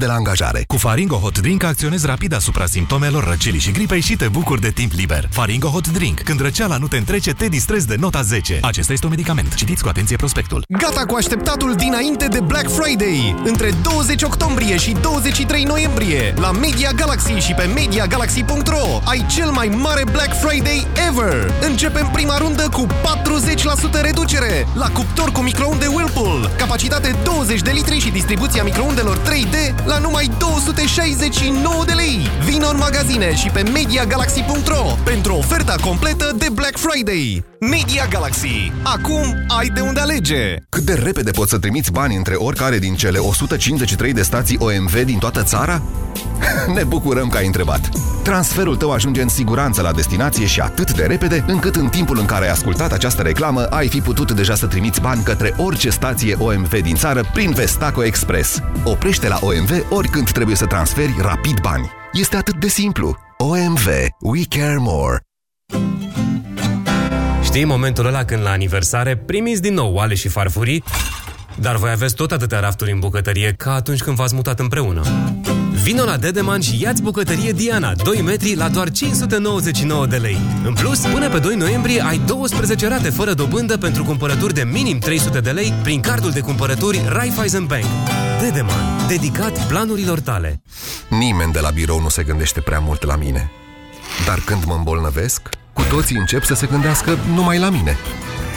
Speaker 28: de la angajare.
Speaker 71: Cu Faringo Hot Drink acționezi rapid asupra simptomelor răcelii și gripei și te bucuri de timp liber. Faringo Hot Drink. Când răceala nu te întrece, te distrezi de nota 10. Acesta este un medicament. Citiți cu atenție prospectul.
Speaker 10: Gata cu așteptatul dinainte de Black Friday! Între 20 octombrie și 23 noiembrie, la Media Galaxy și pe MediaGalaxy.ro ai cel mai mare Black Friday ever! Începem prima rundă cu 40% reducere la cuptor cu microunde Whirlpool, capacitate 20 de litri și distribuția microundelor 3D la numai 269 de lei. Vino în magazine și pe MediaGalaxy.ro pentru oferta completă de Black Friday. Media Galaxy. Acum ai de unde alege.
Speaker 28: Cât de repede poți să trimiți bani între oricare din cele 153 de stații OMV din toată țara? ne bucurăm că ai întrebat. Transferul tău ajunge în siguranță la destinație și atât de repede, încât în timpul în care ai ascultat această reclamă, ai fi putut deja să trimiți bani către orice stație OMV din țară prin Vestaco Express. Oprește la OMV oricând trebuie să transferi rapid bani. Este atât de simplu. OMV. We care more.
Speaker 12: Știi momentul ăla când la aniversare primiți din nou oale și farfurii, dar voi aveți tot atâtea rafturi în bucătărie ca atunci când v-ați mutat împreună. Vino la Dedeman și ia-ți bucătărie Diana, 2 metri la doar 599 de lei. În plus, până pe 2 noiembrie ai 12 rate fără dobândă pentru cumpărături de minim 300 de lei prin cardul de cumpărături Raiffeisen Bank. Dedeman, dedicat planurilor tale.
Speaker 28: Nimeni de la birou nu se gândește prea mult la mine. Dar când mă îmbolnăvesc, cu toții încep să se gândească numai la mine.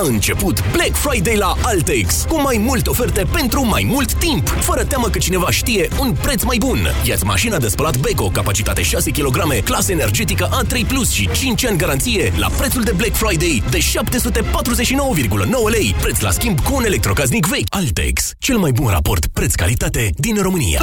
Speaker 3: A început Black Friday la Altex cu mai multe oferte pentru mai mult timp, fără teamă că cineva știe un preț mai bun. Iați mașina de spălat Beko, capacitate 6 kg, clasă energetică A3+, Plus și 5 ani garanție la prețul de Black Friday de 749,9 lei, preț la schimb cu un electrocaznic vechi. Altex, cel mai bun raport preț-calitate din România.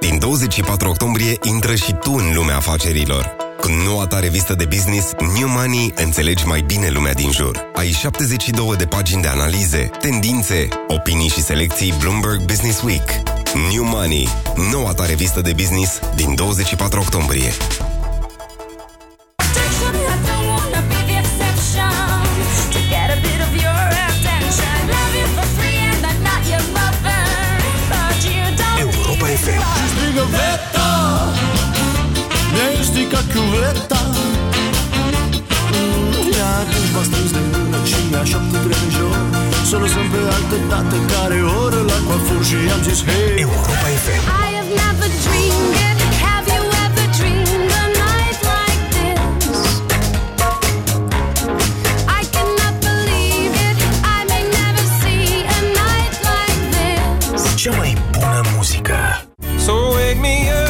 Speaker 14: Din 24 octombrie intră și tu în lumea afacerilor. Cu noua ta revistă de business, New Money, înțelegi mai bine lumea din jur. Ai 72 de pagini de analize, tendințe, opinii și selecții Bloomberg Business Week. New Money, noua ta revistă de business din 24 octombrie.
Speaker 28: Chiuveta Mi-ai stricat chiuveta Ea atunci m-a strâns de mână și mi-a șoptit trenjor Să lăsăm pe altă dată care oră la coafur Și am zis hei! Europa FM
Speaker 49: I have never dreamed
Speaker 16: wake me up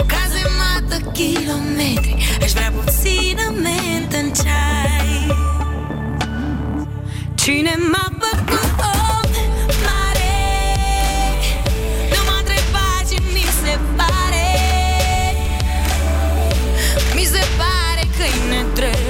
Speaker 49: metri O cazemată kilometri Aș vrea puțină mentă în ceai. Cine m-a făcut om mare? Nu m-a întrebat ce mi se pare. Mi se pare că-i nedrept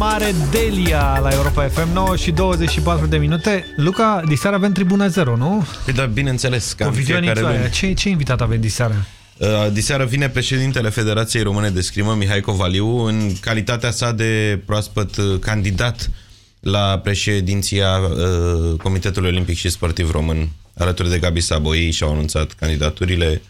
Speaker 5: mare Delia la Europa FM 9 și 24 de minute. Luca, diseară avem Tribuna 0, nu?
Speaker 2: Păi da, bineînțeles, ca
Speaker 5: Cu
Speaker 2: în fiecare
Speaker 5: Vivianița aia.
Speaker 2: luni.
Speaker 5: Ce, ce invitat avem diseară?
Speaker 2: Uh, Diseară vine președintele Federației Române de Scrimă, Mihai Covaliu, în calitatea sa de proaspăt uh, candidat la președinția uh, Comitetului Olimpic și Sportiv Român. Alături de Gabi Saboi și-au anunțat candidaturile.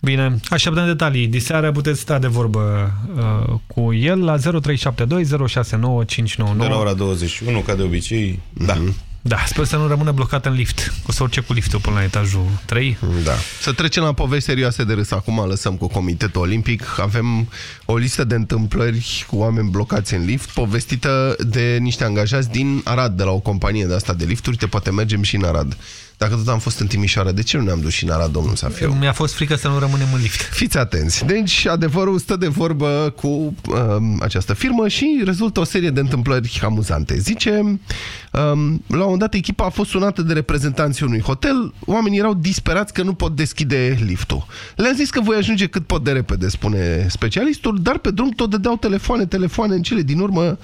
Speaker 5: Bine, așteptăm detalii. Diseară puteți sta de vorbă uh, cu el la 0372 069
Speaker 2: De
Speaker 5: 599.
Speaker 2: la ora 21, ca de obicei. Da.
Speaker 5: Da, sper să nu rămână blocat în lift. O să urce cu liftul până la etajul 3.
Speaker 4: Da. Să trecem la povești serioase de râs. Acum lăsăm cu Comitetul Olimpic. Avem o listă de întâmplări cu oameni blocați în lift, povestită de niște angajați din Arad, de la o companie de asta de lifturi. Te poate mergem și în Arad. Dacă tot am fost în Timișoara, de ce nu ne-am dus și în Arad, domnul Safiu?
Speaker 5: Mi-a fost frică să nu rămânem în lift.
Speaker 4: Fiți atenți. Deci, adevărul stă de vorbă cu um, această firmă și rezultă o serie de întâmplări amuzante. Zice, um, la un moment dat, echipa a fost sunată de reprezentanții unui hotel. Oamenii erau disperați că nu pot deschide liftul. Le-am zis că voi ajunge cât pot de repede, spune specialistul, dar pe drum tot dădeau telefoane, telefoane în cele din urmă.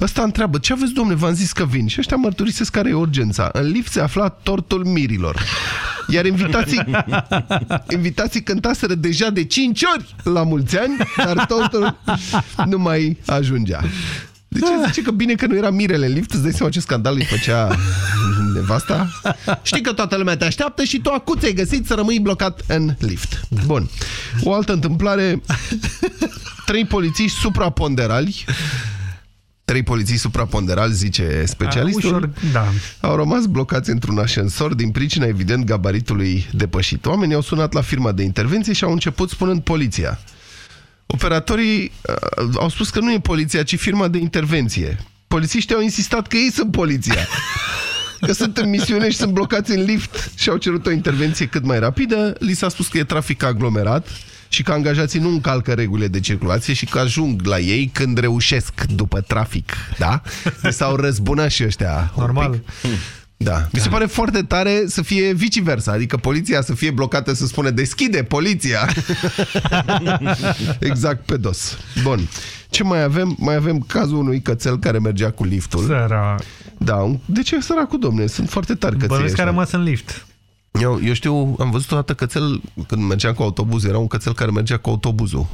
Speaker 4: Ăsta întreabă, ce aveți, domnule, v-am zis că vin. Și ăștia mărturisesc care e urgența. În lift se afla tortul mirilor. Iar invitații, invitații cântaseră deja de 5 ori la mulți ani, dar tortul nu mai ajungea. De ce zice că bine că nu era mirele în lift? Îți dai seama ce scandal îi făcea nevasta? Știi că toată lumea te așteaptă și tu acut ai găsit să rămâi blocat în lift. Bun. O altă întâmplare. Trei polițiști supraponderali Trei polițiști supraponderali, zice specialistul,
Speaker 5: A, ușor, da.
Speaker 4: au rămas blocați într-un ascensor din pricina, evident, gabaritului depășit. Oamenii au sunat la firma de intervenție și au început spunând poliția. Operatorii uh, au spus că nu e poliția, ci firma de intervenție. Polițiștii au insistat că ei sunt poliția. Că sunt în misiune și sunt blocați în lift și au cerut o intervenție cât mai rapidă. Li s-a spus că e trafic aglomerat și că angajații nu încalcă regulile de circulație și că ajung la ei când reușesc după trafic. Da? Deci S-au răzbunat și ăștia. un
Speaker 5: Normal.
Speaker 4: pic. Da. Mi se pare foarte tare să fie viceversa, adică poliția să fie blocată să spună deschide poliția. exact pe dos. Bun. Ce mai avem? Mai avem cazul unui cățel care mergea cu liftul.
Speaker 5: Săra.
Speaker 4: Da. un- De ce săracul, domne? Sunt foarte tari căței
Speaker 5: Bănuiesc că a
Speaker 4: ăștia.
Speaker 5: rămas în lift.
Speaker 4: Eu, eu știu, am văzut o dată cățel când mergeam cu autobuz, era un cățel care mergea cu autobuzul.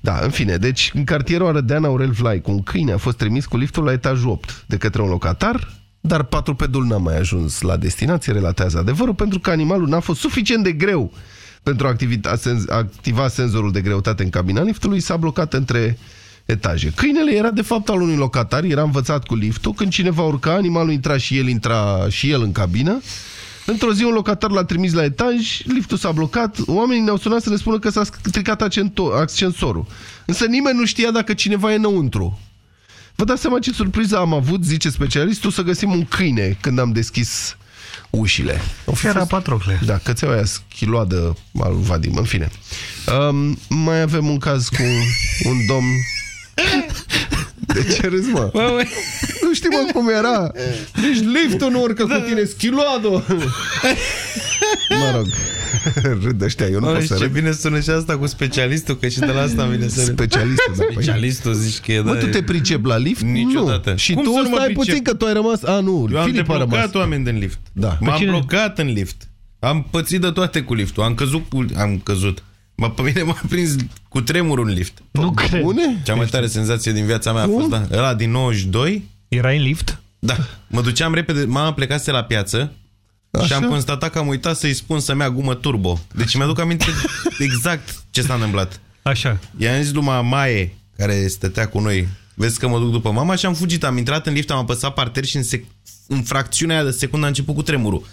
Speaker 4: Da, în fine, deci în cartierul Arădean Aurel Vlai, cu un câine a fost trimis cu liftul la etajul 8 de către un locatar, dar patrupedul n-a mai ajuns la destinație, relatează adevărul, pentru că animalul n-a fost suficient de greu pentru a activita, senz, activa senzorul de greutate în cabina liftului, s-a blocat între etaje. Câinele era de fapt al unui locatar, era învățat cu liftul, când cineva urca, animalul intra și el intra și el în cabină, Într-o zi un locatar l-a trimis la etaj, liftul s-a blocat, oamenii ne-au sunat să ne spună că s-a stricat accento- ascensorul. Însă nimeni nu știa dacă cineva e înăuntru. Vă dați seama ce surpriză am avut, zice specialistul, să găsim un câine când am deschis ușile. Au fi
Speaker 5: Era Patrocle.
Speaker 4: Da, cățeaua aia schiloadă al lui Vadim, în fine. Um, mai avem un caz cu un domn... De ce râzi, mă? Nu știu, mă, cum era. Deci liftul nu urcă cu tine, schiloado. Mă rog, râd ăștia, eu nu pot
Speaker 2: Mă,
Speaker 4: să
Speaker 2: ce
Speaker 4: râd.
Speaker 2: bine sună și asta cu specialistul, că și de la asta îmi vine să râd.
Speaker 4: Specialistul, da. păi.
Speaker 2: Specialistul zici că e...
Speaker 4: Mă,
Speaker 2: da,
Speaker 4: tu
Speaker 2: e-
Speaker 4: te pricep la lift?
Speaker 2: Niciodată.
Speaker 4: Nu. Și
Speaker 2: Cum
Speaker 4: tu
Speaker 2: să nu mă
Speaker 4: stai
Speaker 2: pricep?
Speaker 4: puțin că tu ai rămas... A, nu,
Speaker 2: Eu am
Speaker 4: Filip a rămas.
Speaker 2: deblocat oameni din lift.
Speaker 4: Da.
Speaker 2: M-am
Speaker 5: cine?
Speaker 2: blocat în lift. Am pățit de toate cu liftul. Am căzut cu... Am căzut. Mă, pe mine m-a prins cu tremurul în lift.
Speaker 5: Nu cred.
Speaker 4: Bune?
Speaker 2: Cea mai tare senzație din viața mea a fost, da, ăla din 92.
Speaker 5: Era în lift?
Speaker 2: Da. Mă duceam repede, mama plecase la piață
Speaker 4: Așa?
Speaker 2: și am constatat că am uitat să-i spun să-mi ia gumă turbo. Deci mi-aduc aminte exact ce s-a întâmplat.
Speaker 5: Așa.
Speaker 2: I-am zis lui Maie, care stătea cu noi, vezi că mă duc după mama și am fugit. Am intrat în lift, am apăsat parter și în, sec- în fracțiunea aia de secundă a început cu tremurul.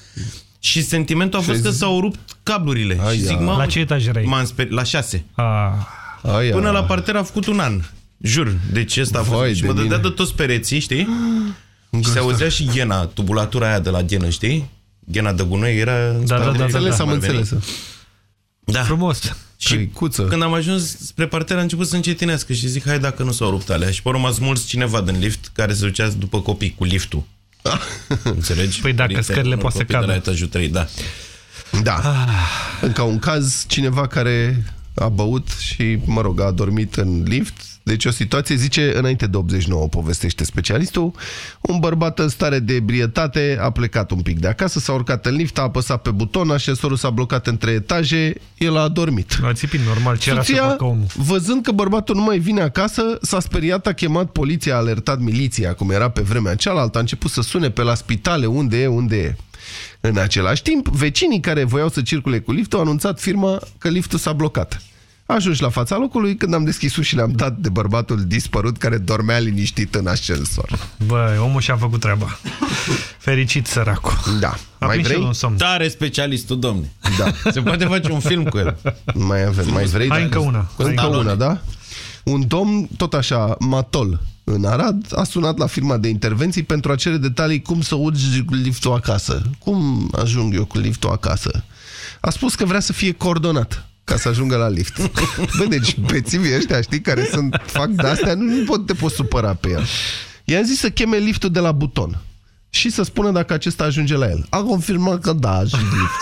Speaker 2: Și sentimentul a fost că s-au rupt cablurile.
Speaker 4: Ai,
Speaker 2: și zic,
Speaker 4: ia.
Speaker 2: mamă,
Speaker 5: La ce etaj erai?
Speaker 2: m-am speri- la șase.
Speaker 5: A,
Speaker 4: Aia.
Speaker 2: Până la parter a făcut un an. Jur. Deci ăsta a fost.
Speaker 4: Vai
Speaker 2: și
Speaker 4: de
Speaker 2: mă dădea
Speaker 4: mine.
Speaker 2: de toți pereții, știi? și se auzea și ghena, tubulatura aia de la ghenă, știi? Ghena de gunoi era... în
Speaker 5: Da,
Speaker 2: spate.
Speaker 5: da,
Speaker 4: Am
Speaker 5: da,
Speaker 4: înțeles,
Speaker 5: da,
Speaker 4: am
Speaker 2: ar veni.
Speaker 4: înțeles.
Speaker 2: Da.
Speaker 5: frumos.
Speaker 2: Și
Speaker 4: Căicuță.
Speaker 2: când am ajuns spre parter a început să încetinească și zic, hai dacă nu s-au rupt alea. Și pe urmă a smuls cineva din lift care se ducea după copii cu liftul. Înțelegi?
Speaker 5: Păi dacă
Speaker 2: Părinte,
Speaker 5: scările
Speaker 2: unul
Speaker 5: poate să
Speaker 2: copii de la
Speaker 5: cadă.
Speaker 2: etajul 3, da.
Speaker 4: Da. Încă un caz, cineva care a băut și, mă rog, a dormit în lift. Deci o situație, zice, înainte de 89, povestește specialistul, un bărbat în stare de ebrietate a plecat un pic de acasă, s-a urcat în lift, a apăsat pe buton, ascensorul s-a blocat între etaje, el a adormit.
Speaker 5: A țipit normal, ce era să
Speaker 4: Soția,
Speaker 5: facă omul.
Speaker 4: văzând că bărbatul nu mai vine acasă, s-a speriat, a chemat poliția, a alertat miliția, cum era pe vremea cealaltă, a început să sune pe la spitale, unde e, unde e. În același timp, vecinii care voiau să circule cu liftul au anunțat firma că liftul s-a blocat. Ajungi la fața locului, când am deschis ușile, am dat de bărbatul dispărut care dormea liniștit în ascensor.
Speaker 5: Bă, omul și-a făcut treaba. Fericit săracul.
Speaker 4: Da.
Speaker 5: A
Speaker 4: Mai
Speaker 5: prins și
Speaker 4: vrei?
Speaker 5: el un somn.
Speaker 2: Tare specialistul, domne.
Speaker 4: Da.
Speaker 2: Se poate face un film cu el.
Speaker 4: Mai avem, mai vrei?
Speaker 5: Hai încă una.
Speaker 4: Încă
Speaker 5: Hai încă
Speaker 4: una, da? Un domn, tot așa, matol, în Arad, a sunat la firma de intervenții pentru a cere detalii cum să urci cu liftul acasă. Cum ajung eu cu liftul acasă? A spus că vrea să fie coordonat ca să ajungă la lift. Bă, deci bețivii ăștia, știi, care sunt, fac de-astea, nu, nu pot, te poți supăra pe el. I-am zis să cheme liftul de la buton și să spună dacă acesta ajunge la el. A confirmat că da, ajunge lift.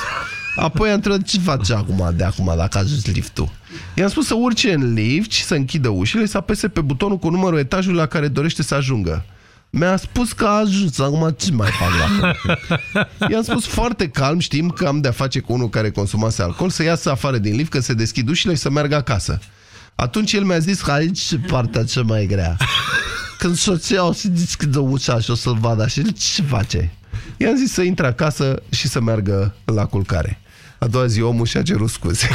Speaker 4: Apoi a întrebat ce face acum de acum dacă a ajuns liftul. I-am spus să urce în lift și să închidă ușile și să apese pe butonul cu numărul etajului la care dorește să ajungă. Mi-a spus că a ajuns, acum ce mai fac la I-am spus foarte calm, știm că am de-a face cu unul care consumase alcool, să iasă afară din lift, că se deschid ușile și să meargă acasă. Atunci el mi-a zis că aici e partea cea mai grea. Când soția o să deschidă ușa și o să-l vadă și ce face? I-am zis să intre acasă și să meargă la culcare. A doua zi omul și-a cerut scuze.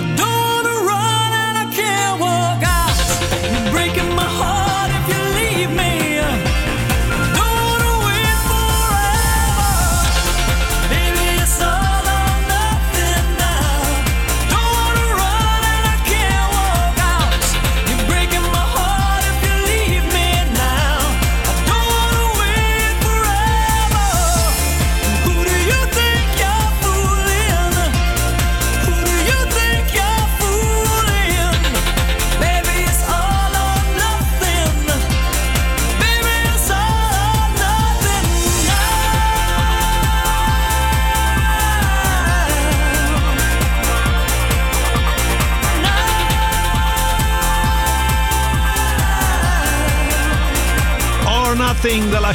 Speaker 72: I don't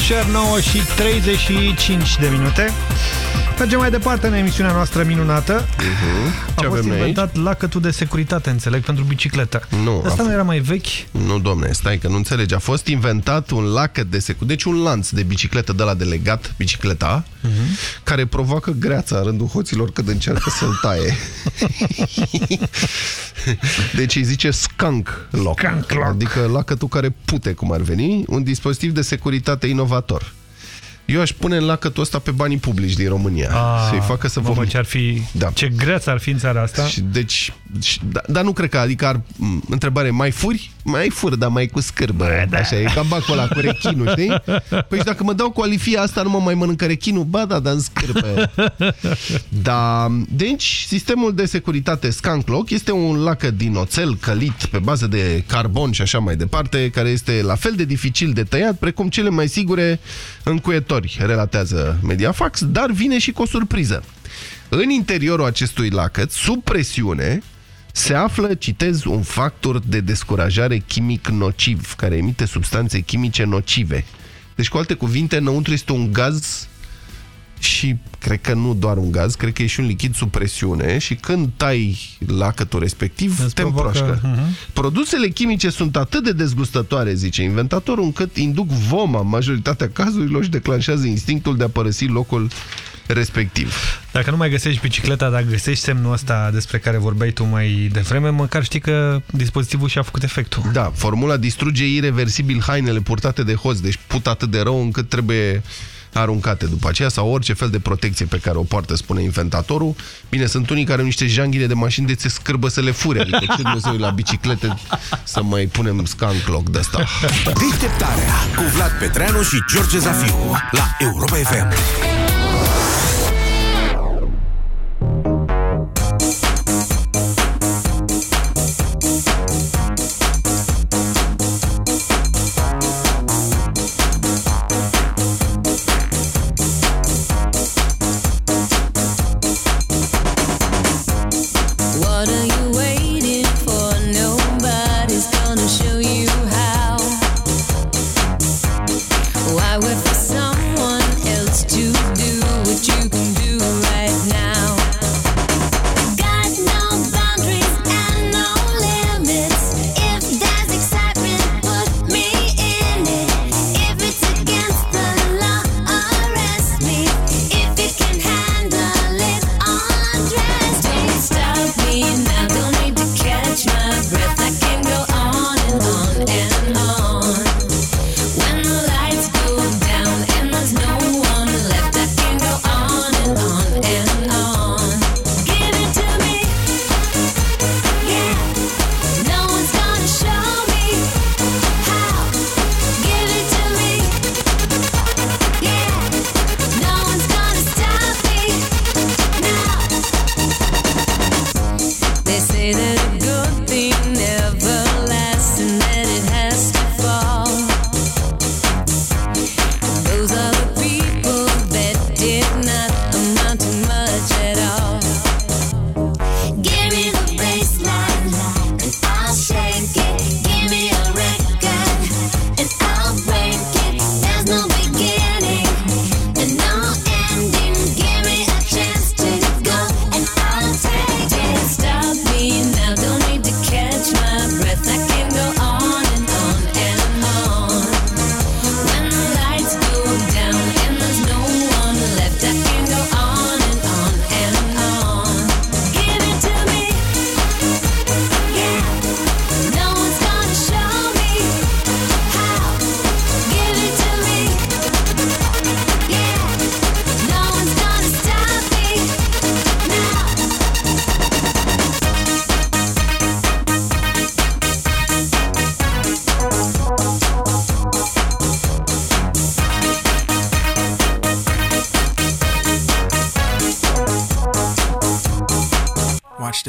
Speaker 5: Cher 9 și 35 de minute. Mergem mai departe în emisiunea noastră minunată.
Speaker 4: Uh -huh.
Speaker 5: A
Speaker 4: Ce
Speaker 5: fost
Speaker 4: avem noi
Speaker 5: inventat lacătul de securitate, înțeleg, pentru bicicletă.
Speaker 4: Nu.
Speaker 5: Asta
Speaker 4: a
Speaker 5: nu era mai vechi?
Speaker 4: Nu, domne, stai că nu înțelegi. A fost inventat un lacăt de securitate, deci un lanț de bicicletă de la delegat, bicicleta, uh -huh. care provoacă greața în rândul hoților când încearcă să-l taie. deci îi zice skunk lock,
Speaker 5: skunk lock,
Speaker 4: adică lacătul care pute, cum ar veni, un dispozitiv de securitate inovator. Eu aș pune în lacătul ăsta pe banii publici din România. Să-i facă să
Speaker 5: mamă, ce ar fi,
Speaker 4: da.
Speaker 5: ce greață ar fi în țara asta.
Speaker 4: Și, deci, și, da, dar nu cred că, adică ar, întrebare, mai furi? Mai fur, dar mai cu scârbă. Da. Așa, e ca bacul ăla cu rechinul, știi? Păi și dacă mă dau cu alifia asta, nu mă mai mănâncă rechinul? Ba da, dar în scârbă. da, deci, sistemul de securitate Skunk Lock este un lacăt din oțel călit pe bază de carbon și așa mai departe, care este la fel de dificil de tăiat, precum cele mai sigure încuietori, relatează Mediafax, dar vine și cu o surpriză. În interiorul acestui lacăt, sub presiune, se află, citez, un factor de descurajare chimic nociv, care emite substanțe chimice nocive. Deci, cu alte cuvinte, înăuntru este un gaz și cred că nu doar un gaz, cred că e și un lichid sub presiune și când tai lacătul respectiv,
Speaker 5: Îți
Speaker 4: te
Speaker 5: provocă-
Speaker 4: împroașcă.
Speaker 5: Mhm.
Speaker 4: Produsele chimice sunt atât de dezgustătoare, zice inventatorul, încât induc voma în majoritatea cazurilor și declanșează instinctul de a părăsi locul respectiv.
Speaker 5: Dacă nu mai găsești bicicleta, dacă găsești semnul ăsta despre care vorbeai tu mai devreme, măcar știi că dispozitivul și-a făcut efectul.
Speaker 4: Da, formula distruge irreversibil hainele purtate de hoț, deci put atât de rău încât trebuie aruncate după aceea sau orice fel de protecție pe care o poartă, spune inventatorul. Bine, sunt unii care au niște janghine de mașini de ți scârbă să le fure, adică ce Dumnezeu la biciclete să mai punem skunk lock de asta.
Speaker 49: Deșteptarea cu Vlad Petreanu și George Zafiu la Europa FM.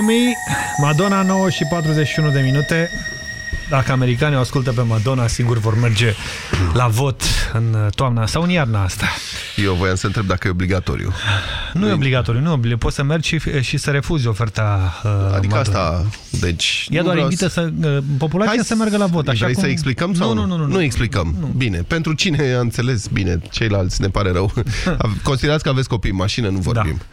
Speaker 73: Give it to me,
Speaker 5: Madonna 9 și 41 de minute. Dacă americanii o ascultă pe Madonna, singur vor merge la vot în toamna sau în iarna asta.
Speaker 4: Eu voiam să întreb dacă e obligatoriu.
Speaker 5: Nu e obligatoriu, nu e obligatoriu. Poți să mergi și, și să refuzi oferta uh,
Speaker 4: Adică
Speaker 5: Madonna.
Speaker 4: asta, deci...
Speaker 5: Ea
Speaker 4: nu
Speaker 5: doar
Speaker 4: vreau
Speaker 5: invită să, uh, populația
Speaker 4: Hai
Speaker 5: să meargă la vot. Așa
Speaker 4: Vrei
Speaker 5: cum...
Speaker 4: să explicăm sau
Speaker 5: nu? Nu, nu, nu.
Speaker 4: Nu explicăm. Nu. Bine. Pentru cine a înțeles bine, ceilalți ne pare rău. Considerați că aveți copii în mașină, nu vorbim da.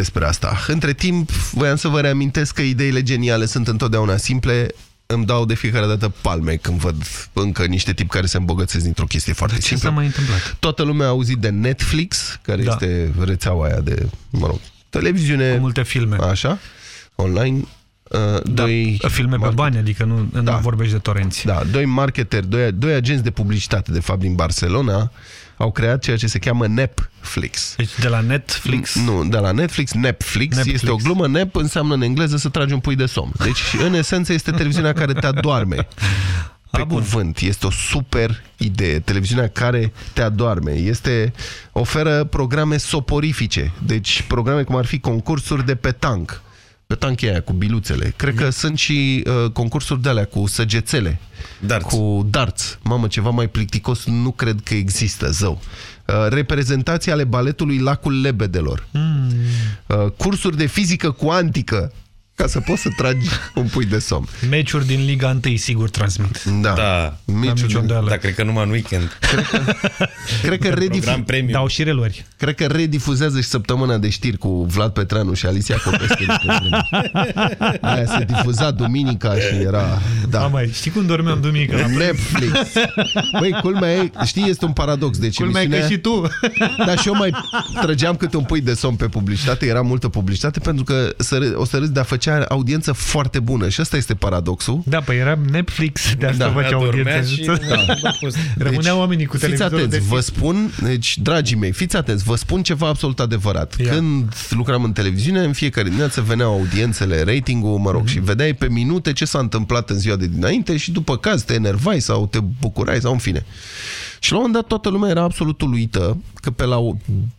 Speaker 4: Despre asta. Între timp, voiam să vă reamintesc că ideile geniale sunt întotdeauna simple. Îmi dau de fiecare dată palme când văd încă niște tipi care se îmbogățesc dintr-o chestie foarte
Speaker 5: Ce
Speaker 4: simplă.
Speaker 5: s-a mai întâmplat?
Speaker 4: Toată lumea a auzit de Netflix, care
Speaker 5: Da.
Speaker 4: este rețeaua aia de, mă rog, televiziune. Cu
Speaker 5: multe filme.
Speaker 4: Așa, online. Uh,
Speaker 5: Da,
Speaker 4: doi
Speaker 5: filme pe bani, adică nu,
Speaker 4: Da.
Speaker 5: nu vorbești de torenți.
Speaker 4: da, doi marketeri, doi, doi agenți de publicitate, de fapt, din Barcelona, au creat ceea ce se cheamă Netflix.
Speaker 5: Deci de la Netflix?
Speaker 4: Nu, de la Netflix, Netflix,
Speaker 5: Netflix.
Speaker 4: este o glumă, Nep înseamnă în engleză să tragi un pui de somn. Deci, în esență, este televiziunea care te adorme. Pe cuvânt, este o super idee. Televiziunea care te adorme. Este, oferă programe soporifice. Deci programe cum ar fi concursuri de petanc. Petanc e aia cu biluțele. Cred că sunt și uh, concursuri de alea cu săgețele.
Speaker 2: Darts.
Speaker 4: Cu darts. Mamă, ceva mai plicticos nu cred că există, zău. Uh, reprezentații ale baletului Lacul Lebedelor.
Speaker 5: Mm.
Speaker 4: Uh, cursuri de fizică cuantică ca să poți să tragi un pui de somn.
Speaker 5: Meciuri din Liga 1 sigur transmit.
Speaker 4: Da.
Speaker 2: Da.
Speaker 4: Meciuri din-
Speaker 2: Da, cred că numai în weekend.
Speaker 4: Cred că
Speaker 2: Program
Speaker 4: redifu...
Speaker 2: premium.
Speaker 5: Dau și relori.
Speaker 4: Cred că redifuzează și săptămâna de știri cu Vlad Petreanu și Alicia Copescu. Aia se difuza duminica și era... Da.
Speaker 5: Mama, știi cum dormeam duminică la
Speaker 4: Netflix. Băi, culmea e, știi, este un paradox. Deci
Speaker 5: Culmea e că
Speaker 4: emisiunea-
Speaker 5: și tu.
Speaker 4: Dar și eu mai trăgeam câte un pui de somn pe publicitate, era multă publicitate, pentru că să râ- o să râzi, dar făcea audiență foarte bună. Și ăsta este paradoxul.
Speaker 5: Da, păi era Netflix, de asta
Speaker 4: Da.
Speaker 5: făcea
Speaker 2: Dormea
Speaker 5: audiență.
Speaker 2: și nu a fost.
Speaker 5: Rămâneau oamenii cu
Speaker 4: Deci, fiți
Speaker 5: televizorul
Speaker 4: atenți,
Speaker 5: de
Speaker 4: vă
Speaker 5: fix.
Speaker 4: spun, deci, dragii mei, fiți atenți, vă spun ceva absolut adevărat.
Speaker 5: Ia.
Speaker 4: Când lucram în televiziune, în fiecare dimineață veneau audiențele, ratingul, mă rog, și vedeai pe minute ce s-a întâmplat în ziua de dinainte și după caz te enervai sau te bucurai sau în fine. Și la un moment dat toată lumea era absolut uluită că pe la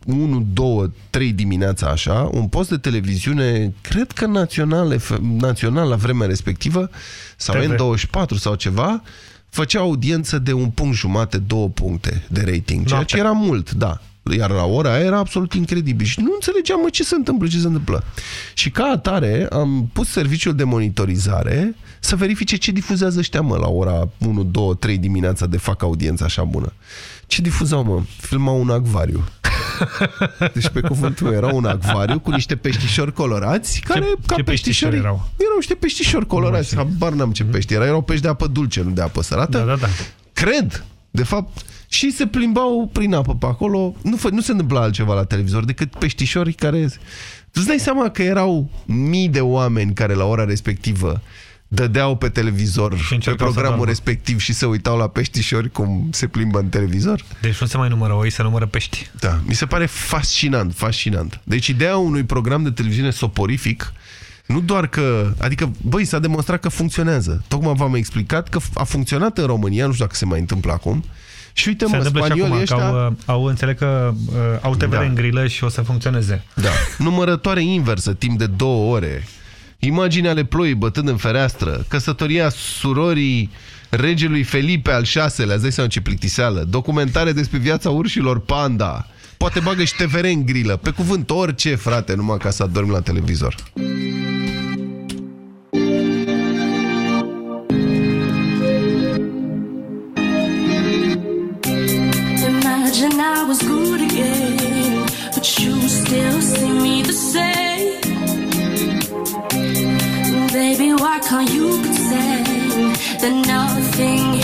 Speaker 4: 1, 2, 3 dimineața așa, un post de televiziune, cred că național, național la vremea respectivă, sau
Speaker 5: TV.
Speaker 4: N24 sau ceva, făcea audiență de un punct jumate, două puncte de rating, ceea
Speaker 5: Noaptea.
Speaker 4: ce era mult, da. Iar la ora aia era absolut incredibil și nu înțelegeam mă, ce se întâmplă, ce se întâmplă. Și ca atare am pus serviciul de monitorizare să verifice ce difuzează ăștia, mă, la ora 1, 2, 3 dimineața de fac audiența așa bună. Ce difuzau, mă? Filmau un acvariu. Deci, pe cuvântul meu, era un acvariu cu niște peștișori colorați, care,
Speaker 5: ce
Speaker 4: ca
Speaker 5: peștișori
Speaker 4: peștișori,
Speaker 5: erau?
Speaker 4: erau niște peștișori colorați, habar n-am ce pești era. Erau pești de apă dulce, nu de apă sărată.
Speaker 5: Da, da, da.
Speaker 4: Cred, de fapt, și se plimbau prin apă pe acolo. Nu, fă, nu se întâmpla altceva la televizor decât peștișori care... Tu îți dai seama că erau mii de oameni care la ora respectivă dădeau pe televizor pe
Speaker 5: încercau să
Speaker 4: programul
Speaker 5: doarmă.
Speaker 4: respectiv și se uitau la peștișori cum se plimbă în televizor?
Speaker 5: Deci nu se mai numără oi, se numără pești.
Speaker 4: Da, mi se pare fascinant, fascinant. Deci ideea unui program de televiziune soporific nu doar că... Adică, băi, s-a demonstrat că funcționează. Tocmai v-am explicat că a funcționat în România, nu știu dacă se mai întâmplă acum. Și uite,
Speaker 5: Se
Speaker 4: mă,
Speaker 5: întâmplă și
Speaker 4: spaniolii
Speaker 5: acum,
Speaker 4: ăștia...
Speaker 5: că au, uh, au înțeleg că uh, au TVR
Speaker 4: Da.
Speaker 5: în grilă și o să funcționeze.
Speaker 4: Da. Numărătoare inversă, timp de două ore. Imagini ale ploii bătând în fereastră. Căsătoria surorii regelui Felipe al VI-lea. Îți dai seama ce plictiseală. Documentare despre viața urșilor panda. Poate bagă și TVR în grilă. Pe cuvânt, orice, frate, numai ca să adormi la televizor.
Speaker 74: Baby, you pretend that nothing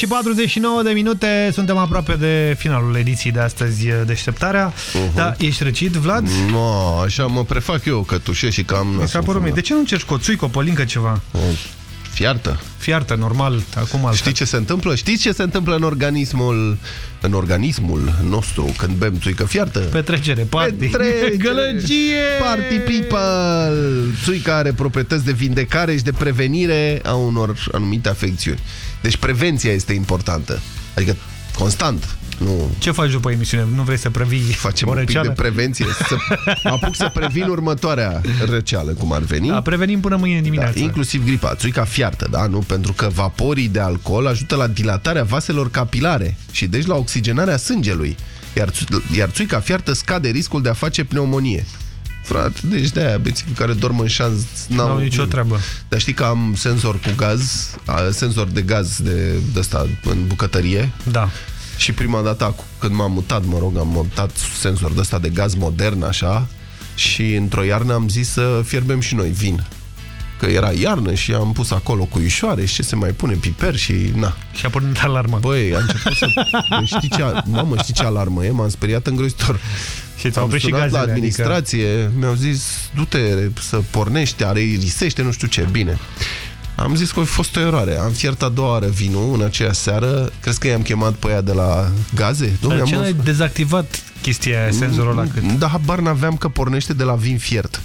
Speaker 5: și 49 de minute, suntem aproape de finalul ediției de astăzi, Deșteptarea.
Speaker 4: Mhm.
Speaker 5: Da, ești răcit, Vlad?
Speaker 4: No, așa mă prefac eu, că tușesc și cam...
Speaker 5: Mi s-a părut mie. De ce nu încerci cu o țuică, o pălincă, ceva?
Speaker 4: Fiartă.
Speaker 5: Fiartă, normal, acum altfel.
Speaker 4: Știi ce se întâmplă? Știți ce se întâmplă în organismul în organismul nostru când bem țuică fiartă?
Speaker 5: Petrecere, party.
Speaker 4: Petrecere,
Speaker 5: Gălăgie!
Speaker 4: Party people! Țuica are proprietăți de vindecare și de prevenire a unor anumite afecțiuni. Deci prevenția este importantă. Adică constant. Nu.
Speaker 5: Ce faci după emisiune? Nu vrei să previi
Speaker 4: Facem
Speaker 5: o
Speaker 4: un pic
Speaker 5: răceală?
Speaker 4: de prevenție. Să apuc să previn următoarea răceală, cum ar veni.
Speaker 5: Da, prevenim până mâine dimineață.
Speaker 4: Da, inclusiv gripa, țuica fiartă, da? Nu? Pentru că vaporii de alcool ajută la dilatarea vaselor capilare și deci la oxigenarea sângelui. Iar, țu- iar țuica fiartă scade riscul de a face pneumonie. Frate, deci de-aia beții care dorm în șanț
Speaker 5: N-au nicio treabă.
Speaker 4: Dar știi că am senzor cu gaz, a, senzor de gaz de, de ăsta în bucătărie.
Speaker 5: Da.
Speaker 4: Și prima dată acu- când m-am mutat, mă rog, am montat senzor de ăsta de gaz modern, așa, și într-o iarnă am zis să fierbem și noi vin. Că era iarnă și am pus acolo cuișoare și ce se mai pune, piper și na.
Speaker 5: Și a pornit alarma.
Speaker 4: Băi, a început să... Băi, știi ce, mamă, știi ce alarmă e? M-am speriat îngrozitor.
Speaker 5: Și ți-au
Speaker 4: am
Speaker 5: oprit și
Speaker 4: sunat
Speaker 5: gazele,
Speaker 4: la administrație, adică... mi-au zis, du-te să pornești, are irisește, nu știu ce, bine. Am zis că a fost o eroare. Am fiert a doua oară vinul în aceea seară. Crezi că i-am chemat pe aia de la gaze?
Speaker 5: Dar ce
Speaker 4: am
Speaker 5: ai dezactivat chestia aia, senzorul ăla cât?
Speaker 4: Da, habar n-aveam că pornește de la vin fiert.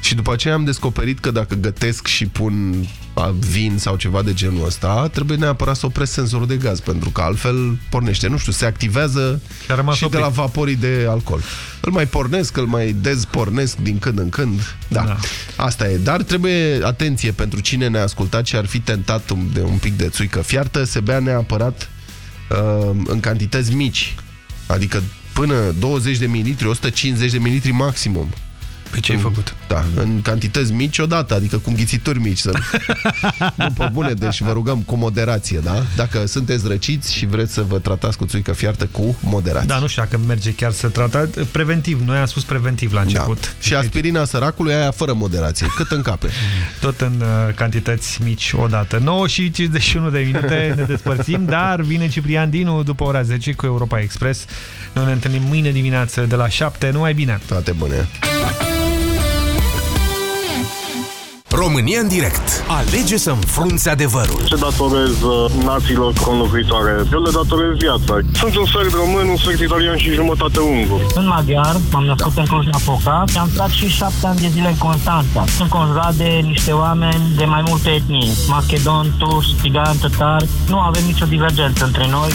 Speaker 4: Și după aceea am descoperit că dacă gătesc și pun a, vin sau ceva de genul ăsta, trebuie neapărat să opresc senzorul de gaz, pentru că altfel pornește, nu știu, se activează
Speaker 5: Și a rămas
Speaker 4: și de
Speaker 5: oprit.
Speaker 4: la vaporii de alcool. Îl mai pornesc, îl mai dezpornesc din când în când. Da, da. asta e. Dar trebuie atenție pentru cine ne-a ascultat și ar fi tentat de un pic de țuică fiartă, se bea neapărat uh, în cantități mici. Adică până 20 de mililitri, 150 de mililitri maximum.
Speaker 5: Pe ce ai făcut?
Speaker 4: Da, în cantități mici odată, adică cu înghițituri mici. Să... După bune, deci vă rugăm cu moderație, da? Dacă sunteți răciți și vreți să vă tratați cu țuică fiartă cu moderație.
Speaker 5: Da, nu știu dacă merge chiar să trata. Preventiv, noi am spus preventiv la început.
Speaker 4: Da. Și aspirina săracului aia fără moderație, cât încape.
Speaker 5: Tot în uh, cantități mici odată. 9 și 51 de minute ne despărțim, dar vine Ciprian Dinu după ora 10 cu Europa Express. Noi ne întâlnim mâine dimineață de la 7. Numai bine!
Speaker 4: Toate bune!
Speaker 11: România în direct. Alege să înfrunți adevărul.
Speaker 75: Ce datorez uh, națiilor conlocuitoare? Eu le datorez viața. Sunt un sfert român, un sfert italian și jumătate ungur.
Speaker 49: Sunt maghiar, m-am născut în Cluj-Napoca și am stat și șapte ani de zile în Constanța. Sunt conjurat de niște oameni de mai multe etnii. Macedon, turci, țigan, tătar. Nu avem nicio divergență între noi.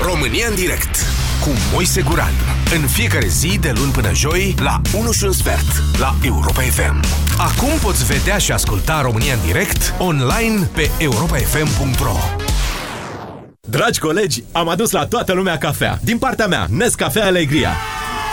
Speaker 11: România în direct cu Moise Guran. În fiecare zi, de luni până joi, la 1 și un sfert, la Europa FM. Acum poți vedea și asculta România în direct online pe europafm.ro
Speaker 13: Dragi colegi, am adus la toată lumea cafea. Din partea mea, Nescafea Alegria.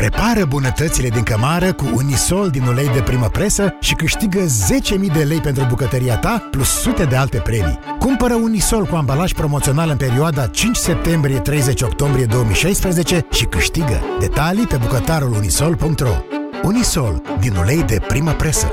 Speaker 76: Prepară bunătățile din cămară cu Unisol din ulei de primă presă și câștigă 10.000 de lei pentru bucătăria ta plus sute de alte premii. Cumpără Unisol cu ambalaj promoțional în perioada 5 septembrie-30 octombrie 2016 și câștigă. Detalii pe bucătarul unisol.ro Unisol din ulei de primă presă.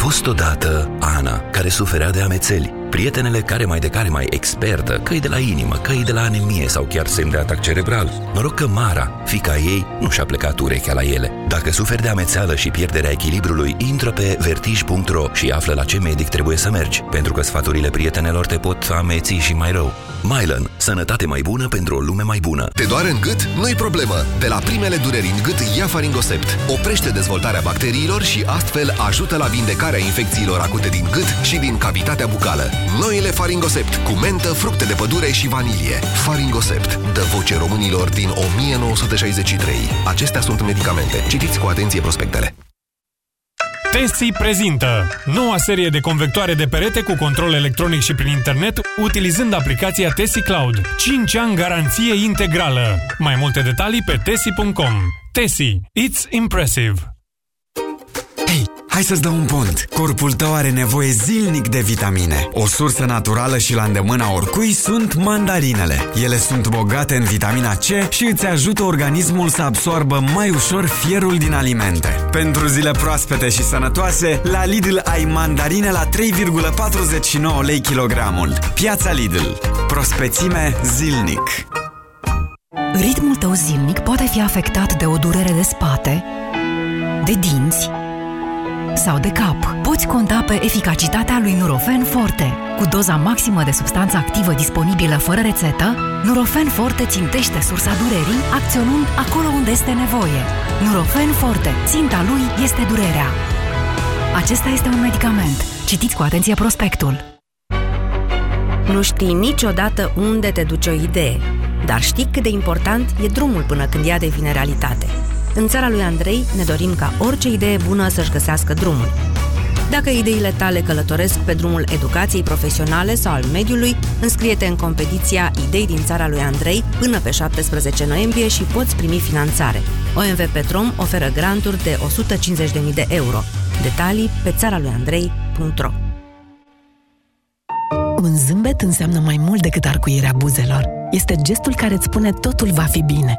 Speaker 30: A fost odată Ana, care suferea de amețeli. Prietenele care mai de care mai expertă, că de la inimă, că de la anemie sau chiar semn de atac cerebral. Noroc că Mara, fica ei, nu și-a plecat urechea la ele. Dacă suferi de amețeală și pierderea echilibrului, intră pe vertij.ro și află la ce medic trebuie să mergi, pentru că sfaturile prietenelor te pot ameți și mai rău. Mylan. Sănătate mai bună pentru o lume mai bună.
Speaker 11: Te doare în gât? Nu-i problemă! De la primele dureri în gât, ia Faringosept. Oprește dezvoltarea bacteriilor și astfel ajută la vindecarea infecțiilor acute din gât și din cavitatea bucală. Noile Faringosept cu mentă, fructe de pădure și vanilie. Faringosept dă voce românilor din 1963. Acestea sunt medicamente. Citiți cu atenție prospectele.
Speaker 77: Tesi prezintă noua serie de convectoare de perete cu control electronic și prin internet utilizând aplicația Tesi Cloud. 5 ani garanție integrală. Mai multe detalii pe tesi.com. Tesi. It's impressive.
Speaker 9: Hai să-ți dau un pont. Corpul tău are nevoie zilnic de vitamine. O sursă naturală și la îndemâna oricui sunt mandarinele. Ele sunt bogate în vitamina C și îți ajută organismul să absoarbă mai ușor fierul din alimente. Pentru zile proaspete și sănătoase, la Lidl ai mandarine la 3,49 lei kilogramul. Piața Lidl. Prospețime zilnic.
Speaker 7: Ritmul tău zilnic poate fi afectat de o durere de spate, de dinți sau de cap. Poți conta pe eficacitatea lui Nurofen Forte. Cu doza maximă de substanță activă disponibilă fără rețetă, Nurofen Forte țintește sursa durerii, acționând acolo unde este nevoie. Nurofen Forte. Ținta lui este durerea. Acesta este un medicament. Citiți cu atenție prospectul.
Speaker 33: Nu știi niciodată unde te duce o idee, dar știi cât de important e drumul până când ea devine realitate. În țara lui Andrei ne dorim ca orice idee bună să-și găsească drumul.
Speaker 47: Dacă ideile tale călătoresc pe drumul educației profesionale sau al mediului, înscrie-te în competiția Idei din țara lui Andrei până pe 17 noiembrie și poți primi finanțare. OMV Petrom oferă granturi de 150.000 de euro. Detalii pe țara lui Andrei.ro
Speaker 75: Un zâmbet înseamnă mai mult decât arcuirea buzelor. Este gestul care îți spune totul va fi bine,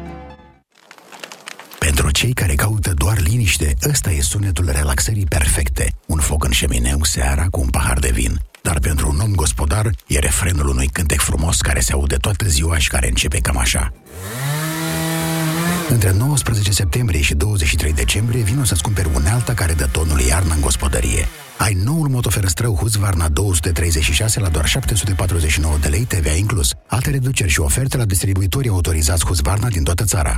Speaker 76: Pentru cei care caută doar liniște, ăsta e sunetul relaxării perfecte. Un foc în șemineu seara cu un pahar de vin. Dar pentru un om gospodar, e refrenul unui cântec frumos care se aude toată ziua și care începe cam așa. Între 19 septembrie și 23 decembrie vino să-ți cumperi unealta care dă tonul iarnă în gospodărie. Ai noul motoferăstrău Husqvarna 236 la doar 749 de lei TVA inclus. Alte reduceri și oferte la distribuitorii autorizați Husqvarna din toată țara.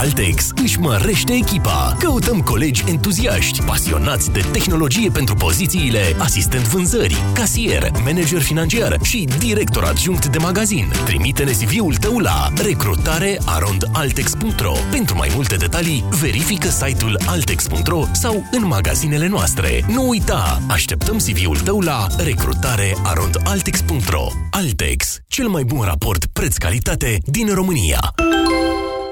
Speaker 3: Altex își mărește echipa. Căutăm colegi entuziaști, pasionați de tehnologie pentru pozițiile asistent vânzări, casier, manager financiar și director adjunct de magazin. Trimite-ne CV-ul tău la recrutarearondaltex.ro Pentru mai multe detalii, verifică site-ul altex.ro sau în magazinele noastre. Nu uita, așteptăm CV-ul tău la recrutarearondaltex.ro Altex, cel mai bun raport preț-calitate din România.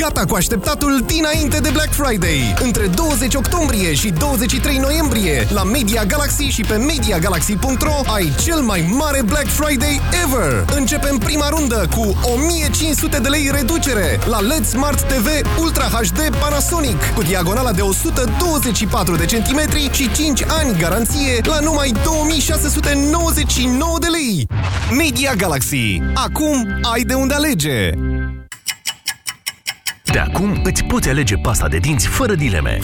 Speaker 10: Gata cu așteptatul dinainte de Black Friday! Între 20 octombrie și 23 noiembrie, la Media Galaxy și pe MediaGalaxy.ro ai cel mai mare Black Friday ever! Începem prima rundă cu 1500 de lei reducere la LED Smart TV Ultra HD Panasonic cu diagonala de 124 de centimetri și 5 ani garanție la numai 2699 de lei! Media Galaxy. Acum ai de unde alege!
Speaker 3: De acum îți poți alege pasta de dinți fără dileme.